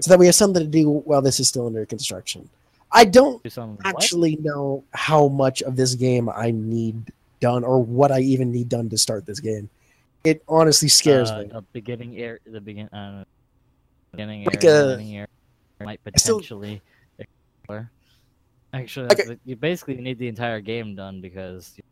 so that we have something to do while this is still under construction. I don't Do some what? actually know how much of this game I need done or what I even need done to start this game. It honestly scares uh, me. The beginning air, the begin, uh, beginning Like a- beginning area might I still- potentially explore. Actually, Like a- the- you basically need the entire game done because you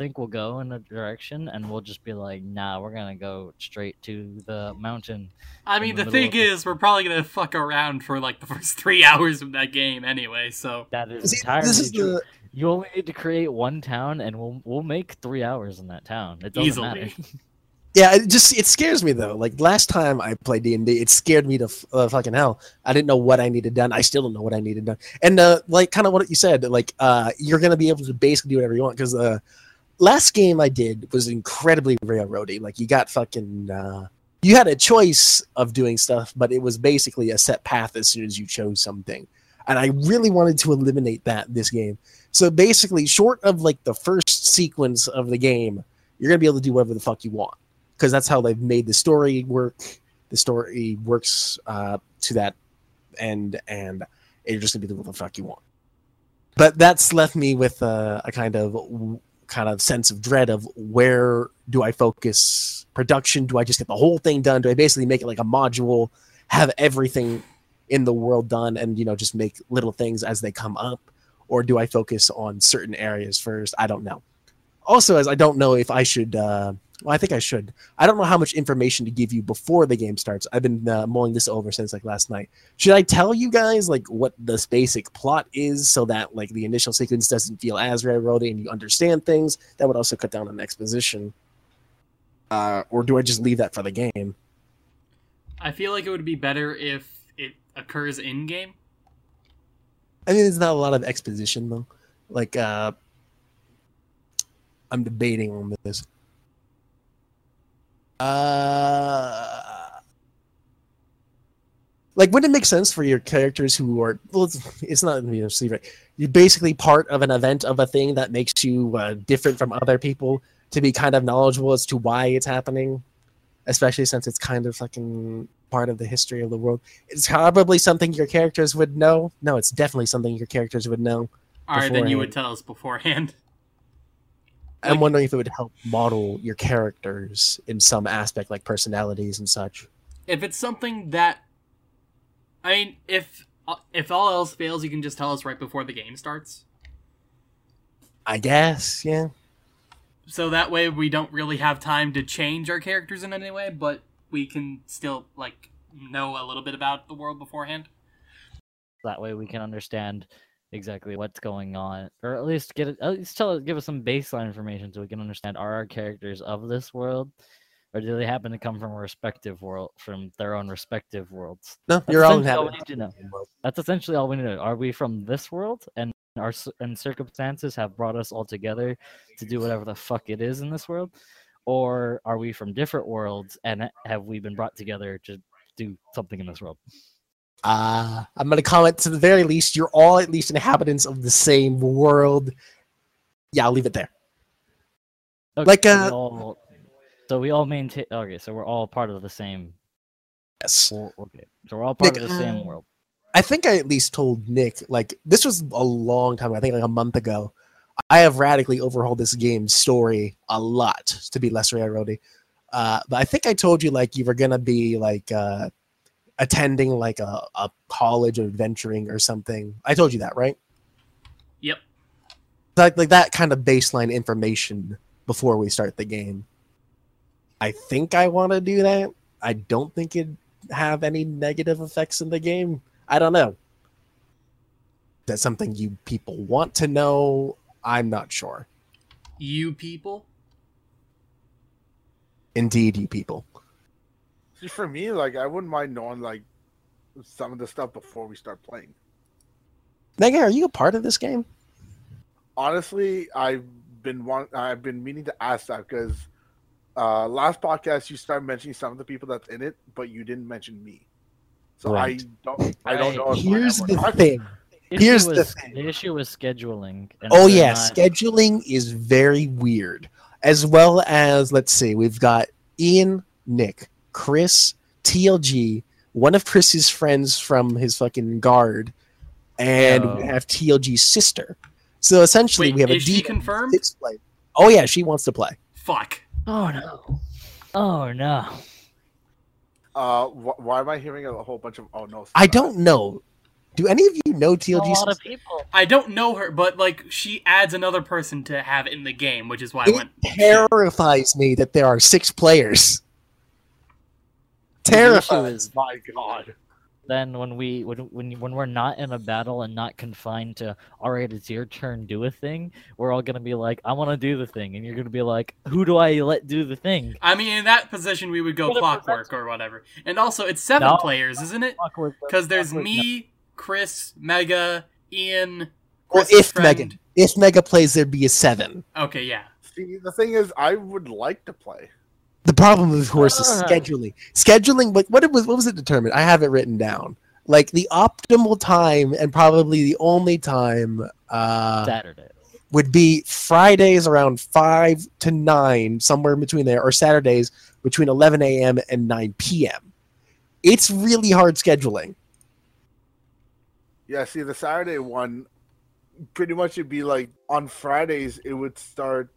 think we'll go in a direction and we'll just be like, nah, we're gonna go straight to the mountain. I mean, the the thing of is, we're probably gonna fuck around for like the first three hours of that game anyway. So That is See, entirely this is true. the You only need to create one town, and we'll we'll make three hours in that town. It doesn't Easily. matter. Yeah, it just it scares me though. Like last time I played D and D, it scared me to uh, fucking hell. I didn't know what I needed done. I still don't know what I needed done. And uh, like kind of what you said, like uh, you're gonna be able to basically do whatever you want because uh, last game I did was incredibly railroady. Like you got fucking uh, you had a choice of doing stuff, but it was basically a set path as soon as you chose something. And I really wanted to eliminate that this game. So basically, short of like the first sequence of the game, you're gonna be able to do whatever the fuck you want because that's how they've made the story work. The story works uh, to that end, and you're just gonna be what the fuck you want. But that's left me with uh, a kind of kind of sense of dread of where do I focus production? Do I just get the whole thing done? Do I basically make it like a module, have everything in the world done, and you know just make little things as they come up, or do I focus on certain areas first? I don't know. Also, as I don't know if I should. Uh, well, I think I should. I don't know how much information to give you before the game starts. I've been uh, mulling this over since like last night. Should I tell you guys like what this basic plot is so that like the initial sequence doesn't feel as railroady and you understand things? That would also cut down on exposition. Uh, or do I just leave that for the game? I feel like it would be better if it occurs in game. I mean, there's not a lot of exposition though. Like, uh, I'm debating on this. Uh, like, wouldn't it make sense for your characters who are well? It's, not you know, right? You're basically part of an event of a thing that makes you uh, different from other people to be kind of knowledgeable as to why it's happening, especially since it's kind of fucking part of the history of the world. It's probably something your characters would know. No, it's definitely something your characters would know. All right, then you would tell us beforehand. I'm Like- wondering if it would help model your characters in some aspect, like personalities and such. If it's something that, I mean, if uh, if all else fails, you can just tell us right before the game starts. I guess, yeah. So that way we don't really have time to change our characters in any way, but we can still like know a little bit about the world beforehand. That way we can understand exactly what's going on, or at least get it, at least tell give us some baseline information so we can understand are our characters of this world, or do they happen to come from a respective world, from their own respective worlds? No, That's you're all essentially all we need to know. That's essentially all we need to know. Are we from this world, and our and circumstances have brought us all together to do whatever the fuck it is in this world, or are we from different worlds and have we been brought together to do something in this world? Uh, I'm going to comment to the very least, you're all at least inhabitants of the same world. Yeah, I'll leave it there. Okay, Like, so uh, we all, so we all maintain. Okay, so we're all part of the same. Yes. Okay, so we're all part Nick, of the uh, same world. I think I at least told Nick, like, this was a long time, ago, I think like a month ago. I have radically overhauled this game's story a lot to be less railroady. Uh, but I think I told you, like, you were going to be, like, uh, attending, like, a, a college of adventuring or something. I told you that, right? Yep. Like, like that kind of baseline information before we start the game. I think I want to do that. I don't think it'd have any negative effects in the game. I don't know. That's something you people want to know. I'm not sure. You people. Indeed, you people. See, for me, like I wouldn't mind knowing like some of the stuff before we start playing. Megan, are you a part of this game? Honestly, I've been want I've been meaning to ask that because uh, last podcast you started mentioning some of the people that's in it, but you didn't mention me. So Right. I don't I don't know. If Here's the not. thing. Issue here's the was, thing. the issue was scheduling. and Oh yeah, not- scheduling is very weird. As well as let's see, we've got Ian, Nick, Chris, TLG, one of Chris's friends from his fucking guard, and we have TLG's sister. So essentially, Wait, we have a is she D confirmed? six player. Oh yeah, she wants to play. Fuck. Oh no! Oh no! Uh, wh- why am I hearing a whole bunch of oh no? I don't know. Do any of you know TLG? A lot of people. I don't know her, but like she adds another person to have in the game, which is why I It went. terrifies me that there are six players. The issue Terrifies. is My God. then when we when when when we're not in a battle and not confined to all right, it's your turn, do a thing. We're all gonna be like, I want to do the thing, and you're gonna be like, who do I let do the thing? I mean, in that position, we would go What clockwork or whatever. And also, it's seven No. players, isn't it? Because there's awkward, no. me, Chris, Mega, Ian. Well, if friend. Mega if Mega plays, there'd be a seven. Okay, yeah. See, the thing is, I would like to play. The problem, of course, is Ah. scheduling. Scheduling, what what it was what was it determined? I have it written down. Like the optimal time and probably the only time uh, Saturday. would be Fridays around five to nine, somewhere in between there, or Saturdays between 11 a.m. and 9 p.m. It's really hard scheduling. Yeah, see, the Saturday one, pretty much it'd be like on Fridays, it would start,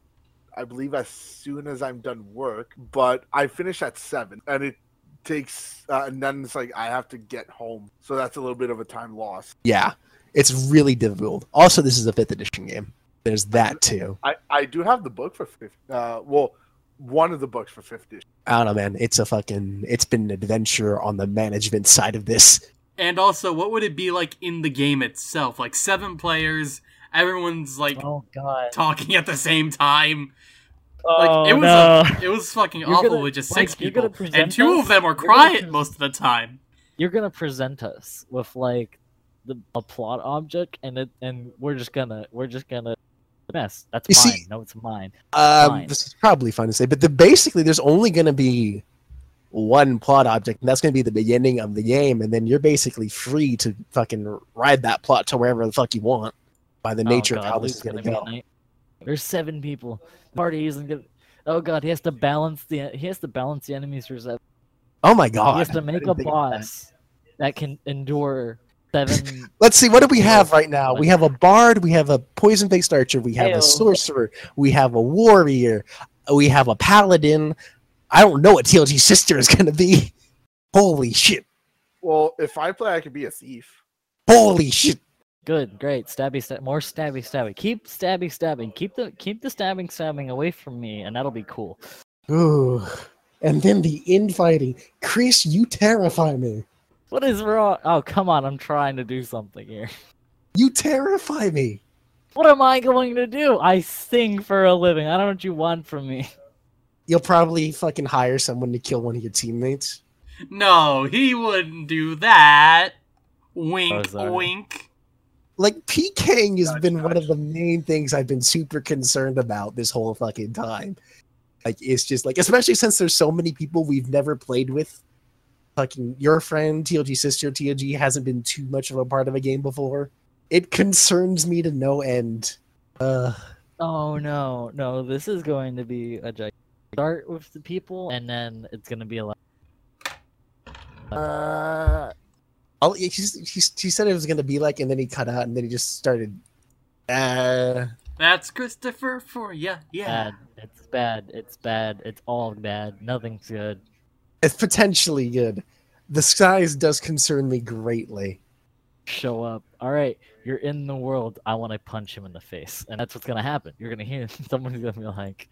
I believe, as soon as I'm done work, but I finish at seven, and it takes, uh, and then it's like I have to get home, so that's a little bit of a time loss. Yeah, it's really difficult. Also, this is a fifth edition game. There's that too. I, I do have the book for fifth, uh, well, one of the books for fifth edition. I don't know, man. It's a fucking. It's been an adventure on the management side of this. And also, what would it be like in the game itself? Like seven players, everyone's like Oh god. talking at the same time. Oh Like it was no. a, it was fucking You're awful gonna- with just Mike, six you're people, and two us? of them were You're gonna quiet pres- most of the time. You're gonna present us with like the a plot object, and it and we're just gonna we're just gonna mess. That's You mine. see- no, it's mine. Um, Fine. this is probably fun to say, but the, basically, there's only going to be one plot object, and that's going to be the beginning of the game, and then you're basically free to fucking ride that plot to wherever the fuck you want by the Oh, nature God, of how Luke's this is going to be go. night- There's seven people. Party isn't gonna. Oh god, he has to balance the he has to balance the enemies for seven. Oh my God, he has to make a think of that. boss that can endure seven. Let's see, what do we have right now? We have a bard, we have a poison-based archer, we have Heyo. a sorcerer, we have a warrior, we have a paladin. I don't know what TLG's sister is going to be. Holy shit! Well, if I play, I could be a thief. Holy shit! Good, great. Stabby, stab, more stabby, stabby. Keep stabby, stabbing. Keep the keep the stabbing, stabbing away from me, and that'll be cool. Ooh. and then the infighting. Chris, you terrify me. What is wrong? Oh, come on. I'm trying to do something here. You terrify me. What am I going to do? I sing for a living. I don't know what you want from me. You'll probably fucking hire someone to kill one of your teammates. No, he wouldn't do that. Wink, Oh, sorry. wink. Like, PKing has Gotcha, been one of the main things I've been super concerned about this whole fucking time. Like, it's just like, especially since there's so many people we've never played with. Fucking your friend, TLG sister, TLG hasn't been too much of a part of a game before. It concerns me to no end. Uh, Oh no, no, this is going to be a giant start with the people, and then it's gonna be a lot. Uh, I'll, he, he, he said it was going to be like, and then he cut out, and then he just started. Uh, That's Christopher for ya. Yeah. bad. It's bad. It's bad. It's all bad. Nothing's good. it's potentially good. The size does concern me greatly. Show up. All right, you're in the world. I want to punch him in the face, and that's what's gonna happen. You're gonna hear someone's gonna be like,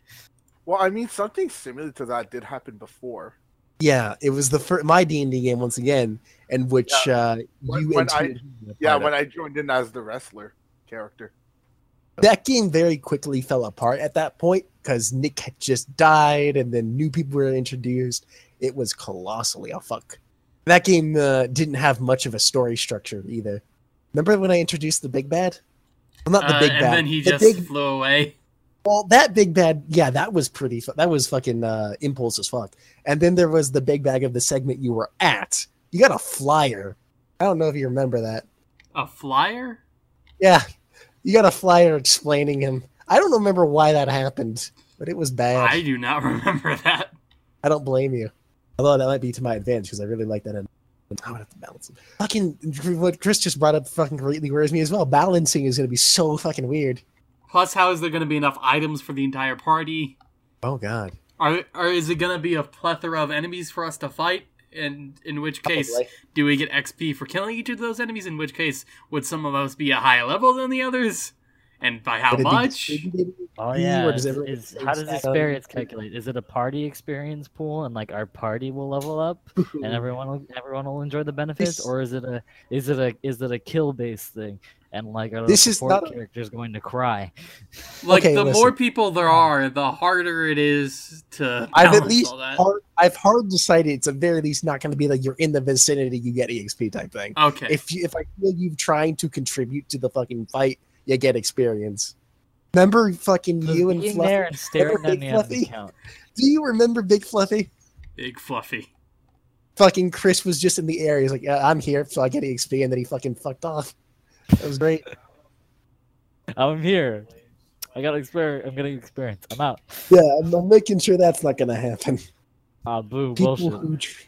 Well, I mean, something similar to that did happen before. Yeah, it was the first my D and D game once again, in which uh, you when and I- TLG were a Yeah, part of. when I joined in as the wrestler character. that game very quickly fell apart at that point because Nick had just died, and then new people were introduced. It was colossally a fuck. That game uh, didn't have much of a story structure either. Remember when I introduced the big bad? Well, not the Uh, big bad. and then he the just big flew away. Well, that big bad, yeah, that was pretty. That was fucking uh, impulse as fuck. And then there was the big bag of the segment you were at. You got a flyer. I don't know if you remember that. A flyer? Yeah, you got a flyer explaining him. I don't remember why that happened, but it was bad. I do not remember that. I don't blame you. Although that might be to my advantage because I really like that. I would have to balance it. Fucking what Chris just brought up fucking completely worries me as well. Balancing is going to be so fucking weird. Plus, how is there going to be enough items for the entire party? Oh god. Are, or is it going to be a plethora of enemies for us to fight? And in which case, Probably. do we get XP for killing each of those enemies? In which case, would some of us be a higher level than the others? And by how Would it be much? "Oh yeah." does Is, is- how does experience on- calculate? Is it a party experience pool, and like our party will level up? and everyone will everyone will enjoy the benefits, This- or is it a is it a is it a kill based thing? And like are the This is support not a- characters going to cry? Like, Okay, the listen. more people there are, the harder it is to I've at least all that. hard, I've hard decided it's at very least not going to be like you're in the vicinity, you get EXP type thing. Okay. If you, if I feel you trying to contribute to the fucking fight, you get experience. Remember fucking Just you and being Fluffy? there and staring Remember on Big the enemy Fluffy? count. Do you remember Big Fluffy? Big fluffy. Fucking Chris was just in the area. He's like, yeah, I'm here, so I get EXP, and then he fucking fucked off. That was great. I'm here. I got experience. I'm getting experience. I'm out. yeah, I'm, I'm making sure that's not going to happen. Ah, boo, People bullshit. who, tr-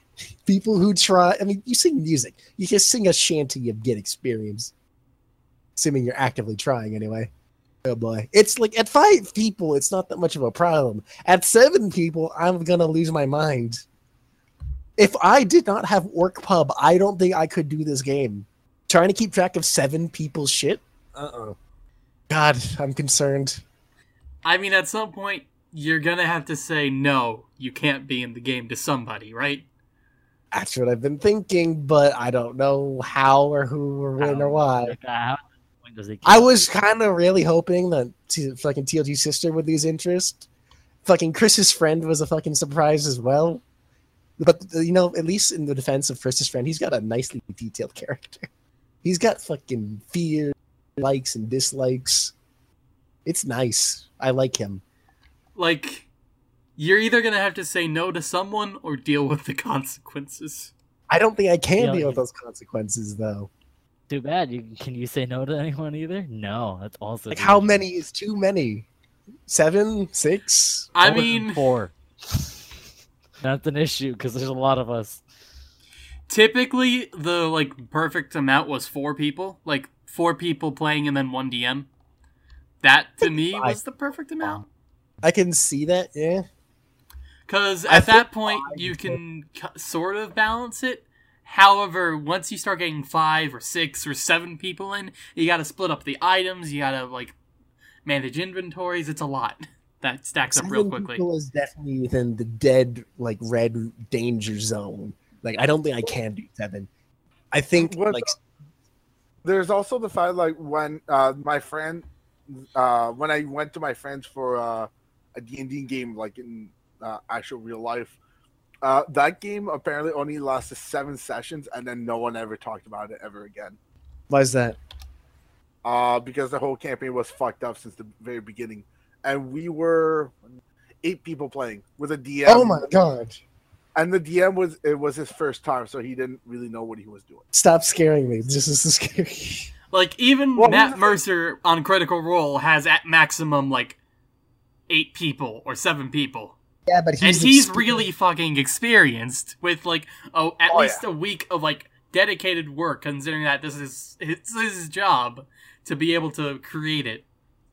people who try. I mean, you sing music. You just sing a shanty, you get experience. Assuming you're actively trying, anyway. Oh boy, it's like at five people, it's not that much of a problem. At seven people, I'm gonna lose my mind. If I did not have Orc Pub, I don't think I could do this game. Trying to keep track of seven people's shit. Uh oh. God, I'm concerned. I mean, at some point, you're gonna have to say no. You can't be in the game to somebody, right? That's what I've been thinking, but I don't know how or who or when or why. Uh, how when does it I was kind of really hoping that fucking TLG sister would lose interest. Fucking Chris's friend was a fucking surprise as well. But uh, you know, at least in the defense of Chris's friend, he's got a nicely detailed character. He's got fucking fear, likes and dislikes. It's nice. I like him. Like, you're either gonna have to say no to someone or deal with the consequences. I don't think I can Yeah, deal with those consequences though. Too bad. You can you say no to anyone either? No, that's also Like how many is too many? Seven, six? I More mean, four. That's an issue because there's a lot of us. typically the like perfect amount was four people, like four people playing and then one DM. That to me Five. was the perfect amount. I can see that. Yeah. Because at that think point, five you can sort of balance it. However, once you start getting five or six or seven people in, you got to split up the items. You got to like manage inventories. It's a lot. that stacks up real Seven quickly. people is definitely within the dead, like red danger zone. Like I don't think I can do seven. I think What- like There's also the fact like when uh, my friend, uh, when I went to my friends for uh, a D and D game, like in uh, actual real life, uh, that game apparently only lasted seven sessions, and then no one ever talked about it ever again. why is that? uh, because the whole campaign was fucked up since the very beginning, and we were eight people playing with a DM. oh my god! And the DM was it was his first time, so he didn't really know what he was doing. Stop scaring me. This is scary. Like even Well, Matt here's the thing- Mercer on Critical Role has at maximum like eight people or seven people, yeah, but and he's he's exper- really fucking experienced with like oh at Oh, least a week of like dedicated work, considering that this is this is his job to be able to create it.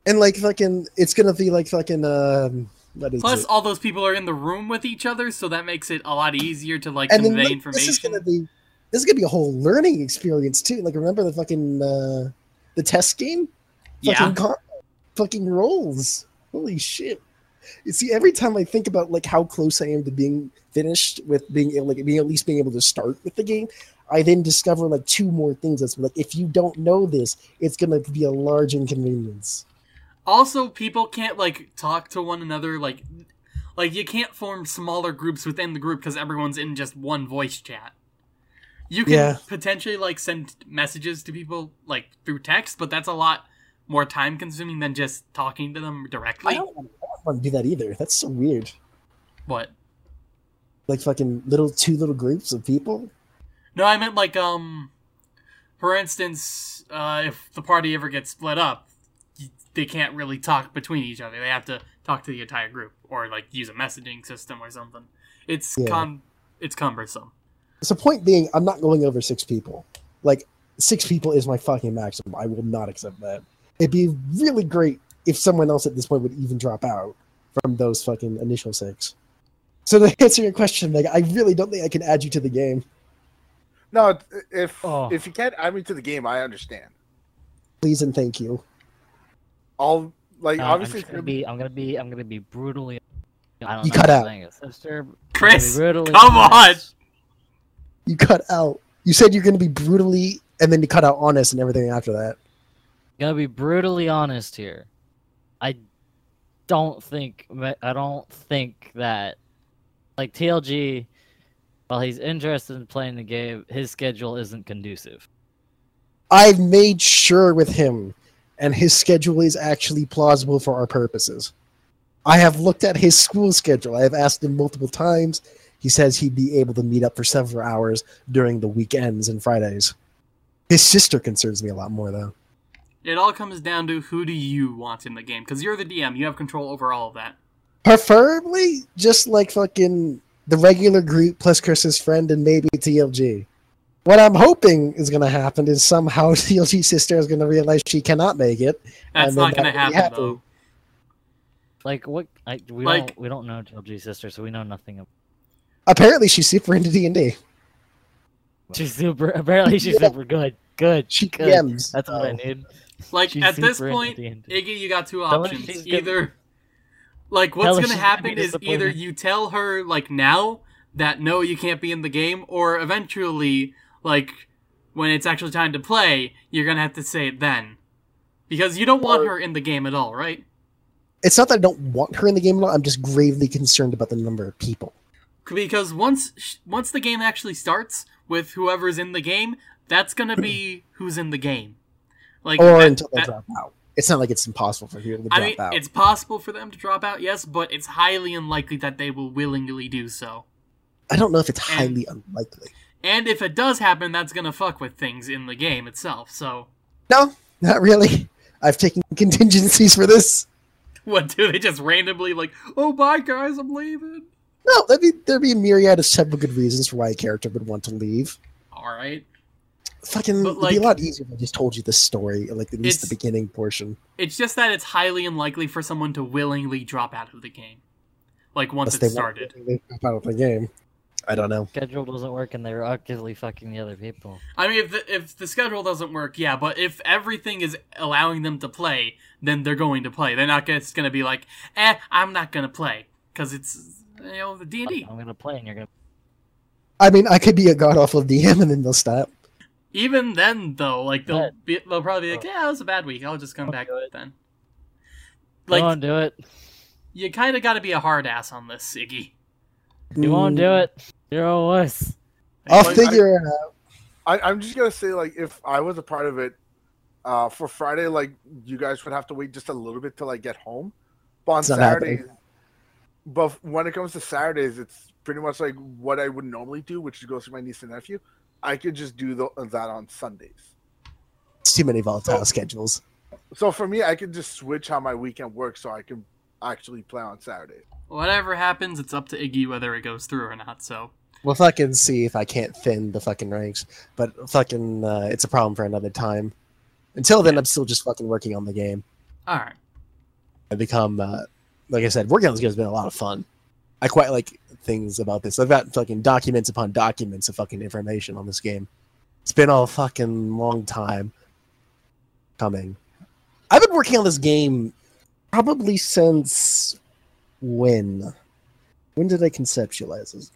and like fucking. It's gonna be like fucking. Um, what is Plus, it? all those people are in the room with each other, so that makes it a lot easier to like and then convey information. this is gonna be. This is gonna be a whole learning experience too. Like remember the fucking uh, the test game? yeah, fucking con- fucking rolls. Holy shit! You see, every time I think about like how close I am to being finished with being like being at least being able to start with the game, I then discover like two more things. That's like if you don't know this, it's gonna be a large inconvenience. Also, people can't like talk to one another like like you can't form smaller groups within the group because everyone's in just one voice chat. You can Yeah. potentially like send messages to people like through text, but that's a lot more time consuming than just talking to them directly. I don't want to do that either. That's so weird. What? Like fucking little two little groups of people. No, I meant like um for instance, uh if the party ever gets split up, they can't really talk between each other. They have to talk to the entire group or like use a messaging system or something. It's Yeah. con it's cumbersome. So point being, I'm not going over six people. Like six people is my fucking maximum. I will not accept that. It'd be really great if someone else at this point would even drop out from those fucking initial six. So to answer your question, Meg, I really don't think I can add you to the game. No, if Oh. if you can't add me to the game, I understand. Please and thank you. I'll like Uh, obviously I'm gonna gonna be be. I'm gonna be. I'm gonna be brutally. I don't You know cut out. saying Sister, I'm gonna be Chris, brutally come honest. You cut out. You said you're going to be brutally, and then you cut out honest and everything after that. gonna be brutally honest here. I don't think I don't think that like TLG while he's interested in playing the game, his schedule isn't conducive. I've made sure with him, and his schedule is actually plausible for our purposes. I have looked at his school schedule. I have asked him multiple times. He says he'd be able to meet up for several hours during the weekends and Fridays. His sister concerns me a lot more, though. It all comes down to who do you want in the game because you're the DM. You have control over all of that. Preferably just like fucking the regular group plus Chris's friend and maybe TLG. What I'm hoping is going to happen is somehow TLG's sister is going to realize she cannot make it. That's not going to that would be happen happy. though. Like what? I, we Like- don't we don't know TLG's sister, so we know nothing. Of, Apparently, she's super into D&D. she's super. Apparently, she's Yeah. super good. Good. She good. PMs. That's what I need. Like She's at this point, D&D. Iggy, you got two Tell options. she's gonna- Either like what's going to gonna happen is either you tell her like now that no, you can't be in the game, or eventually like when it's actually time to play, you're going to have to say it then. Because you don't want Or- her in the game at all, right? It's not that I don't want her in the game at all. I'm just gravely concerned about the number of people. because once sh- once the game actually starts with whoever's in the game, that's gonna be who's in the game. Like Or that- until they that- drop out. It's not like it's impossible for people to drop I mean, out. it's possible for them to drop out, yes, but it's highly unlikely that they will willingly do so. I don't know if it's and- highly unlikely. And if it does happen, that's gonna fuck with things in the game itself. So, No, not really. I've taken contingencies for this. what do they just randomly like? Oh, bye guys, I'm leaving. No, there'd be, there'd be a myriad of several good reasons for why a character would want to leave. All right, Fucking, But, it'd be a lot easier if I just told you the story, like at least the beginning portion. it's just that it's highly unlikely for someone to willingly drop out of the game. Like once Unless it they started. to drop out of the game. I don't know. schedule doesn't work and they're actively fucking the other people. I mean, if the, if the schedule doesn't work, yeah, but if everything is allowing them to play, then they're going to play. They're not just going to be like, eh, I'm not going to play. Because it's, you know, the D&D. I'm gonna play and you're gonna. I mean, I could be a god awful DM and then they'll stop. Even then, though, like, they'll, be, they'll probably be like, yeah, it was a bad week. I'll just come Don't back do it. then. Like, Like, won't do it. you kind of got to be a hard ass on this, Iggy. You won't do it. You're a wuss. I'll Like, figure it out. I, I'm just gonna say, like, if I was a part of it, uh, for Friday, like, you guys would have to wait just a little bit till I get home. But on It's not Saturdays, but when it comes to Saturdays, it's pretty much like what I would normally do, which is go see my niece and nephew. I could just do the, that on Sundays. It's too many volatile So- schedules. So for me, I can just switch how my weekend works, so I can actually play on Saturdays. Whatever happens, it's up to Iggy whether it goes through or not, so. We'll fucking see if I can't thin the fucking ranks. But fucking, uh, it's a problem for another time. Until then, I'm still just fucking working on the game. Alright. I become, uh, like I said, working on this game has been a lot of fun. I quite like things about this. I've got fucking documents upon documents of fucking information on this game. It's been a fucking long time coming. I've been working on this game probably since when? When did I conceptualize this?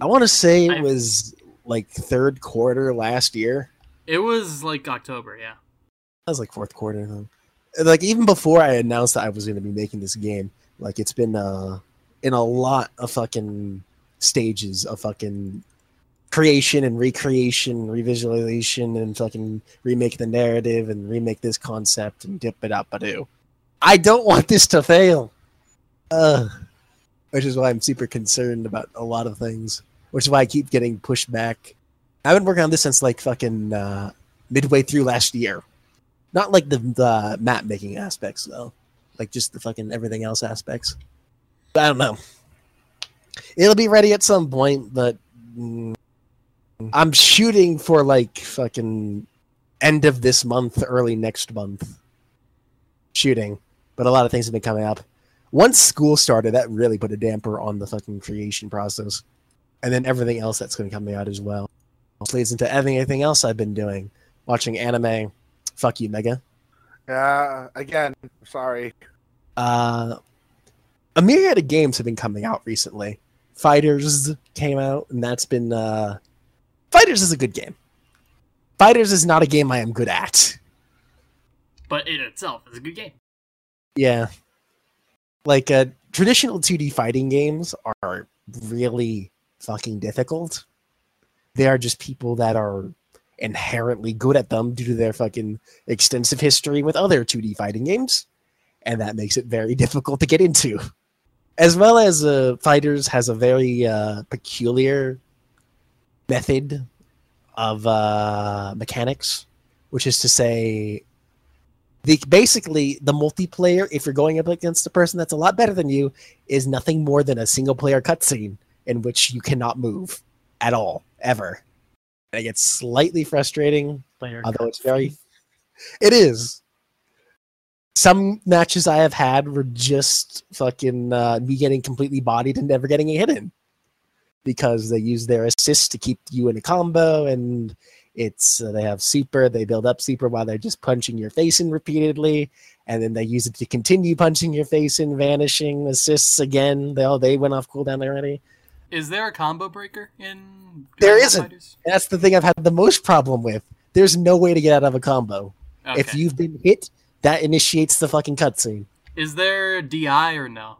I want to say it was like third quarter last year. It was like October, yeah. That was like fourth quarter. Huh? Like even before I announced that I was going to be making this game, like it's been uh in a lot of fucking stages of fucking creation and recreation, revisualization, and fucking remake the narrative and remake this concept and dip it up a do. I don't want this to fail. Uh, which is why I'm super concerned about a lot of things. Which is why I keep getting pushed back. I've been working on this since like fucking uh, midway through last year. Not like the, the map making aspects though, like just the fucking everything else aspects. I don't know. It'll be ready at some point, but mm, I'm shooting for like fucking end of this month, early next month. Shooting, but a lot of things have been coming up. Once school started, that really put a damper on the fucking creation process, and then everything else that's going to come out as well. Leads into everything else I've been doing, watching anime. Fuck you, Mega. Yeah, again, sorry. uh, a myriad of games have been coming out recently. FighterZ came out, and that's been uh, FighterZ is a good game. FighterZ is not a game I am good at. But it itself is a good game. Yeah, like uh, traditional 2D fighting games are really fucking difficult. They are just people that are inherently good at them due to their fucking extensive history with other 2D fighting games, and that makes it very difficult to get into. As well as uh, FighterZ has a very uh, peculiar method of uh, mechanics, which is to say, the basically the multiplayer, if you're going up against a person that's a lot better than you, is nothing more than a single player cutscene in which you cannot move at all, ever. And it gets slightly frustrating, Player although it's very it is some matches i have had were just fucking uh, me getting completely bodied and never getting a hit in because they use their assist to keep you in a combo and it's uh, they have super they build up super while they're just punching your face in repeatedly and then they use it to continue punching your face in vanishing assists again they all they went off cooldown already Is there a combo breaker in There isn't. FighterZ? that's the thing i've had the most problem with there's no way to get out of a combo Okay. if you've been hit that initiates the fucking cutscene Is there DI or no?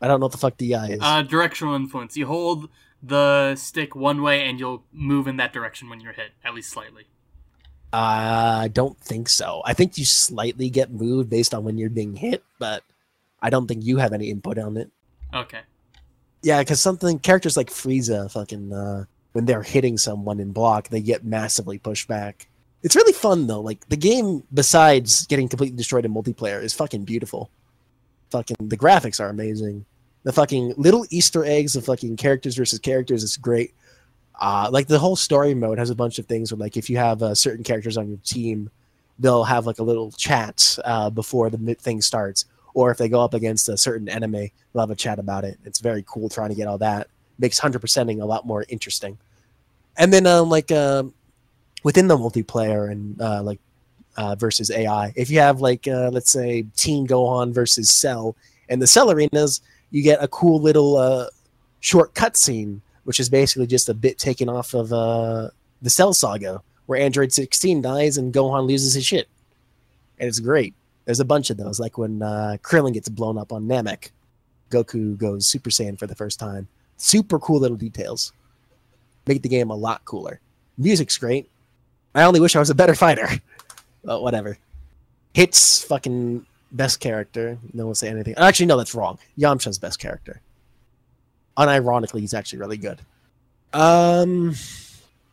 I don't know what the fuck DI is. Uh, directional influence. You hold the stick one way and you'll move in that direction when you're hit, at least slightly. I don't think so. I think you slightly get moved based on when you're being hit, but I don't think you have any input on it. Okay. Yeah, because something characters like Frieza, fucking uh, when they're hitting someone in block, they get massively pushed back. It's really fun though. Like the game, besides getting completely destroyed in multiplayer, is fucking beautiful. Fucking the graphics are amazing. The fucking little Easter eggs of fucking characters versus characters is great. Uh, like the whole story mode has a bunch of things where like if you have uh, certain characters on your team, they'll have like a little chat uh, before the thing starts. Or if they go up against a certain enemy, they'll have a chat about it. It's very cool trying to get all that. makes 100%ing a lot more interesting. And then um, like um within the multiplayer and uh, like uh, versus AI, if you have like uh, let's say Team Gohan versus Cell, and the Cell arenas, you get a cool little uh, short cutscene, which is basically just a bit taken off of uh, the Cell saga, where Android 16 dies and Gohan loses his shit, and it's great. There's a bunch of those, like when uh, Krillin gets blown up on Namek, Goku goes Super Saiyan for the first time. Super cool little details. Make the game a lot cooler. Music's great. I only wish I was a better fighter. But whatever. Hit's fucking best character. No one say anything. Actually, no, that's wrong. Yamcha's best character. Unironically, he's actually really good. Um,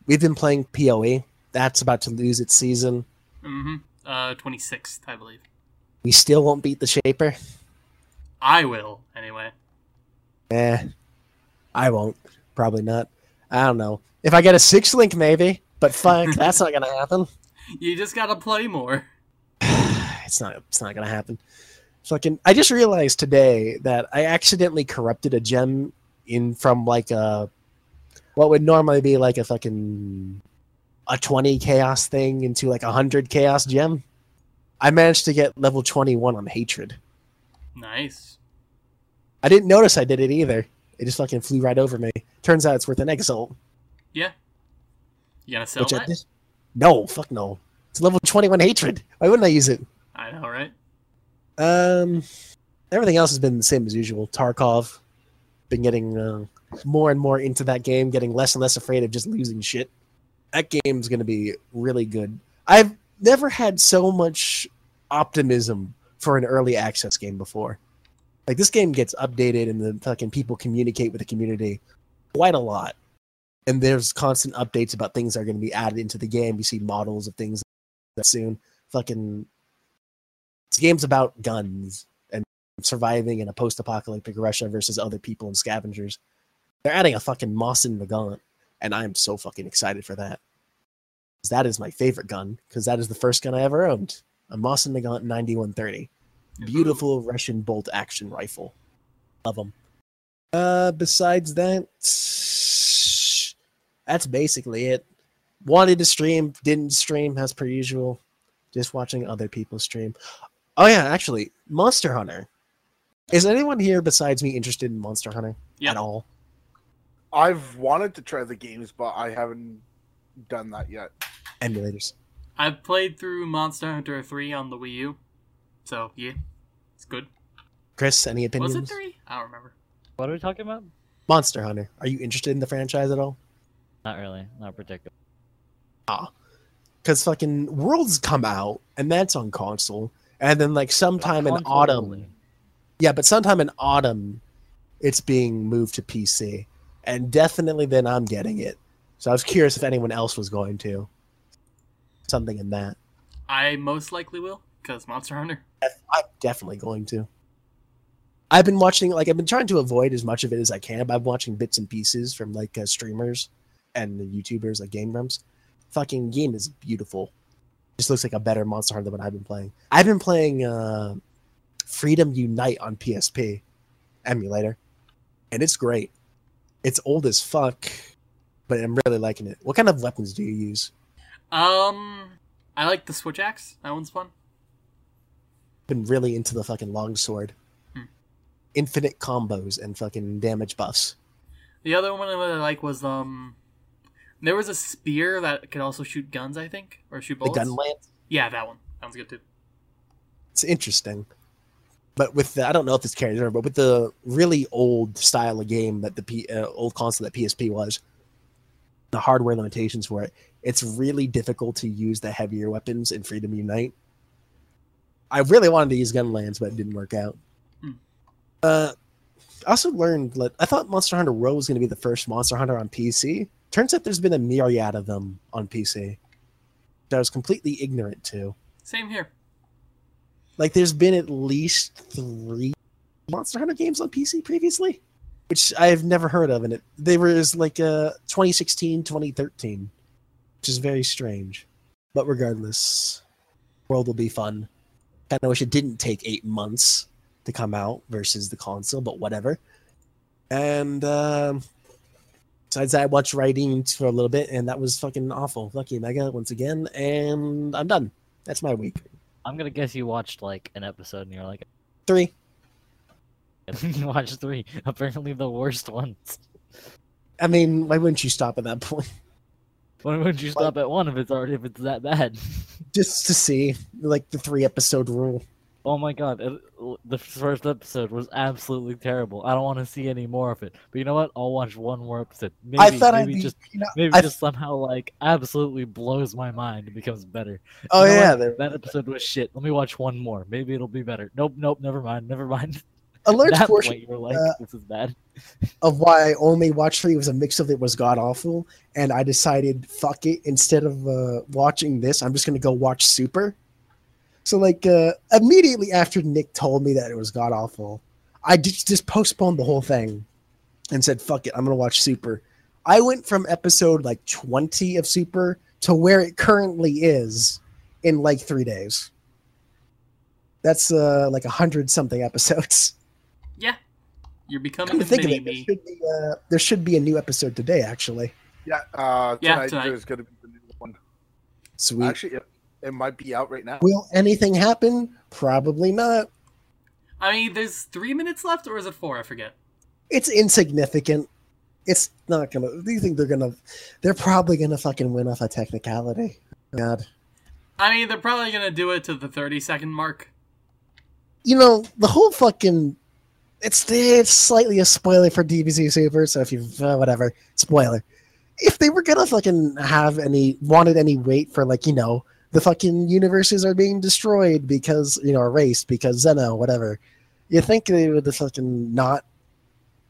we've been playing PoE. That's about to lose its season. Mm-hmm. Uh, 26th, I believe. We still won't beat the Shaper. I will, anyway. Eh, I won't. Probably not. I don't know. If I get a six link, maybe. But fuck, that's not gonna happen. You just gotta play more. It's not. It's not gonna happen. Fucking. I just realized today that I accidentally corrupted a gem in from like a what would normally be like a fucking a 20 chaos thing into like a 100 chaos gem. I managed to get level 21 on hatred. Nice. I didn't notice I did it either. It just fucking flew right over me. Turns out it's worth an exalt. Yeah. You gonna sell that? did. No, fuck no. It's level 21 hatred. Why wouldn't I use it? I know, right? Um, everything else has been the same as usual. Tarkov, been getting uh, more and more into that game, getting less and less afraid of just losing shit. That game's going to be really good. I've never had so much optimism for an early access game before. Like this game gets updated and the fucking people communicate with the community quite a lot. And there's constant updates about things that are going to be added into the game. You see models of things that soon. Fucking this game's about guns and surviving in a post-apocalyptic Russia versus other people and scavengers. They're adding a fucking Mosin Nagant, and I'm so fucking excited for that. 'Cause That is my favorite gun, because that is the first gun I ever owned. A Mosin Nagant 9130. Beautiful Russian bolt action rifle. Love them. Uh, besides that, that's basically it. Wanted to stream, didn't stream as per usual. Just watching other people stream. Oh yeah, actually, Monster Hunter. Is anyone here besides me interested in Monster Hunter Yep. at all? I've wanted to try the games, but I haven't done that yet. Emulators. I've played through Monster Hunter 3 on the Wii U. So, yeah. It's good. Chris, any opinions? Was it 3? I don't remember. What are we talking about? Monster Hunter. Are you interested in the franchise at all? Not really. Not particular. Because fucking World's come out, and that's on console. And then like sometime in autumn. only. Yeah, but sometime in autumn, it's being moved to PC. And definitely then I'm getting it. So I was curious if anyone else was going to. Something in that. I most likely will, because Monster Hunter. I'm definitely going to. I've been watching, like, I've been trying to avoid as much of it as I can, but I'm watching bits and pieces from, like, uh, streamers and the YouTubers, like Game Grumps. Fucking game is beautiful. Just looks like a better Monster Hunter than what I've been playing. I've been playing uh, Freedom Unite on PSP emulator, and it's great. It's old as fuck, but I'm really liking it. What kind of weapons do you use? Um, I like the Switch Axe. That one's fun. been really into the fucking longsword. Hmm. Infinite combos and fucking damage buffs. The other one I really like was, um, there was a spear that could also shoot guns, I think, or shoot bullets. The gun lance. Yeah, that one. One's good too. It's interesting. But with the, I don't know if this carries over, but with the really old style of game that the P, uh, old console that PSP was, the hardware limitations for it, it's really difficult to use the heavier weapons in Freedom Unite. I really wanted to use gun lance, but it didn't work out. Hmm. Uh, I also learned that I thought Monster Hunter World was going to be the first Monster Hunter on PC. Turns out there's been a myriad of them on PC that I was completely ignorant to. Same here. Like, there's been at least three Monster Hunter games on PC previously, which I've never heard of. And it they were as like uh 2016, 2013, which is very strange. But regardless, World will be fun. Kind of wish it didn't take eight months to come out versus the console, but whatever. And um, Besides that, I watched writing for a little bit, and that was fucking awful. Lucky Mega once again, and I'm done. That's my week. I'm gonna guess you watched like an episode and you're like, Three. you watched three. Apparently the worst ones. I mean, why wouldn't you stop at that point? Why wouldn't you stop at one if it's already if it's that bad? Just to see, like, the three episode rule. Oh my god, it, the first episode was absolutely terrible. I don't want to see any more of it. But you know what? I'll watch one more episode. Maybe, I thought maybe be, just you know, maybe I- just somehow like absolutely blows my mind and becomes better. oh You know yeah, that episode was shit. Let me watch one more. Maybe it'll be better. Nope, nope, never mind, never mind. a large that portion point you were like, uh, this is bad. of why I only watched three was a mix of it was god awful, and I decided fuck it. Instead of uh, watching this, I'm just gonna go watch Super. So like uh, immediately after Nick told me that it was god awful, I just just postponed the whole thing and said fuck it, I'm gonna watch Super. I went from episode like 20 of Super to where it currently is in like three days. That's uh, like a hundred something episodes. Yeah. You're becoming Come a think of mini it, there should, be, uh, there should be a new episode today, actually. Yeah, uh, Yeah, tonight, tonight. there's gonna be the new one. Sweet. Actually, it, it might be out right now. Will anything happen? Probably not. I mean, there's three minutes left, or is it four? I forget. It's insignificant. It's not gonna. Do you think they're gonna? They're probably gonna fucking win off a technicality. God. I mean, they're probably gonna do it to the 30 second mark. You know the whole fucking. It's it's slightly a spoiler for DBZ Super. So if you uh, whatever spoiler, if they were gonna fucking have any wanted any weight for like you know the fucking universes are being destroyed because you know erased because Zeno whatever, you think they would fucking not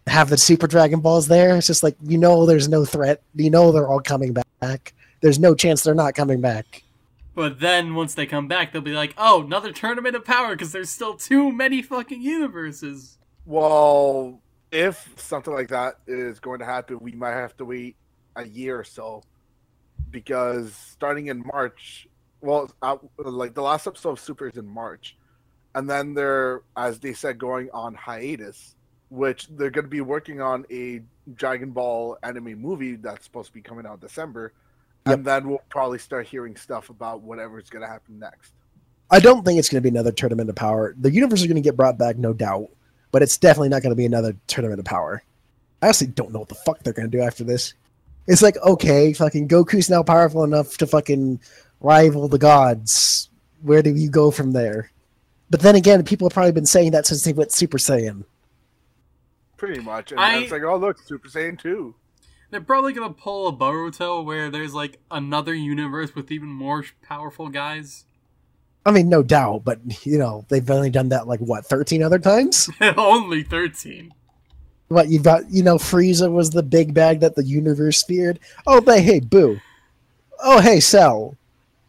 have the Super Dragon Balls there? It's just like you know there's no threat. You know they're all coming back. There's no chance they're not coming back. But then once they come back, they'll be like, oh, another tournament of power because there's still too many fucking universes. Well, if something like that is going to happen, we might have to wait a year or so because starting in March, well, uh, like the last episode of Super is in March, and then they're, as they said, going on hiatus, which they're going to be working on a Dragon Ball anime movie that's supposed to be coming out December, and then we'll probably start hearing stuff about whatever's going to happen next. I don't think it's going to be another tournament of power. The universe is going to get brought back, no doubt, but it's definitely not going to be another tournament of power. I honestly don't know what the fuck they're going to do after this. It's like, okay, fucking Goku's now powerful enough to fucking rival the gods. Where do you go from there? But then again, people have probably been saying that since they went Super Saiyan. Pretty much, and I- it's like, oh look, Super Saiyan two. They're probably gonna pull a Boruto where there's like another universe with even more powerful guys. I mean, no doubt, but you know, they've only done that like what, 13 other times? Only 13. What you've got, you know, Frieza was the big bag that the universe feared. Oh, but hey, Boo. Oh, hey, Cell.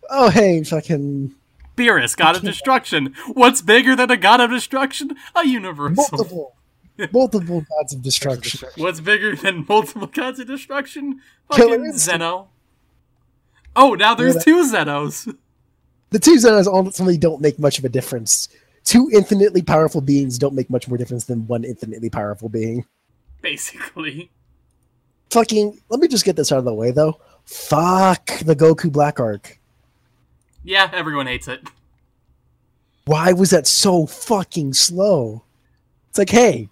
Oh, hey, fucking Beerus, God of Destruction. What's bigger than a God of Destruction? A universal. multiple, multiple gods of destruction. What's bigger than multiple gods of destruction? Fucking Zeno. Oh, now there's Yeah, two Zenos. The two Zenos ultimately don't make much of a difference. Two infinitely powerful beings don't make much more difference than one infinitely powerful being. Basically. Fucking, let me just get this out of the way, though. Fuck the Goku Black Arc. Yeah, everyone hates it. Why was that so fucking slow? It's like, hey,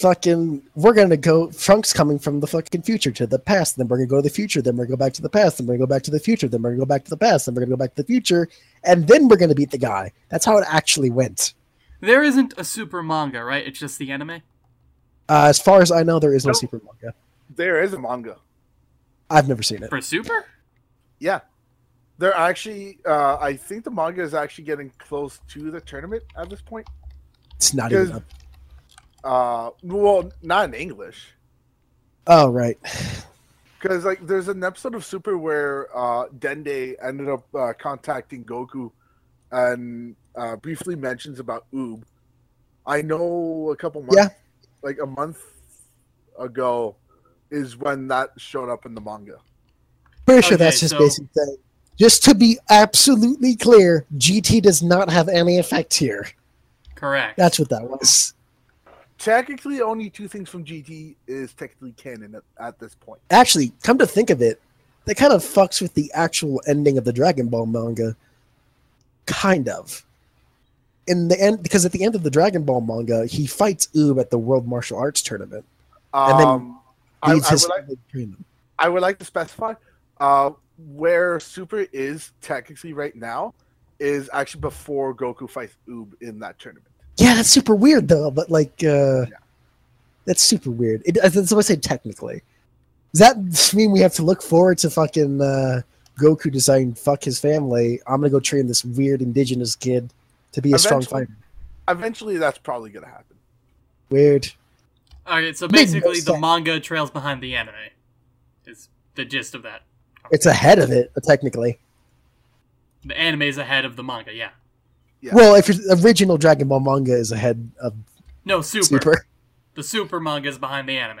fucking, we're gonna go. Trunks coming from the fucking future to the past, then we're gonna go to the future, then we're gonna go back to the past, then we're gonna go back to the future, then we're gonna go back to the past, then we're gonna go back to the future, and then we're gonna beat the guy. That's how it actually went. There isn't a super manga, right? It's just the anime. Uh, as far as I know, there is no Nope. super manga. There is a manga. I've never seen it. For super? Yeah. They're actually uh I think the manga is actually getting close to the tournament at this point. It's not even Because- up. Uh well, not in English. Oh, right. Because like there's an episode of Super where uh Dende ended up uh, contacting Goku and uh briefly mentions about Oob. I know a couple months Yeah. like a month ago is when that showed up in the manga. Pretty sure Okay, that's just so- basic thing. Just to be absolutely clear, GT does not have any effect here. Correct. That's what that was. technically only two things from GT is technically canon at, at this point. Actually, come to think of it, that kind of fucks with the actual ending of the Dragon Ball manga. Kind of. In the end, because at the end of the Dragon Ball manga, he fights Oob at the World Martial Arts Tournament. And then Um, I, I his would like to. I would like to specify uh, where Super is technically right now is actually before Goku fights Oob in that tournament. Yeah, that's super weird though. But like, uh, that's super weird. It, that's what I say technically. Does that mean we have to look forward to fucking uh, Goku deciding fuck his family? I'm gonna go train this weird indigenous kid to be a strong fighter. Eventually, that's probably going to happen. Weird. All right, so Made no basically the manga trails behind the anime. Is the gist of that. It's ahead of it, technically. The anime is ahead of the manga, yeah. Yeah. Well, if your original Dragon Ball manga is ahead of No, super. Super. The super manga is behind the anime.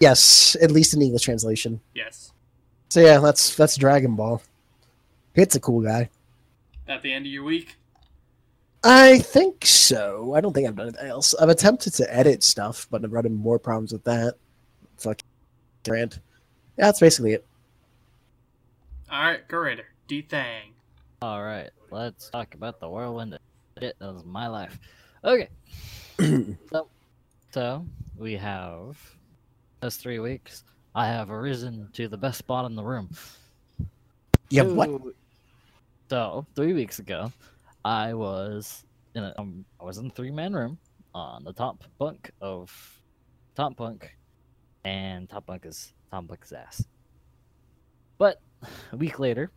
Yes, at least in English translation. Yes. So yeah, that's that's Dragon Ball. It's a cool guy. At the end of your week? I think so. I don't think I've done anything else. I've attempted to edit stuff, but I've run into more problems with that. Fuck rant. Yeah, that's basically it. Alright, curator. D thing. All right, let's talk about the whirlwind. It was my life. Okay, so, so we have those three weeks. I have arisen to the best spot in the room. Yeah, what? So three weeks ago, I was in a um, I was in a three man room on the top bunk of top bunk, and top bunk is top bunk's ass. But a week later,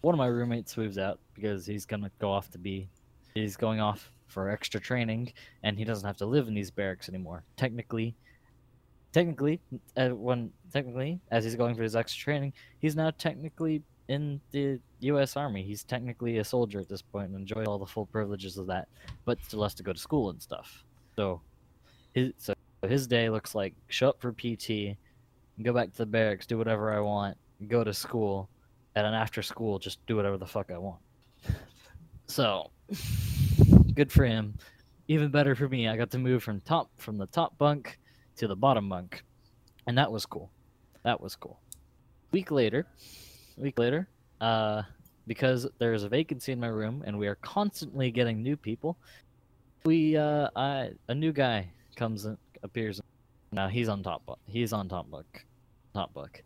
one of my roommates moves out because he's gonna go off to be he's going off for extra training and he doesn't have to live in these barracks anymore. Technically, technically, uh, when technically as he's going for his extra training, he's now technically in the U.S. Army. He's technically a soldier at this point and enjoys all the full privileges of that, but still has to go to school and stuff. So, his so his day looks like show up for PT, go back to the barracks, do whatever I want, go to school, and then after school just do whatever the fuck I want. So, good for him. Even better for me. I got to move from top from the top bunk to the bottom bunk, and that was cool. That was cool. Week later, week later, uh, because there's a vacancy in my room and we are constantly getting new people, we uh, I a new guy comes and appears. Now he's on top. He's on top bunk, top bunk,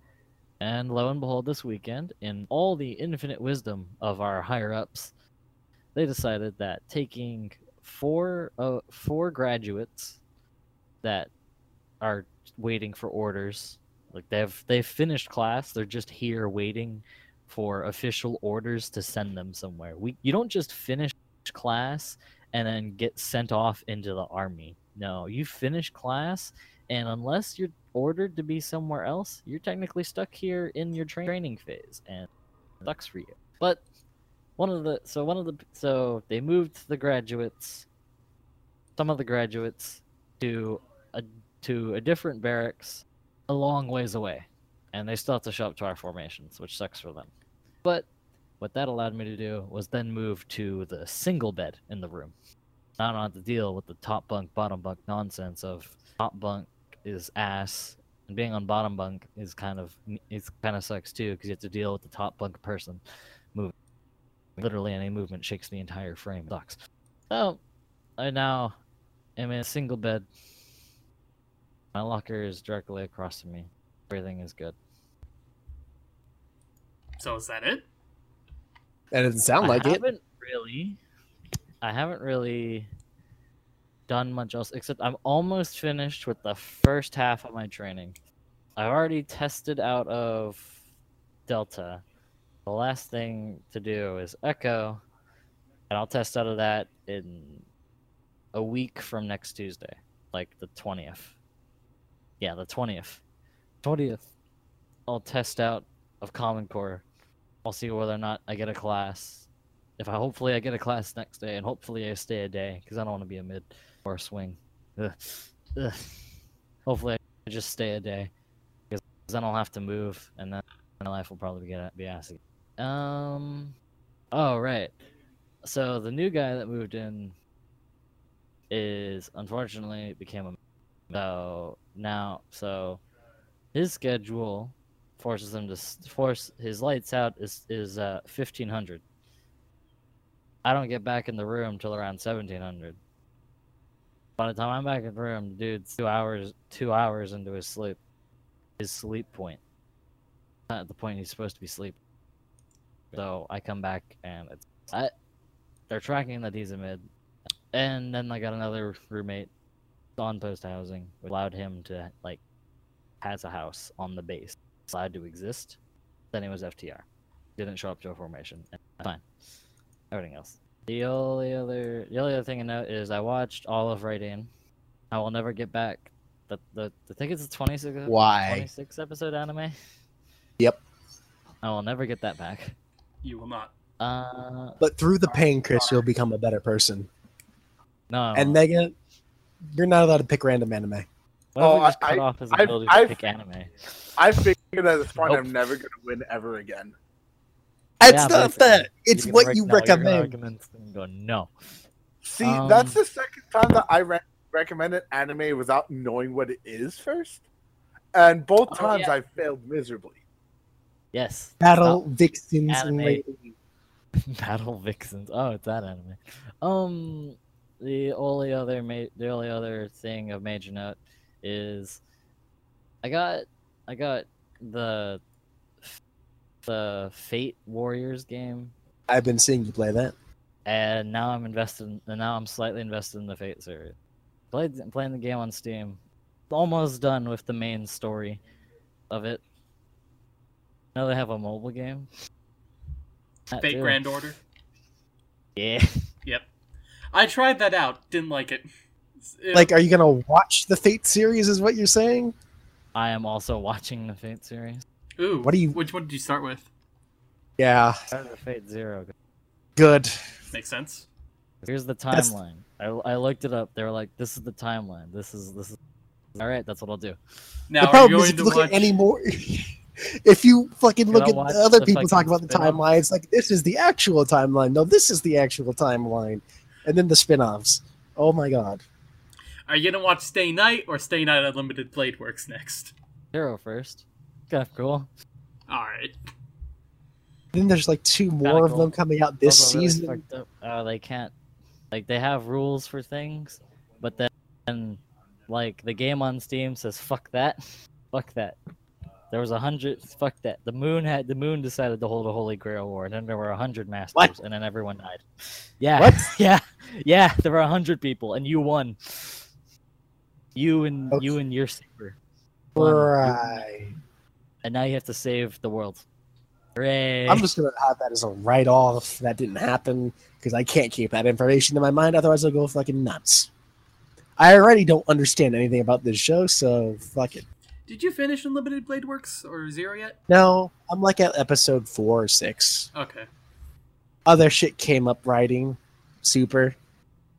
and lo and behold, this weekend, in all the infinite wisdom of our higher ups, they decided that taking four uh, four graduates that are waiting for orders like they've they've finished class they're just here waiting for official orders to send them somewhere. We you don't just finish class and then get sent off into the army. No you finish class and unless you're ordered to be somewhere else you're technically stuck here in your tra- training phase and it sucks for you. But one of the so one of the so they moved the graduates some of the graduates to a to a different barracks a long ways away and they still have to show up to our formations which sucks for them. But what that allowed me to do was then move to the single bed in the room. I don't have to deal with the top bunk bottom bunk nonsense of top bunk is ass and being on bottom bunk is kind of it's kind of sucks too because you have to deal with the top bunk person moving literally any movement shakes the entire frame sucks so i now am in a single bed my locker is directly across from me everything is good So is that it? That doesn't sound like it. I it. haven't really. I haven't really done much else except I'm almost finished with the first half of my training. I've already tested out of Delta. The last thing to do is Echo, and I'll test out of that in a week from next Tuesday, like the 20th. Yeah, the 20th. 20th. I'll test out of Common Core. I'll see whether or not I get a class. If I hopefully I get a class next day, and hopefully I stay a day because I don't want to be a mid or swing. Ugh. Ugh. Hopefully I just stay a day because then I'll have to move, and then my life will probably get be ass again. Um. Oh right. So the new guy that moved in is unfortunately became a so now so his schedule forces him to force his lights out is is uh 1500 i don't get back in the room till around 1700 by the time i'm back in the room dude's two hours two hours into his sleep his sleep point not at the point he's supposed to be sleeping so i come back and it's I, they're tracking that he's a mid. And then i got another roommate on post housing which allowed him to like has a house on the base decided to exist. Then it was ftr didn't show up to a formation. And fine. Everything else the only other the only other thing i know is i watched all of Raideen i will never get back the the i think it's a 26 Why? 26 episode anime Yep. i will never get that back You will not. uh But through the pain, Chris, you'll become a better person. no And Megan, you're not allowed to pick random anime. what if Oh, we just I- cut off his I've- ability to I've- pick anime I figured at this point Nope. I'm never gonna win ever again. It's Yeah, not that. It's can what you down all your recommend. go no See, Um, that's the second time that I re- recommended anime without knowing what it is first, and both Oh, times yeah. I failed miserably. yes Battle Vixens Anime. Battle Vixens. Oh, it's that anime. Um, the only other ma- the only other thing of major note is I got I got the the Fate Warriors game, I've been seeing you play that. and now I'm invested. In, and now I'm slightly invested in the Fate series. Played playing the game on Steam. Almost done with the main story of it. Now they have a mobile game. That Fate too. Grand Order. Yeah. Yep. I tried that out. Didn't like it. It- Like, are you gonna watch the Fate series? Is what you're saying? I am also watching the Fate series. Ooh. what do you- Which one did you start with? Yeah, Started with Fate Zero. good. Makes sense. Here's the timeline. I, I looked it up. They were like, "This is the timeline. This is this is." All right, that's what I'll do. Now, the are you problem is, if to you look watch? at any more, if you fucking look at watch other the people talk about the timeline, it's like this is the actual timeline. No, this is the actual timeline, and then the spin-offs. Oh my god. Are you gonna watch Stay Night or Stay Night Unlimited Blade Works next? Hero first. Kind of cool. All right. Then there's like two more of cool. them coming out this Also really season. fucked up. Uh, they can't. Like they have rules for things, but then, like the game on Steam says, "Fuck that, fuck that." There was a hundred. Fuck that. The moon had the moon decided to hold a Holy Grail war, and then there were a hundred masters, What? and then everyone died. Yeah. What? yeah. Yeah. There were a hundred people, and you won. You and Okay. you and your super. won. Right. And now you have to save the world. Hooray! I'm just gonna have that as a write-off. That didn't happen because I can't keep that information in my mind. Otherwise, I'll go fucking nuts. I already don't understand anything about this show, so fuck it. Did you finish Unlimited Blade Works or Zero yet? No, I'm like at episode four or six. Okay. Other shit came up writing. Super.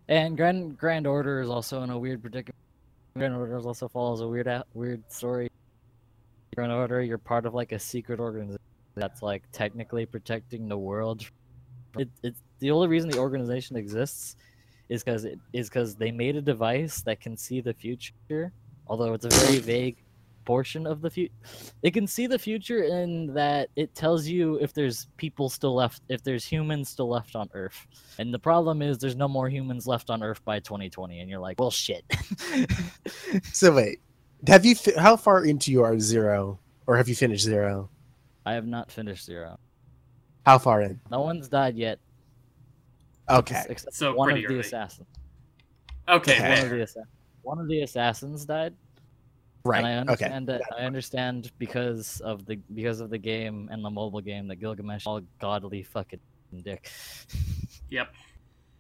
And Grand Grand Order is also in a weird predicament. Grand Order also follows a weird out, weird story. Grand Order, you're part of like a secret organization that's like technically protecting the world. It, it's the only reason the organization exists is because it is because they made a device that can see the future. Although it's a very vague portion of the future, it can see the future in that it tells you if there's people still left, if there's humans still left on Earth. And the problem is there's no more humans left on Earth by 2020, and you're like, well, shit. So wait, have you? Fi- how far into you are zero, or have you finished zero? I have not finished zero. How far in? No one's died yet. Okay. Except So one of pretty the early. assassins. Okay. Okay. One of fair. the assa- one of the assassins died. Right. And I okay. understand that I understand because of the because of the game and the mobile game that Gilgamesh all godly fucking dick. Yep.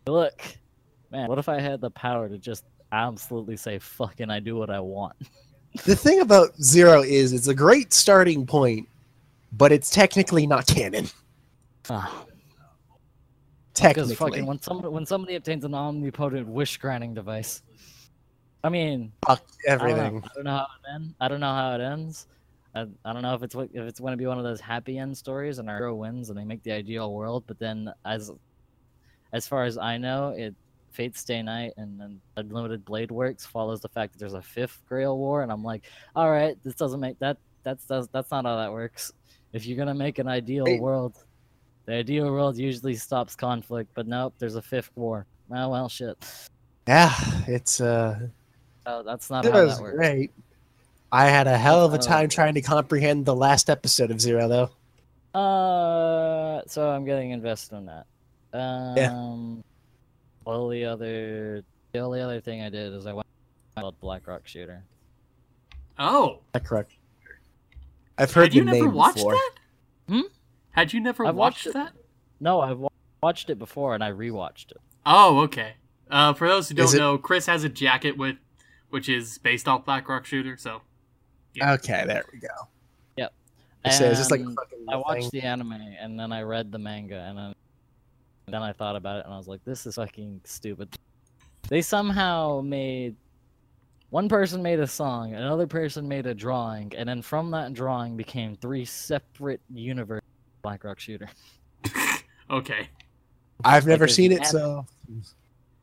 Look, man, what if I had the power to just absolutely say fucking I do what I want? The thing about zero is it's a great starting point, but it's technically not canon. Ah, Technically. Because fucking when somebody when somebody obtains an omnipotent wish granting device, I mean, Fuck I don't know. everything. I don't know how it ends. I don't know how it ends. I, I don't know if it's if it's going to be one of those happy end stories and our hero wins and they make the ideal world. But then, as as far as I know, it Fate Stay Night and then Unlimited Blade Works follows the fact that there's a fifth Grail War, and I'm like, all right, this doesn't make that that's that's, that's not how that works. If you're gonna make an ideal Hey. world, the ideal world usually stops conflict, but nope, there's a fifth war. Oh well, shit. Yeah, it's uh, Oh, that's not it how that works. great. I had a hell of a Uh, time trying to comprehend the last episode of Zero, though. Uh, so I'm getting invested in that. Um, well, the other, the only other thing I did is I went about Black Rock Shooter. Oh, That's correct. I've heard had you never watched before. that? Hmm? Had you never I've watched, watched that? No, I've watched it before and I rewatched it. Oh, okay. Uh, for those who don't it- know, Chris has a jacket with, which is based off Black Rock Shooter. So Yeah. Okay, there we go. Yep. I say, is this like a fucking I watched thing? the anime and then I read the manga and then then I thought about it and I was like, this is fucking stupid. They somehow made one person made a song, another person made a drawing, and then from that drawing became three separate universe Black Rock Shooter. okay. I've never there's seen it, so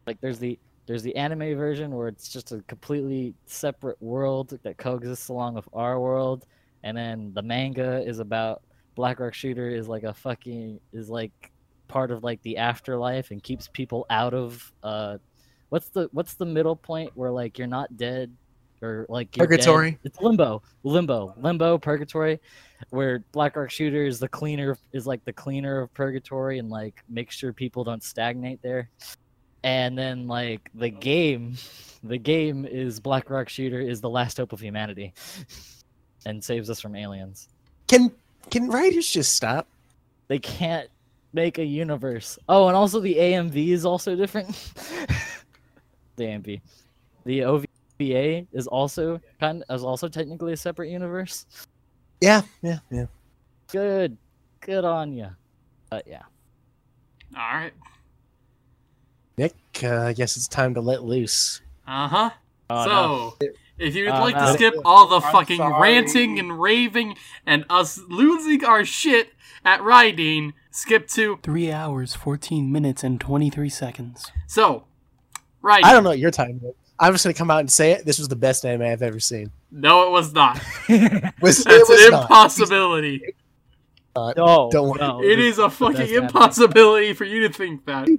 Like there's the there's the anime version where it's just a completely separate world that coexists along with our world, and then the manga is about Black Rock Shooter is like a fucking is like part of like the afterlife and keeps people out of uh what's the what's the middle point where like you're not dead or like you're dead? Purgatory. It's limbo, limbo, limbo, purgatory, where Black Rock Shooter is the cleaner is like the cleaner of purgatory and like makes sure people don't stagnate there. And then like the game, the game is Black Rock Shooter is the last hope of humanity, and saves us from aliens. can can writers just stop? They can't make a universe. Oh, and also the AMV is also different. the AMV, the OVA is also kind is also technically a separate universe. Yeah, yeah, yeah. Good, good on you. But yeah, All right. Nick, uh, I guess it's time to let loose. Uh huh. Oh, so, no. if you'd Oh, like to skip all the I'm fucking sorry. ranting and raving and us losing our shit at Raideen, skip to 3 hours, 14 minutes, and 23 seconds. So, right. I don't know what your time is. I'm just gonna come out and say it. This was the best anime I've ever seen. No, it was not. Was, That's it was an impossibility. Not. no, Don't worry. no, It this is a fucking best anime. impossibility for you to think that.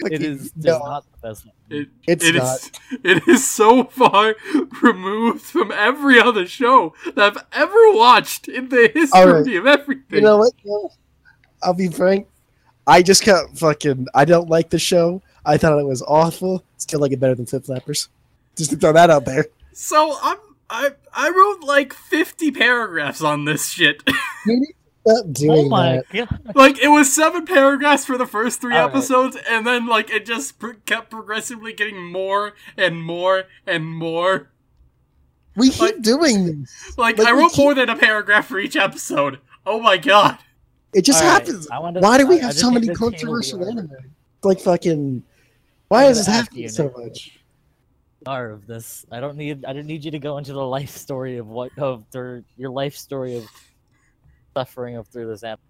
It is No, not the best. It, It's it is- not. it is so far removed from every other show that I've ever watched in the history Alright. of everything. You know what? Though? I'll be frank. I just can't fucking. I don't like the show. I thought it was awful. Still like it better than Flip Flappers. Just to throw that out there. So I'm I I wrote like 50 paragraphs on this shit. Stop doing Oh my that. god! like it was seven paragraphs for the first three All right. episodes, and then like it just pr- kept progressively getting more and more and more. We keep Like- doing this. Like, Like, I wrote keep- more than a paragraph for each episode. Oh my god! It just All right, happens. I wanted- Why do we I- I have so many the table will be controversial over. anime? Like fucking. Why is this happening so much? Star of this. I don't need. I don't need you to go into the life story of what of their your life story of suffering of through this app.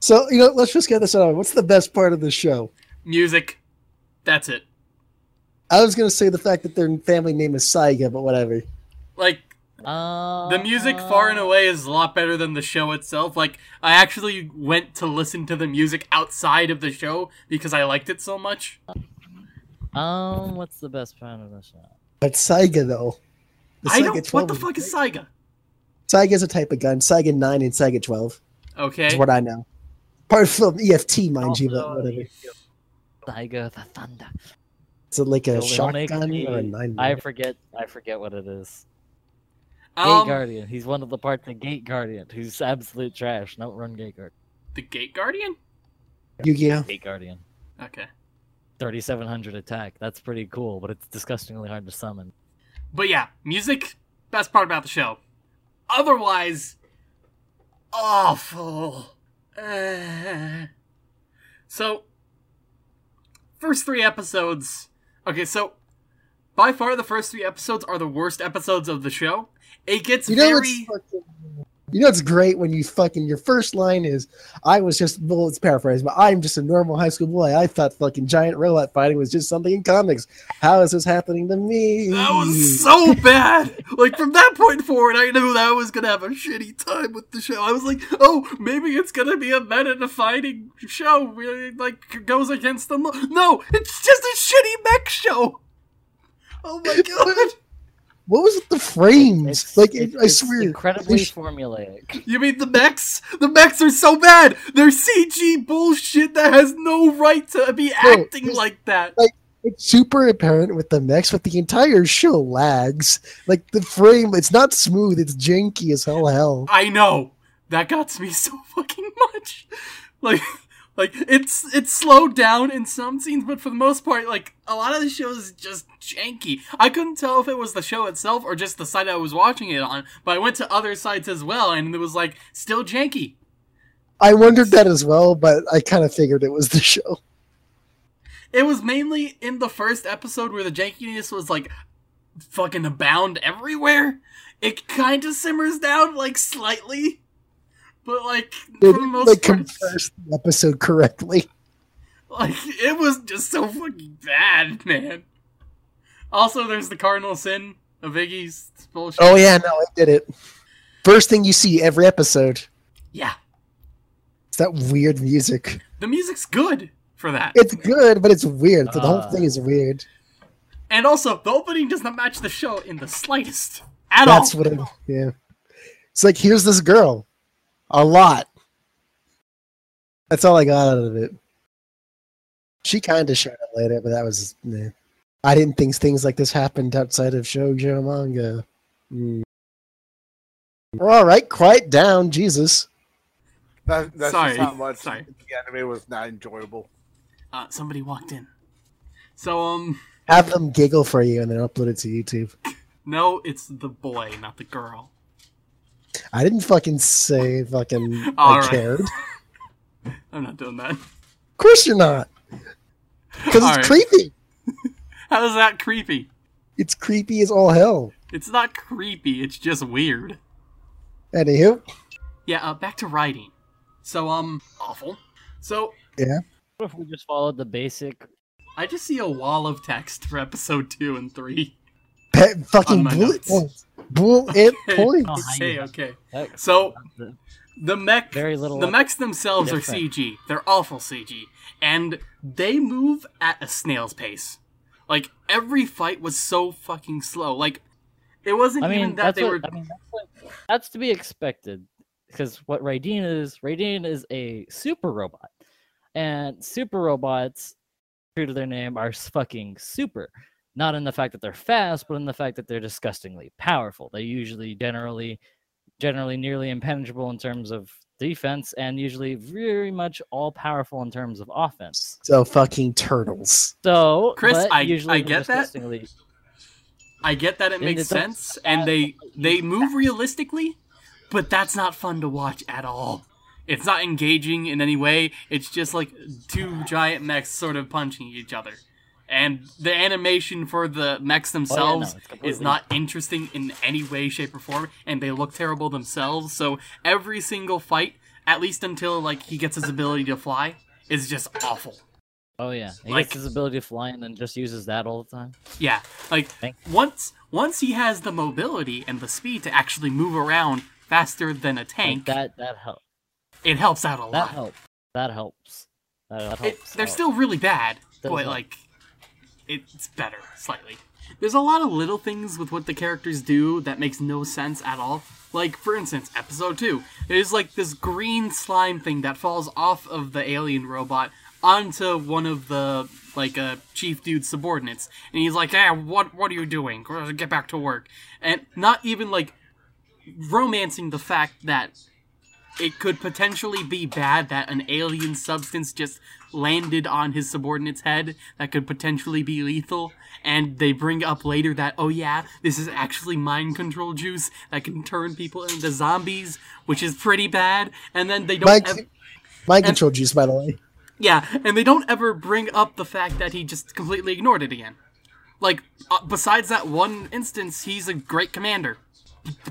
So you know, let's just get this out. What's the best part of the show? Music. That's it. I was gonna say the fact that their family name is Saiga, but whatever. Like Uh, the music far and away is a lot better than the show itself. Like I actually went to listen to the music outside of the show because I liked it so much. Um, what's the best part of the show? But Saiga though. The I Saiga don't. What the fuck is Saiga? Saiga is a type of gun. Saiga 9 and Saiga 12 Okay. is what I know. Part from EFT, mind you, but Also, whatever. Tiger the Thunder. Is it like a It'll- it'll make shotgun or a 9 I forget. I forget what it is. Gate Um, Guardian. He's one of the parts of Gate Guardian, who's absolute trash. Don't run Gate Guardian. the Gate Guardian. Yu-Gi-Oh! Gate Guardian. Okay. 3700 attack. That's pretty cool, but it's disgustingly hard to summon. But yeah, music, best part about the show. Otherwise, awful. Uh, so, first three episodes. Okay, so by far the first three episodes are the worst episodes of the show. It gets You know very. fucking... You know it's great when you fucking your first line is I was just well it's paraphrased, but I'm just a normal high school boy. I thought fucking giant robot fighting was just something in comics. How is this happening to me? That was so bad. Like from that point forward, I knew that I was gonna have a shitty time with the show. I was like, oh, maybe it's gonna be a meta-defining show, where it, like goes against the. No, it's just a shitty mech show. Oh my god! What was it, the frames? It's, like it's- I swear, incredibly they formulaic. You mean the mechs? The mechs are so bad. They're CG bullshit that has no right to be No, acting like that. Like, it's super apparent with the mechs, but the entire show lags. Like the frame, it's not smooth. It's janky as hell. Hell. I know. That got to me so fucking much. Like like it's it's slowed down in some scenes, but for the most part, like a lot of the show is just janky. I couldn't tell if it was the show itself or just the site I was watching it on, but I went to other sites as well and it was like still janky. I wondered that as well, but I kind of figured it was the show. It was mainly in the first episode where the jankiness was like fucking abound everywhere. It kind of simmers down like slightly, but like They for the didn't most like part, compress the episode correctly. like it was just so fucking bad, man. Also, there's the cardinal sin of Iggy's bullshit. Oh yeah, no, I did it. First thing you see every episode. yeah. It's that weird music. The music's good for that, It's good, but it's weird. So the whole Ah. thing is weird. and also the opening does not match the show in the slightest at That's all. what it. Yeah. It's like here's this girl, a lot. That's all I got out of it. She kind of showed up later, but that was. Nah. I didn't think things like this happened outside of shoujo manga. Hmm. All right, quiet down, Jesus. That, that's Sorry, just how much sorry. the anime was not enjoyable. Uh, somebody walked in. So um, Have them giggle for you and then upload it to YouTube. no, it's the boy, not the girl. I didn't fucking say fucking All I right. cared. I'm not doing that. Of course you're not. Because it's right. creepy. How is that creepy? It's creepy as all hell. It's not creepy. It's just weird. Anywho, Yeah. Uh, back to Raideen. So um, awful. So yeah. What if we just followed the basic? I just see a wall of text for episode two and three. Pe- fucking oh On bullet points. Bullet Okay. points. Oh, Okay, yeah. okay. So the- the mech, Very little the mechs themselves are. CG. They're awful CG, and they move at a snail's pace. Like every fight was so fucking slow. Like it wasn't I even that that's they what, were. I mean, that's, what, that's to be expected because what Raideen is, Raideen is a super robot, and super robots, true to their name, are fucking super. Not in the fact that they're fast, but in the fact that they're disgustingly powerful. They usually, generally, generally nearly impenetrable in terms of defense, and usually very much all powerful in terms of offense. So fucking turtles. So, Chris, I- usually I they're get that. I get that it And makes it sense, and they they move realistically, but that's not fun to watch at all. It's not engaging in any way. It's just like two giant mechs sort of punching each other. And the animation for the mechs Oh, no, themselves is not interesting in any way, shape, or form, and they look terrible themselves. So every single fight, at least until like he gets his ability to fly, is just awful. Oh yeah, he Like- gets his ability to fly and then just uses that all the time. Yeah, like once once he has the mobility and the speed to actually move around faster than a Like, tank, that that helps. it helps out a That lot. helps. That helps. That, that It, helps. they're out. still really bad, Does but help. like it's better slightly. There's a lot of little things with what the characters do that makes no sense at all. Like for instance, episode two, there's like this green slime thing that falls off of the alien robot onto one of the like uh, chief dude's subordinates, and he's like, "Ah, what what are you doing? Get back to work." And not even like romancing the fact that it could potentially be bad that an alien substance just landed on his subordinate's head that could potentially be lethal and they bring up later that oh yeah this is actually mind control juice that can turn people into zombies which is pretty bad. And then they don't Mind, ev- mind control juice, by the way. yeah and they don't ever bring up the fact that he just completely ignored it again. Like uh, besides that one instance he's a great commander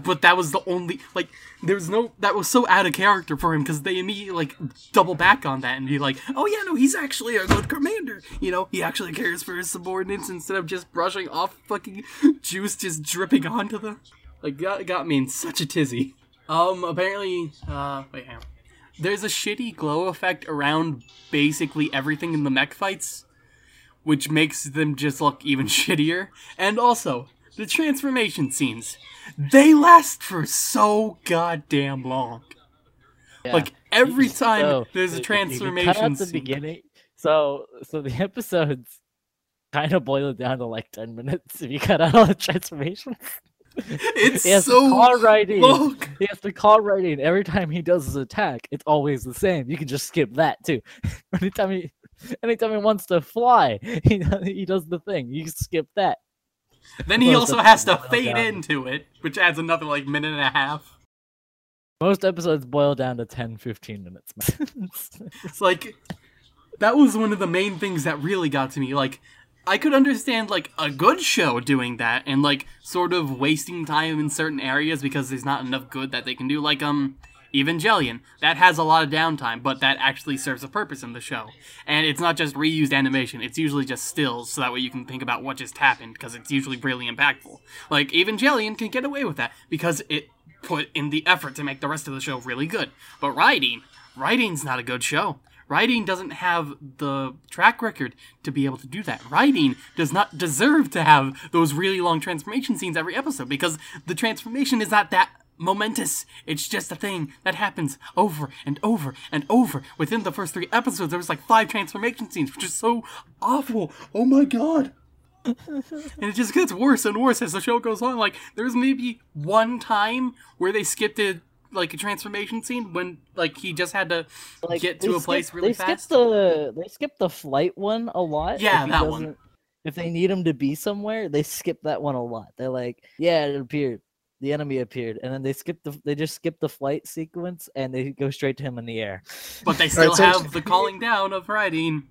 but that was the only like there's no that was so out of character for him because they immediately like double back on that and be like oh yeah no he's actually a good commander. You know he actually cares for his subordinates instead of just brushing off fucking juice just dripping onto them. Like got, got me in such a tizzy. Um apparently uh wait hang on. there's a shitty glow effect around basically everything in the mech fights which makes them just look even shittier. And also the transformation scenes they last for so goddamn long Yeah. like every time So, there's a if cut transformation out the scene beginning. So, so the episodes kind of boil it down to like ten minutes if you cut out all the transformations. it's he has so to call Raideen. long He has to call Raideen every time he does his attack. It's always the same. You can just skip that too. anytime he, anytime he wants to fly, he he does the thing. You skip that. Then he also has to fade down. into it which adds another like minute and a half Most episodes boil down to 10, 15 minutes. It's like that was one of the main things that really got to me. Like I could understand like a good show doing that and like sort of wasting time in certain areas because there's not enough good that they can do. Like um Evangelion that has a lot of downtime, but that actually serves a purpose in the show. And it's not just reused animation; it's usually just stills, so that way you can think about what just happened because it's usually really impactful. Like Evangelion can get away with that because it put in the effort to make the rest of the show really good. But Raideen, Raideen's not a good show. Raideen doesn't have the track record to be able to do that. Raideen does not deserve to have those really long transformation scenes every episode because the transformation is not that momentous. It's just a thing that happens over and over and over. Within the first three episodes, there was like five transformation scenes, which is so awful. Oh my god. and it just gets worse and worse as the show goes on. Like there's maybe one time where they skipped it like a transformation scene when like he just had to like, get to a place really they fast. Skip the they skip the flight one a lot. Yeah, if that one. If they need him to be somewhere, they skip that one a lot. They're like, yeah, it appeared. The enemy appeared, and then they skip the they just skip the flight sequence and they go straight to him in the air. But they still so- have the calling down of Raideen.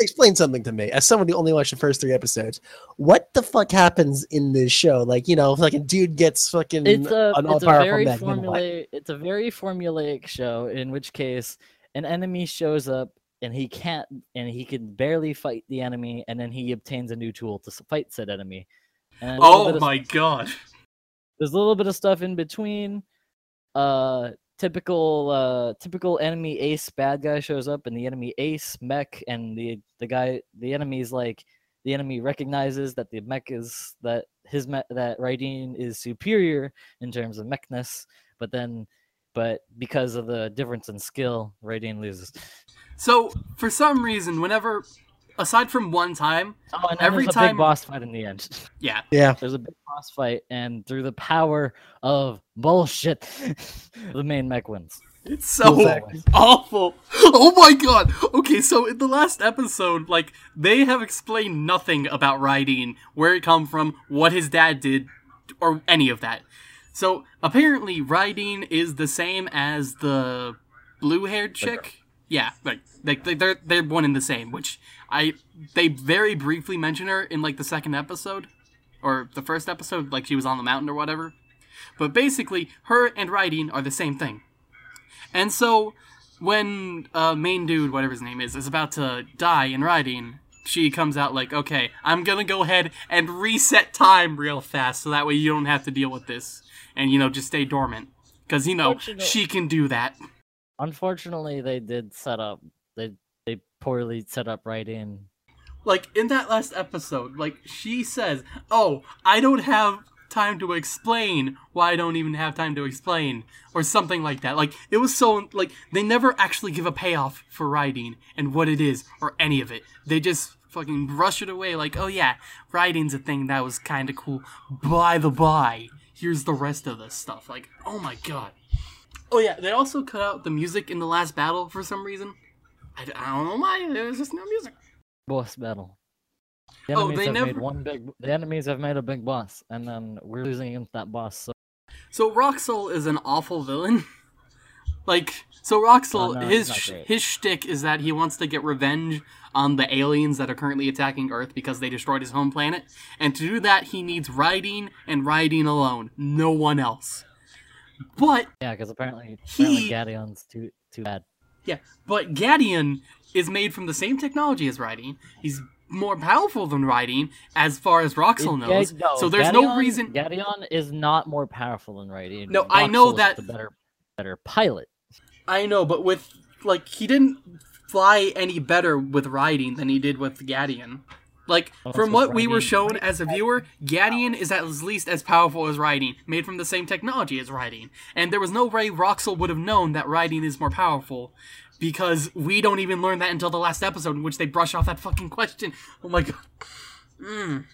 Explain something to me. As someone who only watched the first three episodes, what the fuck happens in this show? Like, you know, if like a dude gets fucking it's a an it's a all-powerful very mech, then formulaic it's a very formulaic show in which case an enemy shows up and he can't and he can barely fight the enemy and then he obtains a new tool to fight said enemy and a little oh bit Oh my god. There's a little bit of stuff in between. Uh typical uh typical enemy ace bad guy shows up and the enemy ace mech and the the guy the enemy's like the enemy recognizes that the mech is that his mech that Raideen is superior in terms of mechness but then but because of the difference in skill Raideen loses. So for some reason, whenever aside from one time, oh and Every there's a time- big boss fight in the end yeah, Yeah. there's a big boss fight and through the power of bullshit the main mech wins it's so Exactly. awful. Oh my god. Okay, so in the last episode, like they have explained nothing about Raideen, where it come from, what his dad did, or any of that. So apparently, Raideen is the same as the blue-haired chick. Yeah, like like they- they're they're one and the same. Which I they very briefly mention her in like the second episode, or the first episode, like she was on the mountain or whatever. But basically, her and Raideen are the same thing. And so, when uh, main dude, whatever his name is, is about to die in Raideen, she comes out like, "Okay, I'm gonna go ahead and reset time real fast, so that way you don't have to deal with this, and you know just stay dormant, because you know she can do that." Unfortunately, they did set up they they poorly set up Raideen. Like in that last episode, like she says, "Oh, I don't have time to explain why I don't even have time to explain," or something like that. Like it was so like they never actually give a payoff for Raideen and what it is or any of it. They just fucking brush it away like, "Oh yeah, Raideen's a thing that was kind of cool." By the by, here's the rest of this stuff. Like, oh my god. Oh yeah, they also cut out the music in the last battle for some reason. I, I don't know why. There was just no music. boss battle. The Oh, enemies they have made one big. The enemies have made a big boss, and then we're losing against that boss. So So Roxel is an awful villain. Like, so Roxel, Oh, no, his he's not sh- great. his shtick is that he wants to get revenge on the aliens that are currently attacking Earth because they destroyed his home planet, and to do that, he needs Raideen and Raideen alone, no one else. But Yeah, because apparently, He- apparently Gadion's too too bad. yeah, but Gadian is made from the same technology as Raideen. He's more powerful than Raideen, as far as Roxel It- knows. No, so there's no reason. Gadion is not more powerful than Raideen. No, I know that- a better better pilot. I know, but with like he didn't fly any better with Raideen than he did with Gadian. Like Well, from that's what with we were shown as a viewer, Gadian is at least as powerful as Raideen, made from the same technology as Raideen. And there was no way Roxel would have known that Raideen is more powerful. Because we don't even learn that until the last episode in which they brush off that fucking question. Oh my god. Mm.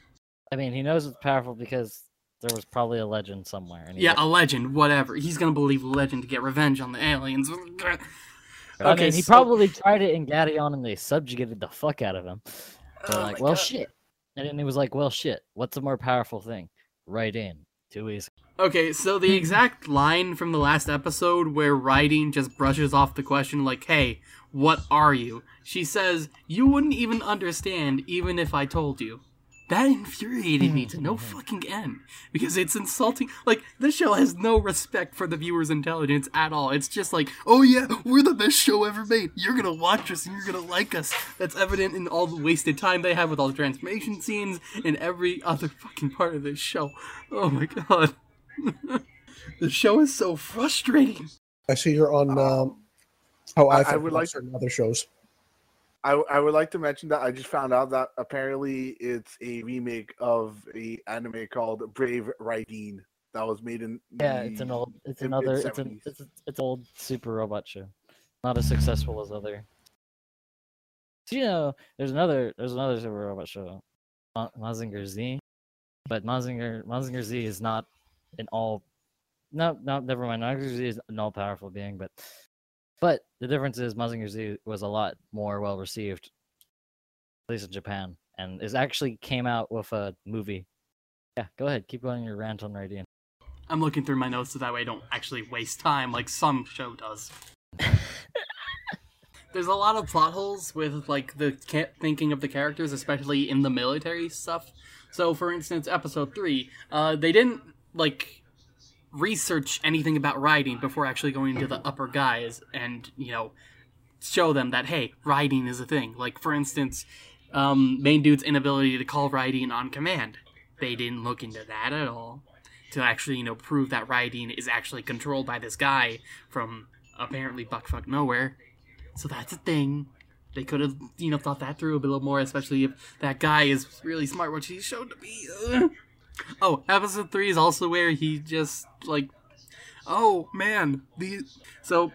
I mean, he knows it's powerful because there was probably a legend somewhere. And Yeah, got- a legend, whatever. He's gonna believe a legend to get revenge on the aliens. I okay, mean, he so- probably tried it in Gadion and they subjugated the fuck out of him. Oh They're Oh like, well, God. shit. And then he was like, well, shit. What's a more powerful thing? Raideen. Too easy. Okay, so the exact line from the last episode where Raideen just brushes off the question like, "Hey, what are you?" She says, "You wouldn't even understand even if I told you." That infuriated me to no fucking end because it's insulting. Like this show has no respect for the viewer's intelligence at all. It's just like, "Oh yeah, we're the best show ever made. You're gonna watch us and you're gonna like us." That's evident in all the wasted time they have with all the transformation scenes and every other fucking part of this show. Oh my god. the show is so frustrating. I see you're on um, how I, I- I would like- certain other shows. I, I would like to mention that I just found out that apparently it's a remake of a anime called Brave Raideen that was made in Yeah, it's an old, it's in another, it's an, it's, it's old super robot show. Not as successful as other. You know, there's another, there's another super robot show, Ma- Mazinger Z, but Mazinger, Mazinger Z is not an all. No, no, never mind. Mazinger Z is an all-powerful being, but, but the difference is Mazinger Z was a lot more well received, at least in Japan, and is actually came out with a movie. Yeah, go ahead, keep going your rant on Raideen. I'm looking through my notes so that way I don't actually waste time like some show does. There's a lot of plot holes with like the thinking of the characters, especially in the military stuff. So, for instance, episode three, uh, they didn't like research anything about Raideen before actually going to the upper guys and you know show them that hey, Raideen is a thing. Like for instance, um, main dude's inability to call Raideen on command. They didn't look into that at all to actually, you know, prove that Raideen is actually controlled by this guy from apparently buckfuck nowhere. So that's a thing. They could have, you know, thought that through a little more, especially if that guy is really smart, which he's shown to be. Oh, episode three is also where he just like, oh man, the so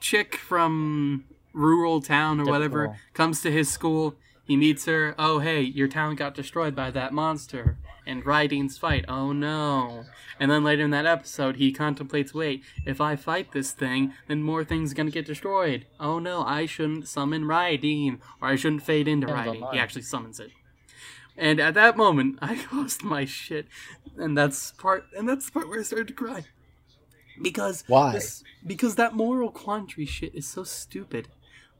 chick from rural town or whatever comes to his school. He meets her. Oh hey, your town got destroyed by that monster. And Raideen's fight. Oh no. And then later in that episode, he contemplates wait, if I fight this thing, then more things gonna get destroyed. Oh no, I shouldn't summon Raideen. Or I shouldn't fade into Raideen. He actually summons it. And at that moment, I lost my shit. And that's part and that's the part where I started to cry. Because Why? this- because that moral quandary shit is so stupid.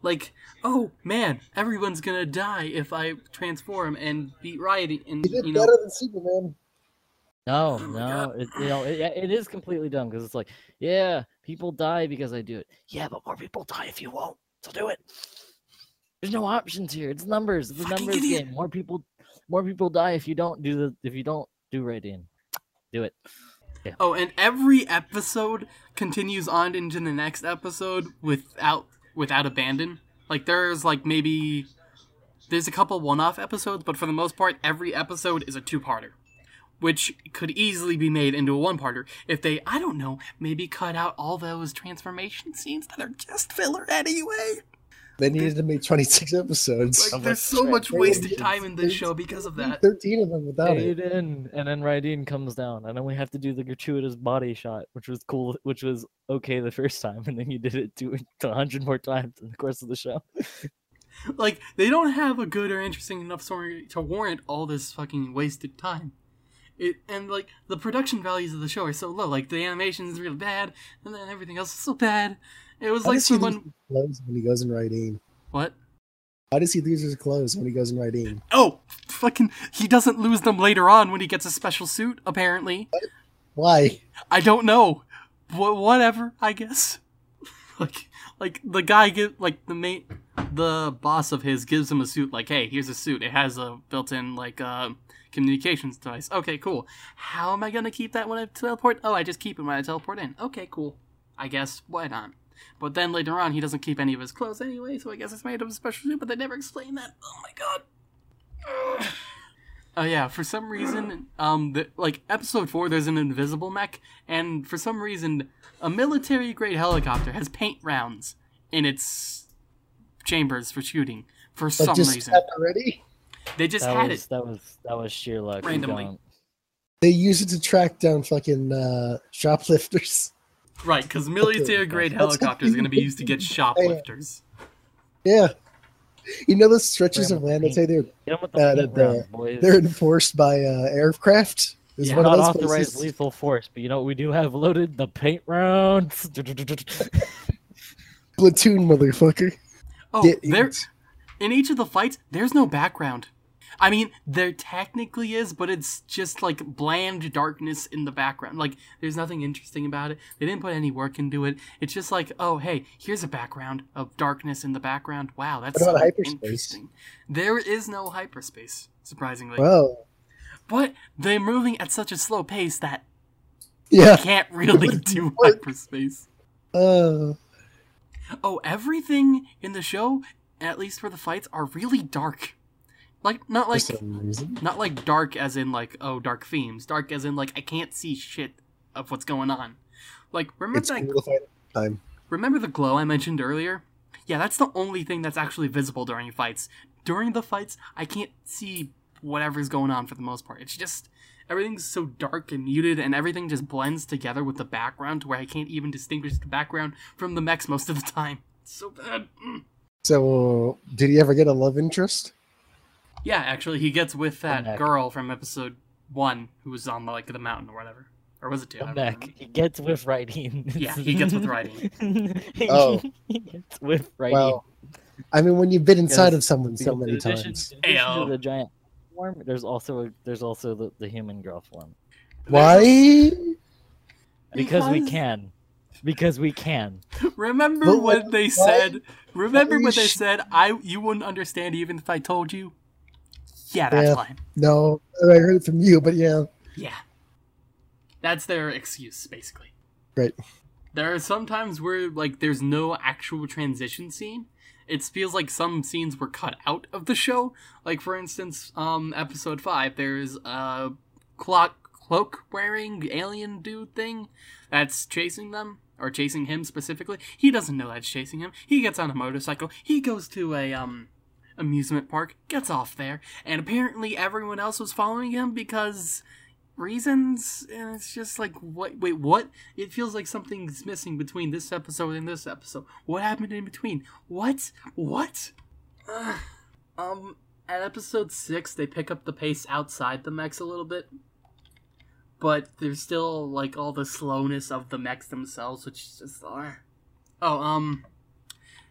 Like, oh man, everyone's gonna die if I transform and beat Raideen and He did you know better than Superman. No, Oh no, it, you know, it, it is completely dumb because it's like, yeah, people die because I do it. Yeah, but more people die if you won't. So do it. There's no options here. It's numbers. It's a numbers idiot. game. More people, more people die if you don't do the if you don't do Raideen. Do it. Oh, and every episode continues on into the next episode without without abandon. Like there's like maybe there's a couple one-off episodes, but for the most part, every episode is a two-parter, which could easily be made into a one-parter if they, I don't know, maybe cut out all those transformation scenes that are just filler anyway. They needed to make 26 episodes. Like there's so much wasted time in this show because of that. 13 of them without it. Aiden, and then Raideen comes down, and then we have to do the gratuitous body shot, which was cool, which was okay the first time, and then you did it to hundred more times in the course of the show. like they don't have a good or interesting enough story to warrant all this fucking wasted time. It and like the production values of the show are so low. Like the animation is really bad, and then everything else is so bad, It was How like does he lose someone. clothes when he goes in Raideen? What? How does he lose his clothes when he goes in Raideen? Oh, fucking! He doesn't lose them later on when he gets a special suit. Apparently, Why? I don't know. Wh- whatever, I guess. like, like the guy give like the mate, the boss of his gives him a suit. Like, hey, here's a suit. It has a built-in like uh, communications device. Okay, cool. How am I gonna keep that when I teleport? Oh, I just keep it when I teleport in. Okay, cool. I guess why not? But then later on, he doesn't keep any of his clothes anyway, so I guess it's made of a special suit. But they never explain that. Oh my god. Ugh. Oh yeah, for some reason, um, the, like episode four, there's an invisible mech, and for some reason, a military-grade helicopter has paint rounds in its chambers for shooting. For Like some just reason, already? they just that had was it. that was that was sheer luck. Randomly. They use it to track down fucking uh, shoplifters. Right, because military-grade That's helicopters are going to be used to get shoplifters. Yeah. You know those stretches of land that say they're Get 'em with the Uh, paint the- rounds, they're enforced by uh, aircraft? Is Yeah, one of not those authorized places. lethal force, but you know what we do have loaded? The paint rounds. Platoon, motherfucker. Oh, Get there in each of the fights, there's no background. I mean, there technically is, but it's just like bland darkness in the background. Like, there's nothing interesting about it. They didn't put any work into it. It's just like, oh, hey, here's a background of darkness in the background. Wow, that's so interesting. There is no hyperspace, surprisingly. Well, but they're moving at such a slow pace that yeah. can't really do hyperspace. Uh, Oh, everything in the show, at least for the fights, are really dark. Like not like not like dark as in like oh dark themes. Dark as in like I can't see shit of what's going on. Like remember It's that time. remember the glow I mentioned earlier? Yeah, that's the only thing that's actually visible during fights. During the fights, I can't see whatever's going on for the most part. It's just everything's so dark and muted and everything just blends together with the background to where I can't even distinguish the background from the mechs most of the time. It's so bad. Mm. So, did he ever get a love interest? Yeah, actually, he gets with that girl from episode one who was on the, like the mountain or whatever, or was it two? I don't remember. He gets with Raideen. Yeah, he gets with Raideen. Oh. he gets with Raideen. Well, I mean, when you've been inside of someone so many addition, times. in addition Ayo. to the giant form, there's also a, there's also the, the human girl form. Why? Because, we can. Because we can. Remember But when what- they why- said? Remember why when they said I you wouldn't understand even if I told you? Yeah, that's Yeah. fine. No, I heard it from you, but yeah. Yeah, that's their excuse basically. Right. There are some times where like there's no actual transition scene. It feels like some scenes were cut out of the show. Like for instance, um, episode five, there's a clock cloak wearing alien dude thing that's chasing them or chasing him specifically. He doesn't know that's chasing him. He gets on a motorcycle. He goes to a um amusement park, gets off there, and apparently everyone else was following him because reasons. And it's just like what wait what? It feels like something's missing between this episode and this episode. What happened in between? What? What? Um at episode six they pick up the pace outside the mechs a little bit. But there's still like all the slowness of the mechs themselves which is just uh, oh um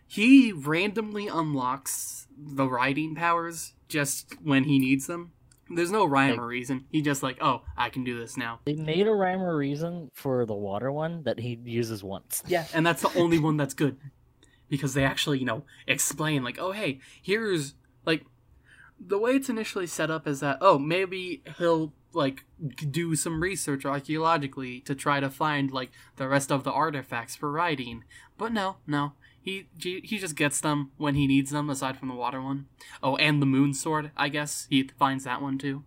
he randomly unlocks the Raideen powers just when he needs them there's no rhyme Like- or reason. He just like, oh, I can do this now. They made a rhyme or reason for the water one that he uses once. Yeah, and that's the only one that's good because they actually, you know, explain like, oh, hey, here's like the way it's initially set up is that oh, maybe he'll like do some research archaeologically to try to find like the rest of the artifacts for Raideen. But no, no. He he just gets them when he needs them aside from the water one. Oh, and the moon sword, I guess. He finds that one too.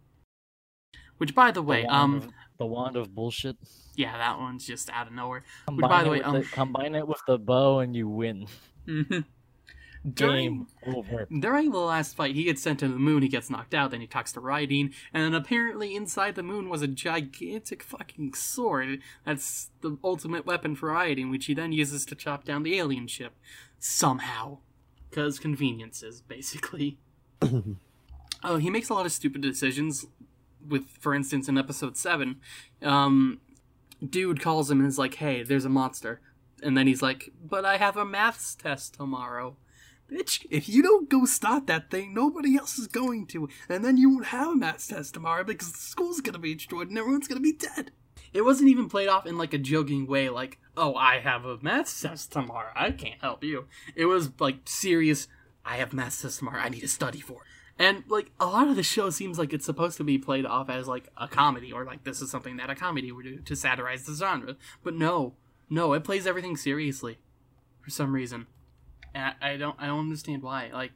Which by the The way, wand um of- the wand of bullshit. yeah, that one's just out of nowhere. Combine, by the way, um, the, combine it with the bow and you win. During Game over. during the last fight, he gets sent to the moon. He gets knocked out. Then he talks to Raideen, and then apparently inside the moon was a gigantic fucking sword. That's the ultimate weapon for Raideen, which he then uses to chop down the alien ship somehow, because conveniences, basically. Oh, he makes a lot of stupid decisions. With, for instance, in episode seven, um, dude calls him and is like, "Hey, there's a monster." and then he's like, "But I have a maths test tomorrow." Bitch, if you don't go start that thing, nobody else is going to. And then you won't have a math test tomorrow because the school's gonna be destroyed and everyone's gonna be dead. It wasn't even played off in like a joking way, like, oh, I have a math test tomorrow. I can't help you. It was like serious, I have math test tomorrow. I need to study for. And like a lot of the show seems like it's supposed to be played off as like a comedy or like this is something that a comedy would do to satirize the genre. But no, no, it plays everything seriously for some reason. I, I don't I don't understand why. Like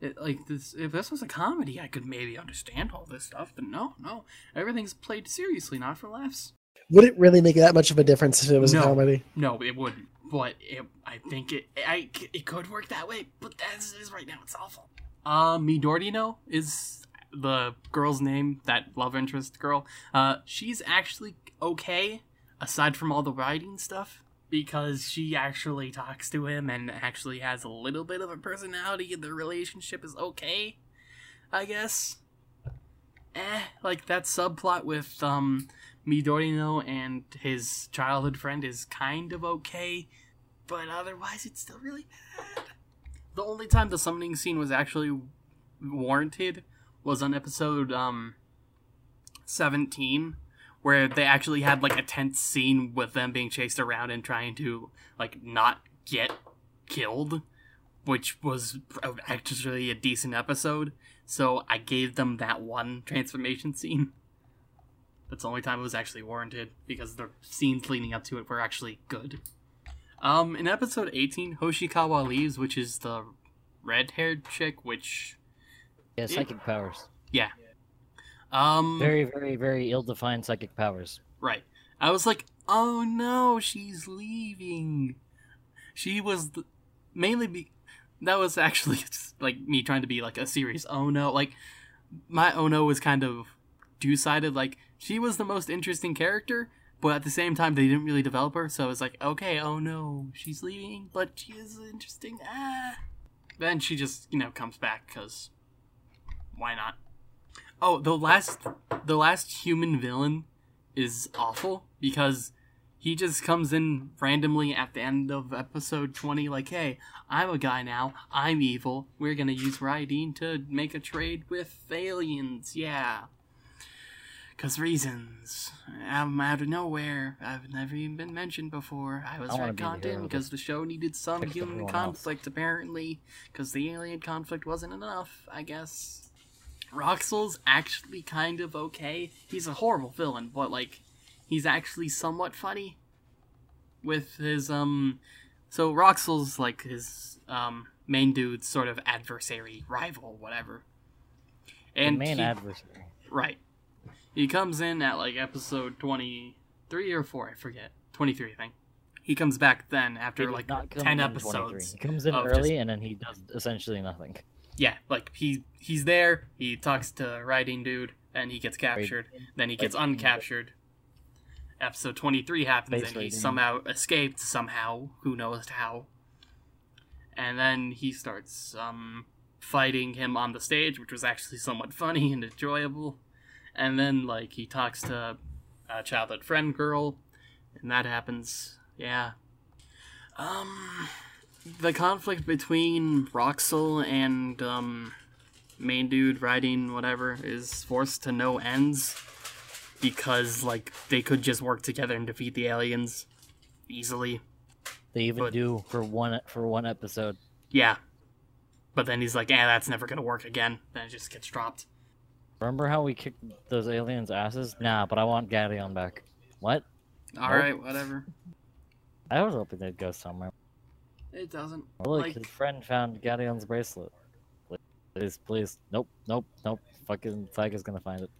it, like this if this was a comedy, I could maybe understand all this stuff, but no, no. Everything's played seriously, not for laughs. Would it really make that much of a difference if it was No. a comedy? No, it wouldn't. But it, I think it I, it could work that way, but as it is right now, it's awful. Uh, Midorino is the girl's name, that love interest girl. Uh, she's actually okay, aside from all the Raideen stuff, because she actually talks to him and actually has a little bit of a personality, and the relationship is okay, I guess. Eh, like that subplot with, um, Midorino and his childhood friend is kind of okay, but otherwise it's still really bad. The only time the summoning scene was actually warranted was on episode um 17 where they actually had like a tense scene with them being chased around and trying to like not get killed which was actually a decent episode so i gave them that one transformation scene that's the only time it was actually warranted because the scenes leading up to it were actually good. Um, in episode 18, Hoshikawa leaves, which is the red-haired chick, which Yeah, psychic powers. yeah. Um, Very, very, very ill-defined psychic powers. right. I was like, oh no, she's leaving. She was the, mainly be that was actually like me trying to be like a serious oh no. Like my oh no was kind of two-sided. Like she was the most interesting character, but at the same time they didn't really develop her. So I was like, okay, oh no, she's leaving, but she is interesting. Ah. Then she just you know comes back because why not? Oh, the last the last human villain is awful because he just comes in randomly at the end of episode 20 like hey i'm a guy now. I'm evil. We're gonna use Raideen to make a trade with aliens. Yeah. Because reasons. I'm out of nowhere. I've never even been mentioned before. I was I retconned in because the show needed some human everyone else. conflict apparently. Because the alien conflict wasn't enough i guess Roxel's actually kind of okay. He's a horrible villain, but like he's actually somewhat funny with his um so Roxel's like his um main dude's sort of adversary, rival, whatever. And the main he- adversary. Right. He comes in at like episode 23 or 4, I forget. 23, I think. He comes back then after like 10 in 23. episodes. He comes in early just- and then he does essentially nothing. Yeah, like he he's there, he talks to Raideen Dude, and he gets captured. Then he gets uncaptured. Episode 23 happens Space and he somehow escaped, somehow. Who knows how. And then he starts um, fighting him on the stage, which was actually somewhat funny and enjoyable. And then, like, he talks to a childhood friend girl, and that happens. Yeah. Um, the conflict between Roxel and um, main dude Raideen whatever is forced to no ends because like they could just work together and defeat the aliens easily. They even But- do for one for one episode. Yeah. But then he's like, "Yeah, that's never gonna work again." Then it just gets dropped. Remember how we kicked those aliens' asses? Nah, but I want Gadion back. What? All Nope. right, whatever. I was hoping they'd go somewhere. It doesn't. Oh, look, Like- his friend found Gadion's bracelet. Please, please. Nope, nope, nope. Fucking Saiga's gonna find it.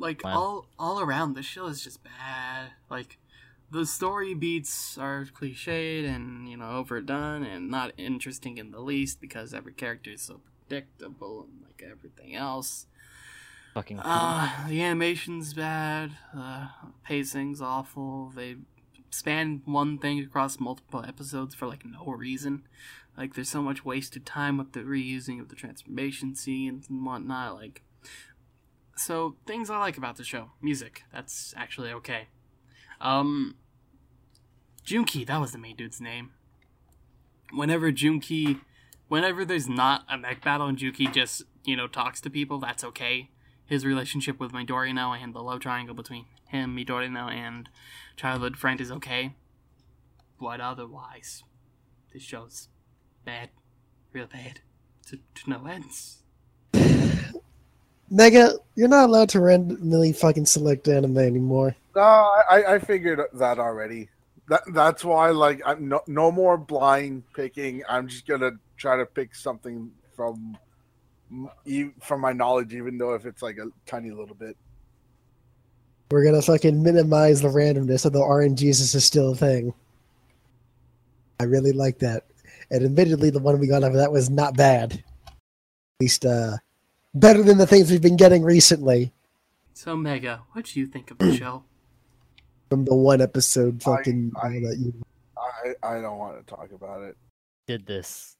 like Fine. all all around the show is just bad like the story beats are cliched and you know overdone and not interesting in the least because every character is so predictable and like everything else Fucking. uh the animation's bad uh pacing's awful they span one thing across multiple episodes for like no reason like there's so much wasted time with the reusing of the transformation scenes and whatnot like so things I like about the show, music. That's actually okay. Um, Junki, that was the main dude's name. Whenever Junki, whenever there's not a mech battle and Junki just, you know, talks to people, that's okay. His relationship with Midorino and the love triangle between him, Midorino, and childhood friend is okay. But otherwise, this show's bad. Real bad. To, to no ends. Mega, you're not allowed to randomly fucking select anime anymore. No, I, I figured that already. That that's why like I'm no, no more blind picking. I'm just gonna try to pick something from m- e- from my knowledge, even though if it's like a tiny little bit. We're gonna fucking minimize the randomness of the RNGs is still a thing. I really like that. And admittedly, the one we got over that was not bad. At least, uh, better than the things we've been getting recently So, Mega, what do you think of the show? from the one episode fucking I- that you I I don't want to talk about it. Did this.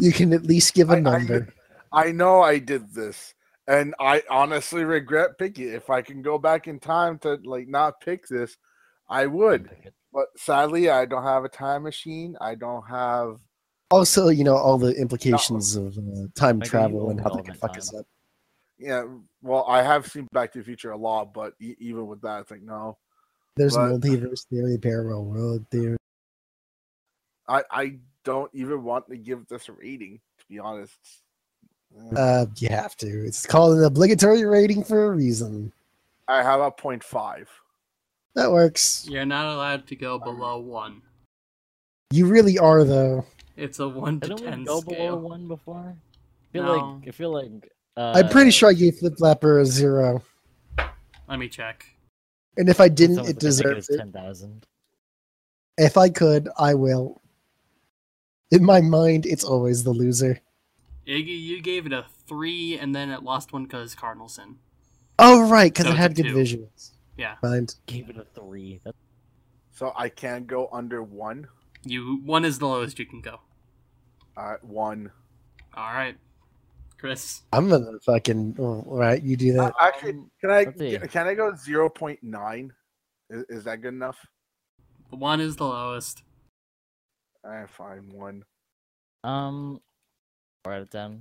you can at least give a I- I- number. I know I did this, and I honestly regret picking. it. If I can go back in time to like not pick this, I would. But sadly, I don't have a time machine. I don't have. Also, you know all the implications of uh, time Mega, travel and how they own can relevant fuck us up. Yeah, well, I have seen Back to the Future a lot, but e- even with that, it's like no. There's But- multiverse theory, parallel world theory. I I don't even want to give this rating, to be honest. Uh, you have to. It's called an obligatory rating for a reason. I have a point five. That works. You're not allowed to go below one. You really are, though. It's a one to Didn't we ten go below one before? I feel No. like I feel like uh, I'm pretty sure I gave Flip Flapper a zero. Let me check. And if I didn't, someone's it gonna make deserves as it. ten thousand. If I could, I will. In my mind, it's always the loser. Iggy, you gave it a three, and then it lost one because Cardinalson. Oh, right, because So it had good two. visuals. Yeah, Mind. Gave it a three. That's So I can't go under one. you one is the lowest you can go. Uh, one. All right, Chris. I'm gonna fucking. Oh, all right, you do Uh, that. actually, Um, can I can I go zero point nine? Is, is that good enough? One is the lowest. I find one. um four out of ten.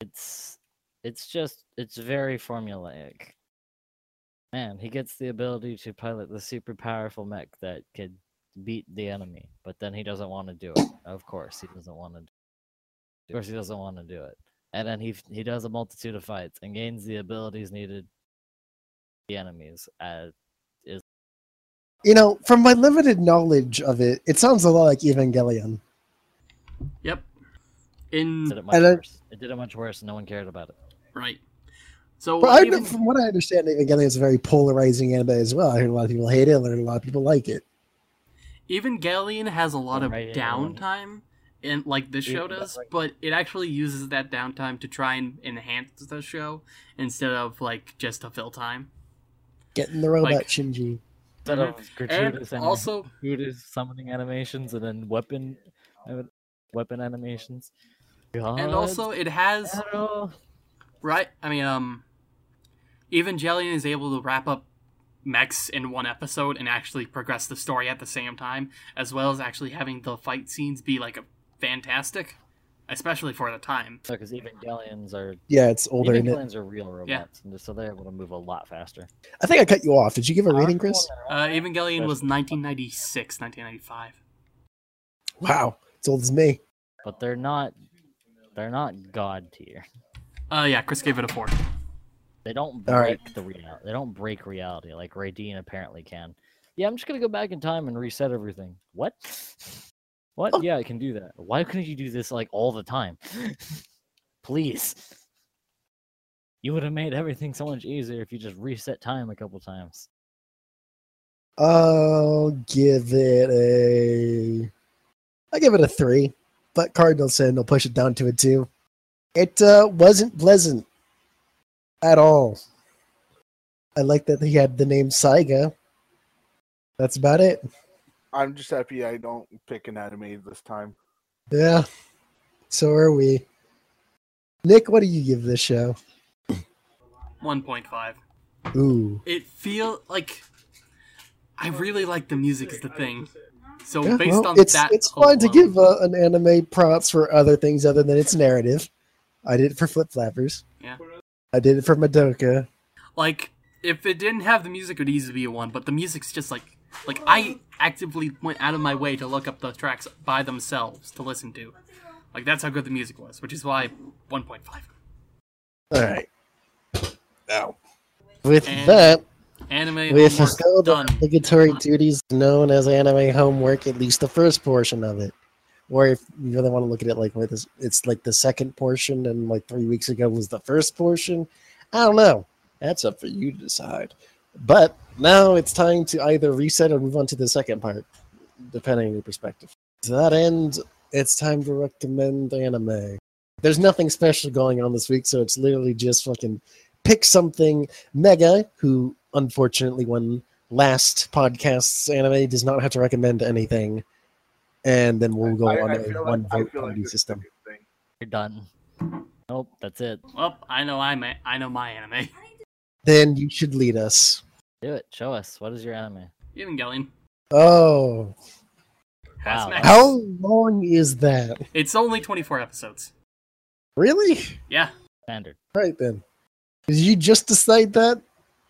It's it's just it's very formulaic. Man, he gets the ability to pilot the super powerful mech that could beat the enemy, but then he doesn't want to do it. Of course, he doesn't want to. Of course, he doesn't want to do it. And then he he does a multitude of fights and gains the abilities needed. The enemies as is. You know, from my limited knowledge of it, it sounds a lot like Evangelion. Yep. In did it much I- worse. It did it much worse, and no one cared about it. right. So But I, even, from what I understand, Evangelion is a very polarizing anime as well. I heard a lot of people hate it, and a lot of people like it. Even Evangelion has a lot of Right, yeah, downtime, and like this show does, right. but it actually uses that downtime to try and enhance the show instead of like just to fill time. Getting the robot Like- Shinji. Instead of gratuitous And anim- also, gratuitous summoning animations and then weapon weapon animations. And also it has Arrow. right. I mean, um, Evangelion is able to wrap up mechs in one episode and actually progress the story at the same time, as well as actually having the fight scenes be like a fantastic, especially for the time. because Evangelions are Yeah, it's older in it. Evangelions are real robots, and so they're able to move a lot faster. I think I cut you off. Did you give a rating, Chris? Uh, Evangelion was 1996, 1995. Wow, it's old as me. But they're not they're not god tier. Uh, yeah, Chris gave it a four. They don't All right. break the reality. They don't break reality like Raideen apparently can. Yeah, I'm just gonna go back in time and reset everything. What? What? Oh. Yeah, I can do that. Why couldn't you do this like all the time? Please. You would have made everything so much easier if you just reset time a couple times. I'll give it a. I give it a three, but Cardinal said will push it down to a two. It uh, wasn't pleasant at all. I like that he had the name Saiga. That's about it. I'm just happy I don't pick an anime this time. Yeah. So are we. Nick, what do you give this show? 1.5. Ooh. It feel like I really like the music is the thing. So Yeah, based well, on it's that, it's fine to give uh, an anime props for other things other than its narrative. I did it for Flip Flappers. Yeah. I did it for Madoka. like if it didn't have the music, it would easily be a one. But the music's just like like I actively went out of my way to look up the tracks by themselves to listen to. Like that's how good the music was, which is why 1.5. All right. Now, with And that, Anime we have fulfilled the done. obligatory duties known as anime homework, at least the first portion of it. Or if you really want to look at it like with this, it's like the second portion, and like three weeks ago was the first portion. I don't know. That's up for you to decide. But now it's time to either reset or move on to the second part, depending on your perspective. To that end, it's time to recommend anime. There's nothing special going on this week, so it's literally just fucking pick something. Mega, who unfortunately won last podcast's anime, does not have to recommend anything. And then we'll go I- on I a feel one like, vote feel like party system. is a good thing. You're done. Nope, that's it. Well, I know I'm a, I know my anime. Then you should lead us. Do it. Show us. What is your anime? Evangelion. Oh, Has Wow. Max. how long is that? It's only 24 episodes. Really? Yeah, Standard. Right then. Did you just decide that?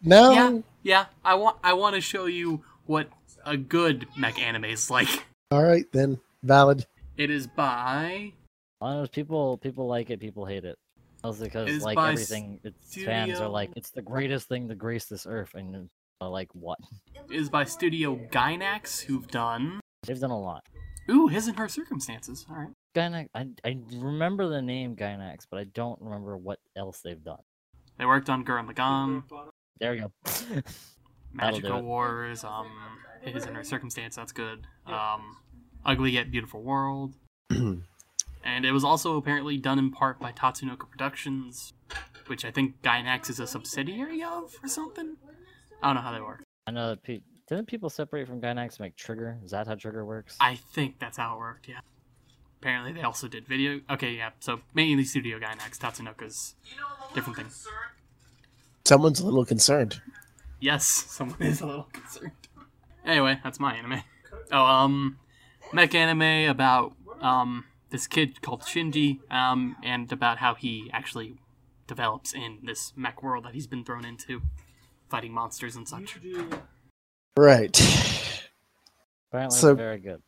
Now? Yeah. yeah. I want I want to show you what a good mech anime is like. All right then. Valid. It is by Honest, people people like it, people hate it. Mostly It because is like everything, its fans are like, it's the greatest thing to grace this earth, and are like, what? is by Studio Gainax, who've done They've done a lot. Ooh, His and Her Circumstances. All right. Gainax, I I remember the name Gainax, but I don't remember what else they've done. They worked on Gurren Lagann, There we go. Magical it. Wars, um, His and Her Circumstance. That's good. Um, Ugly Yet Beautiful World. and it was also apparently done in part by Tatsunoko Productions, which I think Gainax is a subsidiary of or something. I don't know how they work. I know that pe- didn't people separate from Gainax to make Trigger? Is that how Trigger works? I think that's how it worked. Yeah. Apparently, they also did video. Okay, yeah. So mainly Studio Gainax. Tatsunoko's different thing. Someone's a little concerned. Yes, someone is a little concerned. Anyway, that's my anime. Oh, um, mech anime about um this kid called Shinji, um, and about how he actually develops in this mech world that he's been thrown into, fighting monsters and such. Right. Apparently, so- very good.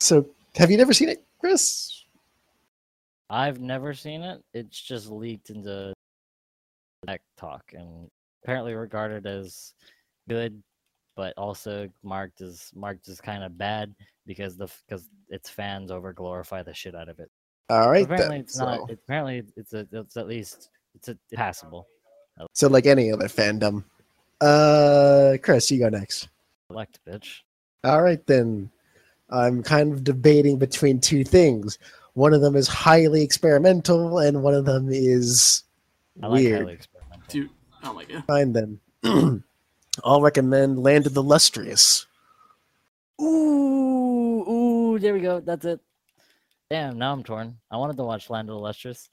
So, have you never seen it, Chris? I've never seen it. It's just leaked into tech talk and apparently regarded as good, but also marked as marked as kind of bad because the because its fans over glorify the shit out of it. All right. apparently, then. it's not. So- It, apparently, it's a, it's at least it's a passable. So, like any other fandom. Uh, Chris, you go next. Select bitch. All right, then. I'm kind of debating between two things. One of them is highly experimental, and one of them is I like weird. highly experimental. Dude, oh my god. Fine then. I'll recommend Land of the Lustrous. Ooh, ooh, there we go. That's it. Damn, now I'm torn. I wanted to watch Land of the Lustrous.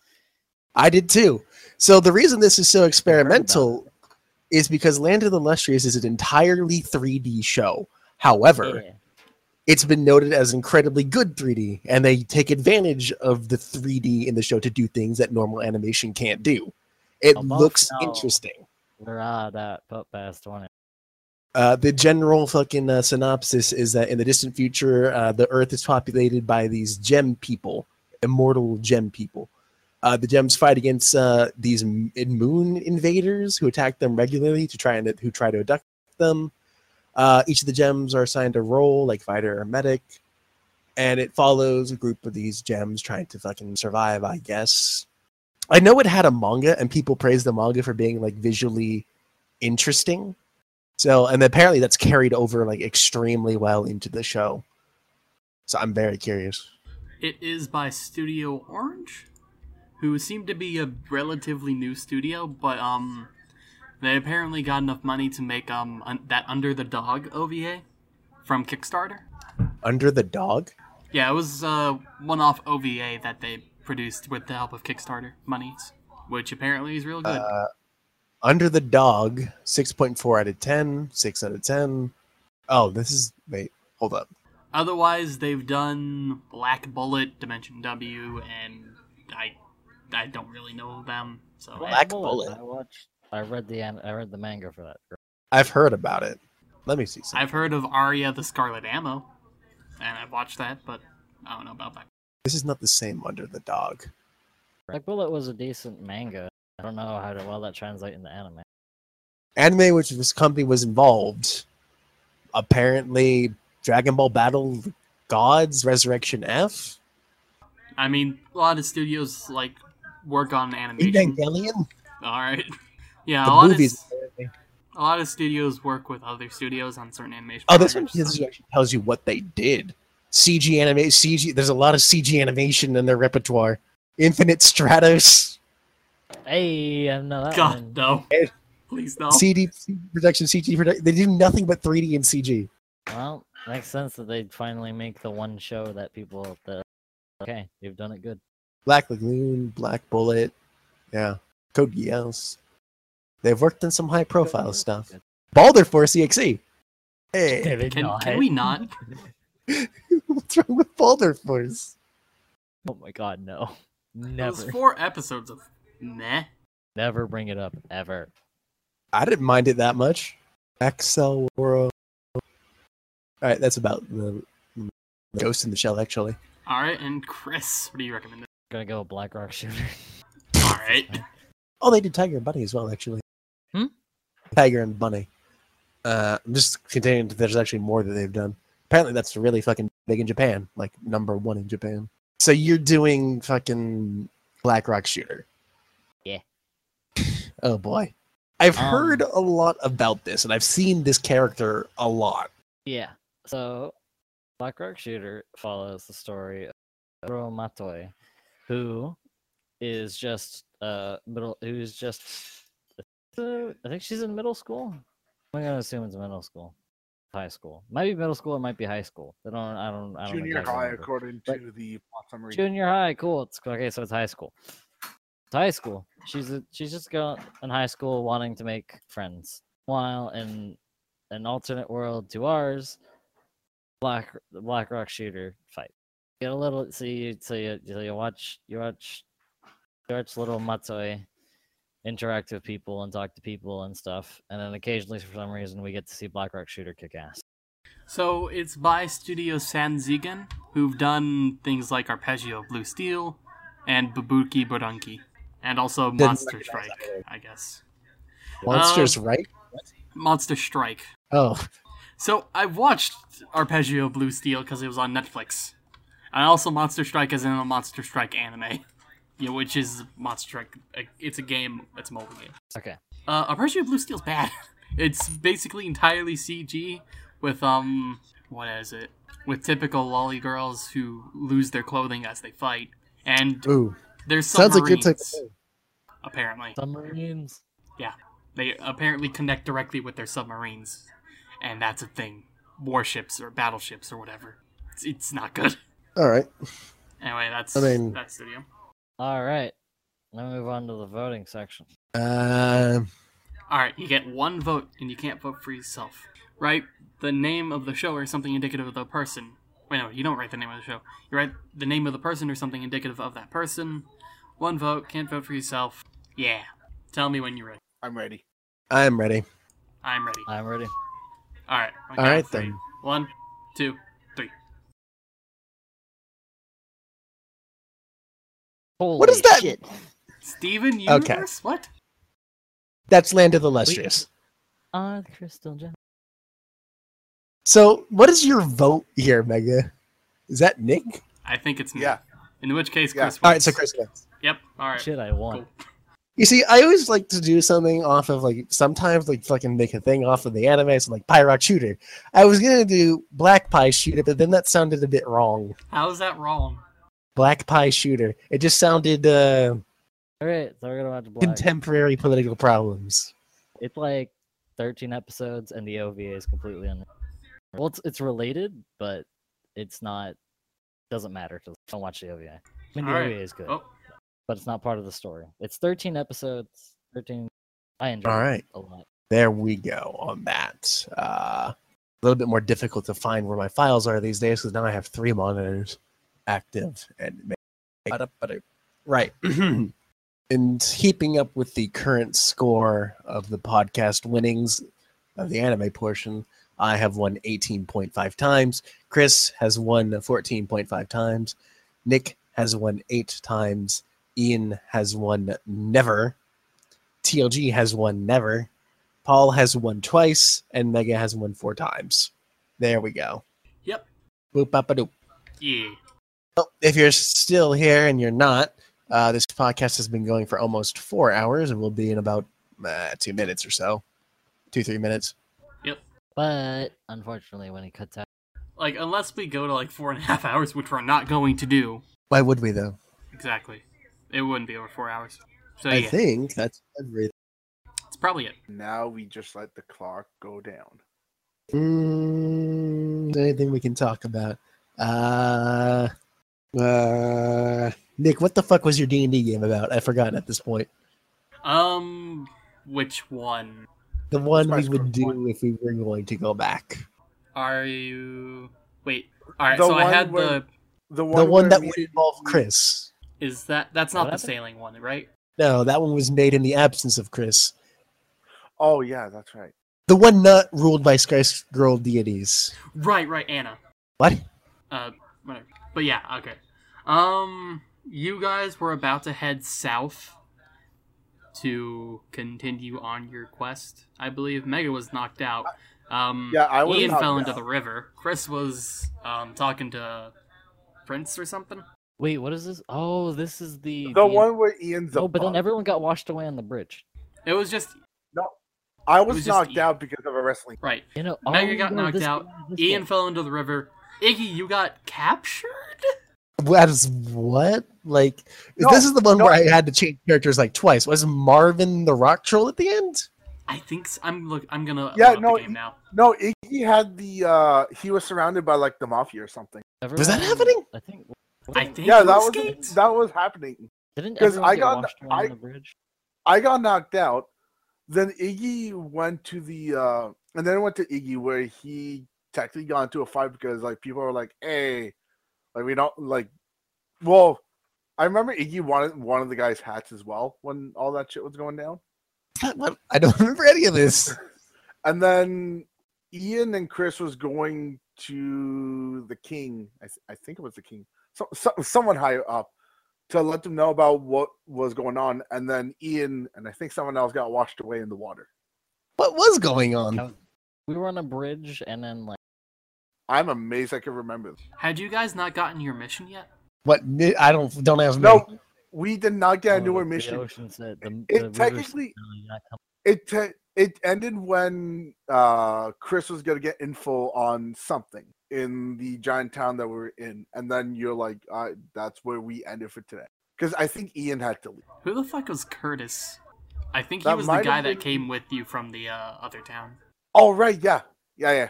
I did too. So the reason this is so experimental is because Land of the Lustrous is an entirely 3D show. However, Yeah. it's been noted as incredibly good 3D, and they take advantage of the 3D in the show to do things that normal animation can't do. It looks interesting. We're ah that put past twenty. Uh, the general fucking uh, synopsis is that in the distant future, uh, the Earth is populated by these gem people, immortal gem people. Uh, the gems fight against uh, these moon invaders who attack them regularly to try and who try to abduct them. Uh, each of the gems are assigned a role, like fighter or medic, and it follows a group of these gems trying to fucking survive. I guess. I know it had a manga, and people praise the manga for being like visually interesting. So, and apparently that's carried over like extremely well into the show. So I'm very curious. It is by Studio Orange, who seem to be a relatively new studio, but um, they apparently got enough money to make um un- that Under the Dog OVA from Kickstarter. Under the dog. Yeah, it was a one-off OVA that they produced with the help of Kickstarter monies, which apparently is real good. Uh, Under the dog. Six point four out of 10, 6 out of ten. Oh, this is wait, hold up. Otherwise, they've done Black Bullet, Dimension W, and I, I don't really know them. So Black Bullet. I watched. I read the I read the manga for that. I've heard about it. Let me see. Some. I've heard of Aria the Scarlet Ammo, and I've watched that, but I don't know about that. This is not the same under the dog. Black Bullet was a decent manga. I don't know how to, well that translate into anime. Anime, which this company was involved, apparently Dragon Ball Battle Gods Resurrection F, I mean, a lot of studios like work on animation. Evangelion, All right, yeah, the a lot movies. of a lot of studios work with other studios on certain animation. Oh, this one this actually tells you what they did. CG anime, CG. There's a lot of CG animation in their repertoire. Infinite Stratos, Hey, I know that God one. no, Ed- please no. CD production, CG production. They do nothing but 3D and CG. Well, makes sense that they'd finally make the one show that people that okay, you've done it good. Black Lagoon, Black Bullet, yeah, Code Geass. They've worked on some high profile stuff. Baldr Force EXE. Hey, Can, can we not? What's wrong with Baldr Force? Oh my god, no. Those Never. four episodes of meh. Never bring it up ever. I didn't mind it that much. Accel World. All right, that's about the, the Ghost in the Shell, actually. All right, and Chris, what do you recommend? Gonna go Black Rock Shooter. All right, Oh, they did Tiger and Bunny as well, actually. Hmm? Tiger and Bunny. Uh, I'm just continuing. There's actually more that they've done. Apparently, that's really fucking big in Japan, like number one in Japan. So you're doing fucking Black Rock Shooter. Yeah. Oh boy, I've Um, heard a lot about this, and I've seen this character a lot. Yeah. So Black Rock Shooter follows the story of Ro Matoi, who is just uh middle who's just I think she's in middle school. I'm gonna assume it's middle school. High school. Might be middle school, it might be high school. I don't I don't I don't Junior high, remember. according But- to the plot summary. Junior high, cool. It's okay, so it's high school. It's high school. She's a, she's just going in high school wanting to make friends. While in an alternate world to ours, Black the Black Rock shooter fight. Get a little so you so you, so you watch you watch you watch little Matsoi interact with people and talk to people and stuff, and then occasionally for some reason we get to see Black Rock shooter kick ass. so it's by Studio San Sanzigen, who've done things like Arpeggio Blue Steel and Bubuki Buranki, and also Didn't Monster Strike. I guess. Monsters, Um, right? Monster Strike. Oh, So I've watched Arpeggio Blue Steel because it was on Netflix, and also Monster Strike is in a Monster Strike anime, yeah, which is Monster Strike. uh, It's a game. It's a mobile game. Okay. Uh, Arpeggio Blue Steel's bad. It's basically entirely CG with um, what is it? With typical lolly girls who lose their clothing as they fight, and ooh, there's sounds like submarines. good type of thing. apparently, Submarines. Yeah, they apparently connect directly with their submarines, and that's a thing. Warships or battleships or whatever. It's, it's not good. All right. Anyway, that's I mean- that's studio. All right. Now move on to the voting section. Um, All right, you get one vote, and you can't vote for yourself. Write the name of the show or something indicative of the person. Wait, no, you don't write the name of the show. You write the name of the person or something indicative of that person. One vote, can't vote for yourself. Yeah. Tell me when you're ready. I'm ready. I'm ready. I'm ready. I'm ready. All right. All right, then. One, two, Holy What is that? Shit. Steven Okay. Universe? What? That's Land of the Lustrous. Ah, the crystal gem. So, what is your vote here, Mega? Is that Nick? I think it's me. Yeah. In which case, Yeah. Chris. All right, so Chris wins. Yep. All right. Shit, I won. Cool. You see, I always like to do something off of like sometimes like fucking make a thing off of the anime, so like Pyrock Shooter. I was gonna do Black Pie Shooter, but then that sounded a bit wrong. How is that wrong? Black Pie Shooter. It just sounded uh, All right, so we're gonna watch Black. contemporary political problems. It's like 13 episodes, and the OVA is completely un. Well, it's it's related, but it's not. Doesn't matter because don't watch the OVA. I mean, the All right. OVA is good, Oh, but it's not part of the story. It's 13 episodes. 13. I enjoy. All it a lot. There we go on that. Uh, a little bit more difficult to find where my files are these days because now I have three monitors active and uh, uh, right. and keeping up with the current score of the podcast winnings of the anime portion, I have won 18.5 times. Chris has won 14.5 times. Nick has won eight times. Ian has won never. TLG has won never. Paul has won twice, and Mega has won four times. There we go. Yep. Boop, bop, doop. Yeah. Well, if you're still here and you're not, uh, this podcast has been going for almost four hours and will be in about uh, two minutes or so. Two, three minutes. Yep. But unfortunately, when it cuts out, Like, unless we go to like four and a half hours, which we're not going to do. Why would we, though? Exactly. It wouldn't be over four hours. So I yeah, think that's everything. it's probably it. Now we just let the clock go down. Mm, anything we can talk about? Uh, uh, Nick, what the fuck was your D and D game about? I've forgotten at this point. Um, which one The one we would Bros. do if we were going to go back. are you? Wait. All right. The so I had where- the. The one, The one that we- would involve Chris. Is that that's not What the happened? sailing one, right? No, that one was made in the absence of Chris. Oh yeah, that's right. The one not ruled by Sky's Girl deities. Right. Right. Anna. What? Uh, whatever. But yeah. Okay. Um, you guys were about to head south to continue on your quest. I believe Mega was knocked out. Um, Yeah, I was Ian knocked fell into out. the river. Chris was um talking to Prince or something. wait, what is this? Oh, this is the The one where Ian's a Oh, but then everyone got washed away on the bridge. It was just no. I was was knocked out because of a wrestling. right. You know, Mega oh, got no, knocked out. guy- Ian guy. fell into the river. Iggy, you got captured. That is what? Like, No, this is the one no. where I had to change characters like twice. Was Marvin the Rock Troll at the end? I think s- I'm look. I'm gonna Yeah, load no, the game now. No, Iggy had the. uh He was surrounded by like the mafia or something. Was that happening? I think. I think yeah, that escaped. was that was happening. Didn't 'cause everyone I get got- washed I- on the bridge? I got knocked out. Then Iggy went to the uh and then went to Iggy where he technically got into a fight because like people were like, hey, like we don't like well, I remember Iggy wanted one of the guy's hats as well when all that shit was going down. I don't remember any of this. And then Ian and Chris was going to the king. I, th- I think it was the king. So, so, someone higher up to let them know about what was going on. And then Ian and I think someone else got washed away in the water. What was going on? We were on a bridge, and then like I'm amazed I can remember. Had you guys not gotten your mission yet? What? I don't. Don't ask me. No, we did not get a oh, newer the mission. ocean said the, It the technically- said, "No, you're not coming." It te- it ended when uh, Chris was gonna get info on something in the giant town that we are in, and then you're like, uh, "That's where we ended for today." Because I think Ian had to leave. Who the fuck was Curtis? I think he That was the guy have that been- came with you from the uh, other town. Oh right, yeah, yeah, yeah.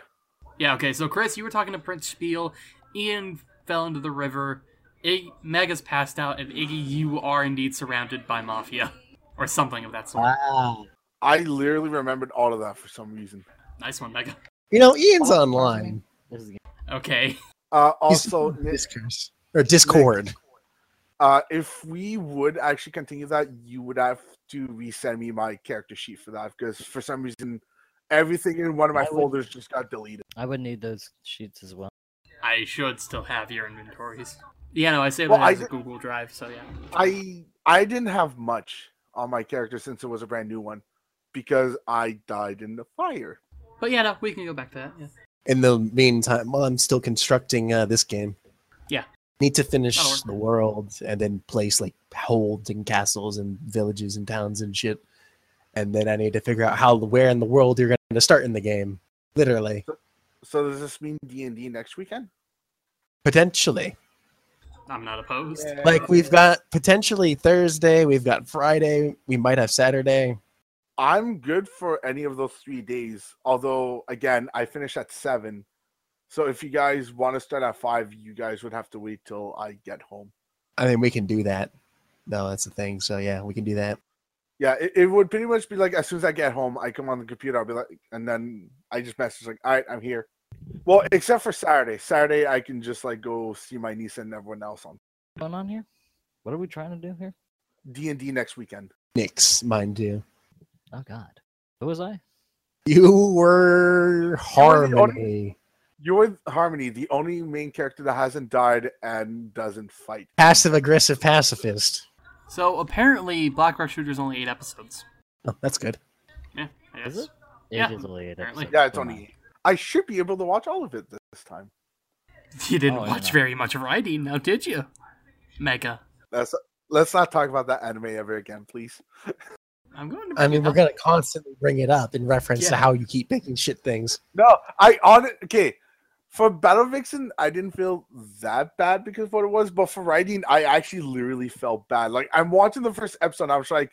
Yeah, okay, so Chris, you were talking to Prince Spiel. Ian fell into the river. Ig- Mega's passed out, and Iggy, you are indeed surrounded by Mafia. Or something of that sort. Wow. I literally remembered all of that for some reason. Nice one, Mega. You know, Ian's online. Okay. Uh, also, on Discourse or Discord. uh, if we would actually continue that, you would have to resend me my character sheet for that because for some reason, everything in one of my would- folders just got deleted. I would need those sheets as well. I should still have your inventories. Yeah, no, I saved Well, it I as a Google Drive, so yeah. I I didn't have much on my character since it was a brand new one because I died in the fire. But yeah, no, we can go back to that. Yeah. In the meantime, while I'm still constructing uh, this game. Yeah. Need to finish the world and then place like holds and castles and villages and towns and shit. And then I need to figure out how, where in the world you're going to start in the game. Literally. So does this mean D and D next weekend? Potentially. I'm not opposed. Like we've got potentially Thursday, we've got Friday, we might have Saturday. I'm good for any of those three days. Although, again, I finish at seven. So if you guys want to start at five, you guys would have to wait till I get home. I mean, we can do that. No, that's the thing. So yeah, we can do that. Yeah, it, it would pretty much be like as soon as I get home, I come on the computer, I'll be like, and then I just message like, all right, I'm here. Well, except for Saturday. Saturday, I can just like go see my niece and everyone else on going on here? What are we trying to do here? D and D next weekend. Knicks, mind you. Oh God, who was I? You were Harmony. You're with Harmony, the only main character that hasn't died and doesn't fight. Passive aggressive pacifist. So apparently, Black Rock Shooter is only eight episodes. Oh, that's good. Yeah, I guess. Is it? Yeah, It is only eight apparently. episodes. Yeah, it's Wow. only. I should be able to watch all of it this time. You didn't Oh, yeah. watch very much Raideen, now did you? Mega. Let's let's not talk about that anime ever again, please. I'm going to. I mean, we're gonna constantly bring it up in reference to Yeah. how you keep picking shit things. No, I on okay. For Battle Vixen, I didn't feel that bad because of what it was, but for Raideen, I actually literally felt bad. Like I'm watching the first episode, and I was like,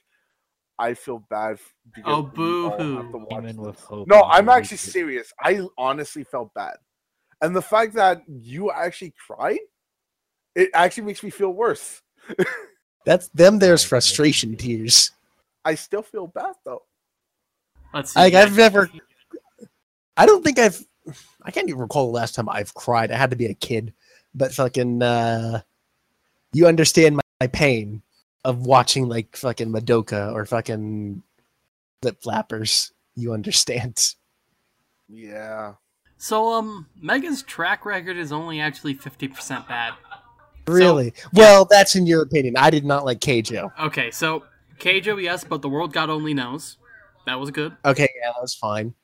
I feel bad. Because Oh, we boo-hoo. to watch Demon with this. hope No, I'm actually belief. serious. I honestly felt bad, and the fact that you actually cried, it actually makes me feel worse. That's them. There's frustration tears. I still feel bad though. Let's see. Like. I've never. I don't think I've. I can't even recall the last time I've cried. I had to be a kid, but fucking. uh You understand my, my pain of watching like fucking Madoka or fucking Lip Flappers. You understand. Yeah. So, um, Mega's track record is only actually 50% bad. Really? well, that's in your opinion. I did not like Keijo. Okay, so Keijo, yes, but the world God only knows. That was good. Okay, yeah, that was fine.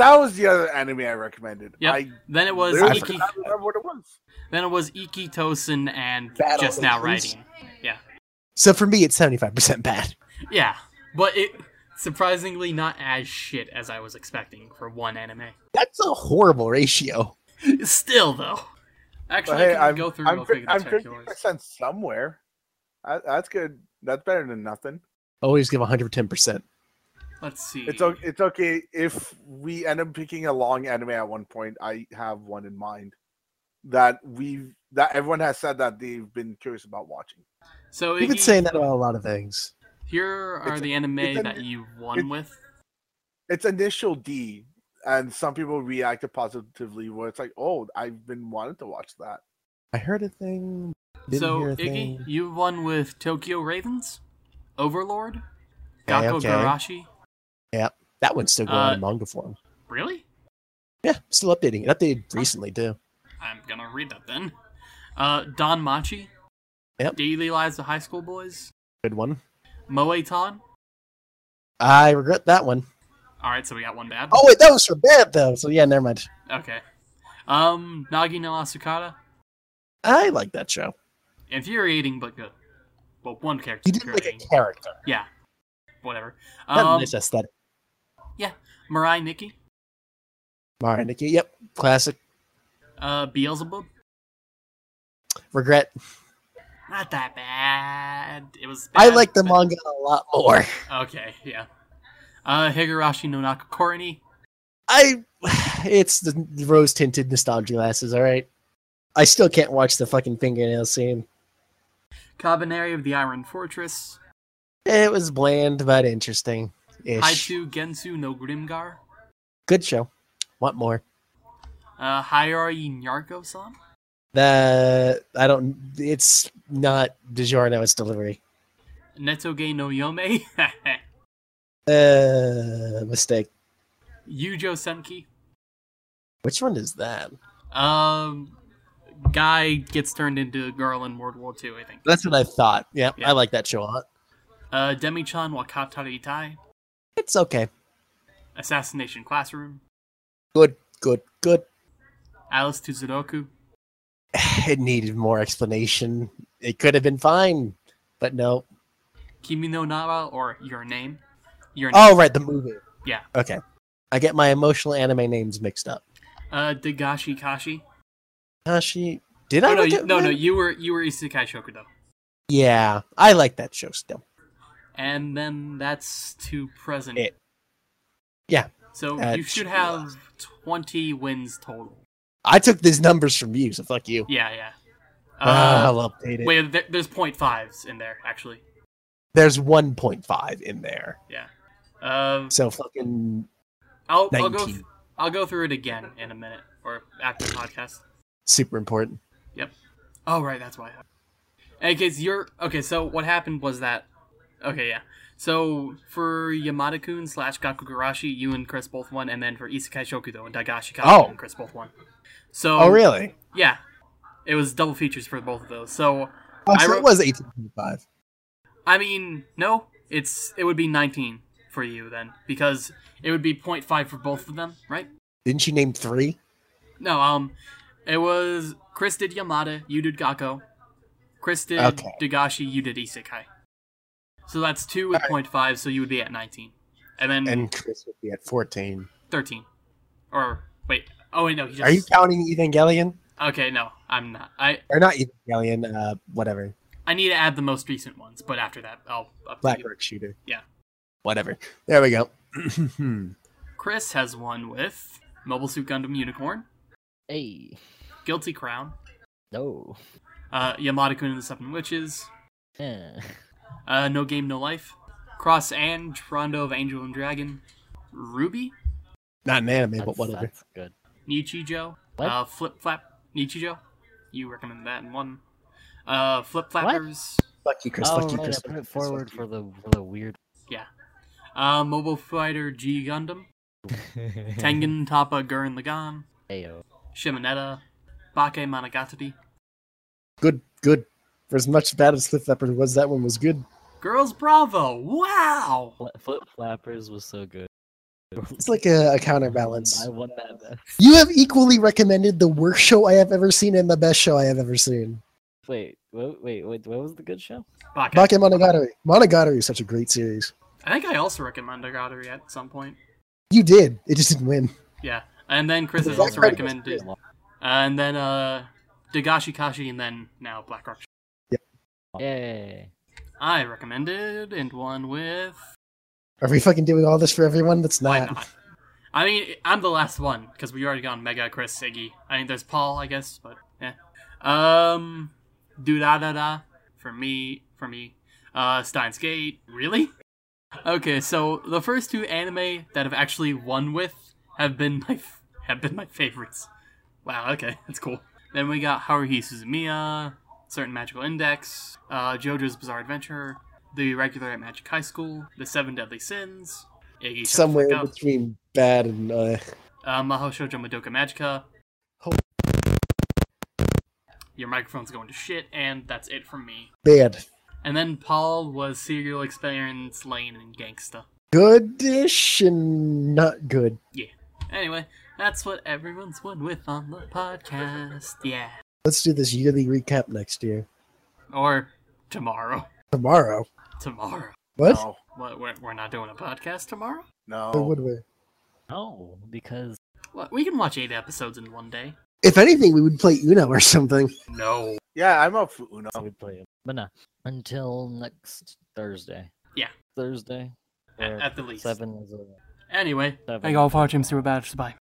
That was the other anime I recommended. Yep. I Then it was literally Iki. what it was. Then it was Ikki Tousen and Battle just now Angels. writing. Yeah, So for me, it's seventy five percent bad. yeah, but it surprisingly not as shit as I was expecting for one anime. That's a horrible ratio. Still though, actually, But hey, I can I'm, go through I'm, real fi- quick and I'm check 50 yours. percent somewhere. That- that's good. That's better than nothing. Always give one hundred ten percent. Let's see. It's okay. It's okay if we end up picking a long anime at one point. I have one in mind that we that everyone has said that they've been curious about watching. So You've been saying that about a lot of things. here are It's- the anime an- that you won it's- with. It's initial D, and some people reacted positively. Where it's like, oh, I've been wanting to watch that. I heard a thing. Didn't so hear a Iggy, thing. you won with Tokyo Ravens, Overlord, Okay, Gakko okay. Garashi. Yeah, that one's still going Uh, on in manga form. Really? Yeah, still updating. It updated recently too. I'm gonna read that then. Uh, DanMachi. Yep. Daily Lives of High School Boys. Good one. Moetan. I regret that one. All right, so we got one bad. Oh wait, that was for bad though. So yeah, never mind. Okay. Um, Nagi no Asukara. I like that show. Infuriating but good. Well, one character. He did like a character. Yeah. Whatever. Um, nice aesthetic. Mirai Nikki. Mario Nikki. Yep, classic. Uh, Beelzebub. Regret. Not that bad. It was. I like the but- manga a lot more. Okay, yeah. Uh, Higurashi no Naku Koro ni. I. It's the rose tinted nostalgia glasses. All right. I still can't watch the fucking fingernail scene. Kabaneri of the Iron Fortress. It was bland but interesting. Ish. Haitu Gensu no Grimgar. Good show. Want more? Uh, Hayari Nyaruko-san. The I don't. It's not DiGiorno. It's delivery. Netoge no Yome. Uh, mistake. Youjo Senki. Which one is that? Um, guy gets turned into a girl in World War II, I think. That's what I thought. Yeah, Yeah. I like that show a lot. Uh, Demi-chan wa Kataritai. It's okay. Assassination Classroom. Good, good, good. Alice to Zouroku. It needed more explanation. It could have been fine, but no. Kimi no Na wa or Your Name. Your Name. Oh, right, the movie. Yeah. Okay. I get my emotional anime names mixed up. Uh, Dagashi Kashi. Kashi. Did I? Oh, no, you, no, no, you were you were Isekai Shokudo. Yeah, I like that show still. And then that's to present. It. Yeah. So That you should have 20 wins total. I took these numbers from you, so fuck you. Yeah, yeah. Ah, Uh, I'll update it. wait, there, there's point fives in there, actually. There's 1.5 in there. Yeah. Uh, So fucking I'll, I'll go th- I'll go through it again in a minute. or after the podcast. Super important. Yep. Oh right, that's why. In case you're okay, so what happened was that okay, yeah. So for Yamada-kun slash Gakugarashi, you and Chris both won, and then for Isekai Shokudo and Dagashi Kashi, Oh. and Chris both won. So Oh, really? Yeah, it was double features for both of those. So Oh, I so wrote- it was 1825. I mean, no, it's it would be 19 for you then because it would be 0.5 for both of them, right? Didn't you name three? No, um, it was Chris did Yamada, you did Gakko. Chris did Okay. Dagashi, you did Isekai. So that's two with Alright. 0.5, so you would be at 19. And then And Chris would be at 14. 13. Or, wait. Oh, wait, no. He just, Are you counting Evangelion? Okay, no, I'm not. I Or not Evangelion, uh, whatever. I need to add the most recent ones, but after that, I'll up to Black you. Rock Shooter. Yeah. Whatever. There we go. Chris has one with Mobile Suit Gundam Unicorn, Hey, Guilty Crown, no. uh, Yamada-kun and the Seven Witches, Eh. uh, No Game No Life, Cross Ange Rondo of Angel and Dragon, Ruby, not an anime, but That's, whatever. that's good. Nichijou, What? uh, Flip Flap Nichijou. You recommend that in one. Uh, Flip Flappers, Fuck you, Chris. oh, Fuck you, right, Chris. I put it forward for the for the weird. Yeah. Uh, Mobile Fighter G Gundam, Tengen Toppa Gurren Lagann, Ayo. Shimonetta, Bake Monogatari, Good, good. For as much bad as Flip Flapper was, that one was good. Girls Bravo. Wow. Flip Flappers was so good. It's like a, a counterbalance. I won that bet. You have equally recommended the worst show I have ever seen and the best show I have ever seen. Wait, wait, wait, wait, what was the good show? Bake. Bake Monogatari. Monogatari is such a great series. I think I also recommend Monogatari at some point. You did. It just didn't win. Yeah. And then Chris has also recommended, uh, and then uh, Dagashi Kashi, and then now Black Rock. Yay. I recommended and one with Are we fucking doing all this for everyone? That's why not. not? I mean, I'm the last one because we already gone Mega, Chris, Siggy. I mean, there's Paul, I guess, but yeah. Um, do da da da for me, for me. Uh, Steins Gate, really? Okay, so the first two anime that have actually won with have been my f- have been my favorites. Wow, okay, that's cool. Then we got Haruhi Suzumiya, Certain Magical Index, uh, JoJo's Bizarre Adventure, The Irregular at Magic High School, The Seven Deadly Sins, Iggy Somewhere Up, between bad and uh, uh, Maho Shoujo Madoka Magica. Oh. Your microphone's going to shit, and that's it from me. bad. And then Paul was Serial Experiments Lain and Gangsta. Goodish and not good. Yeah. Anyway, that's what everyone's won with on the podcast. Yeah. Let's do this yearly recap next year. Or tomorrow. Tomorrow. Tomorrow. What? No, What? We're, we're not doing a podcast tomorrow? Or no. would we? No, because What? We can watch eight episodes in one day. If anything, we would play Uno or something. No. Yeah, I'm up for Uno. we play it. But no, until next Thursday. Yeah. Thursday. At, at the least. Seven is a Anyway, seven. thank you all for watching Super Badge. Bye.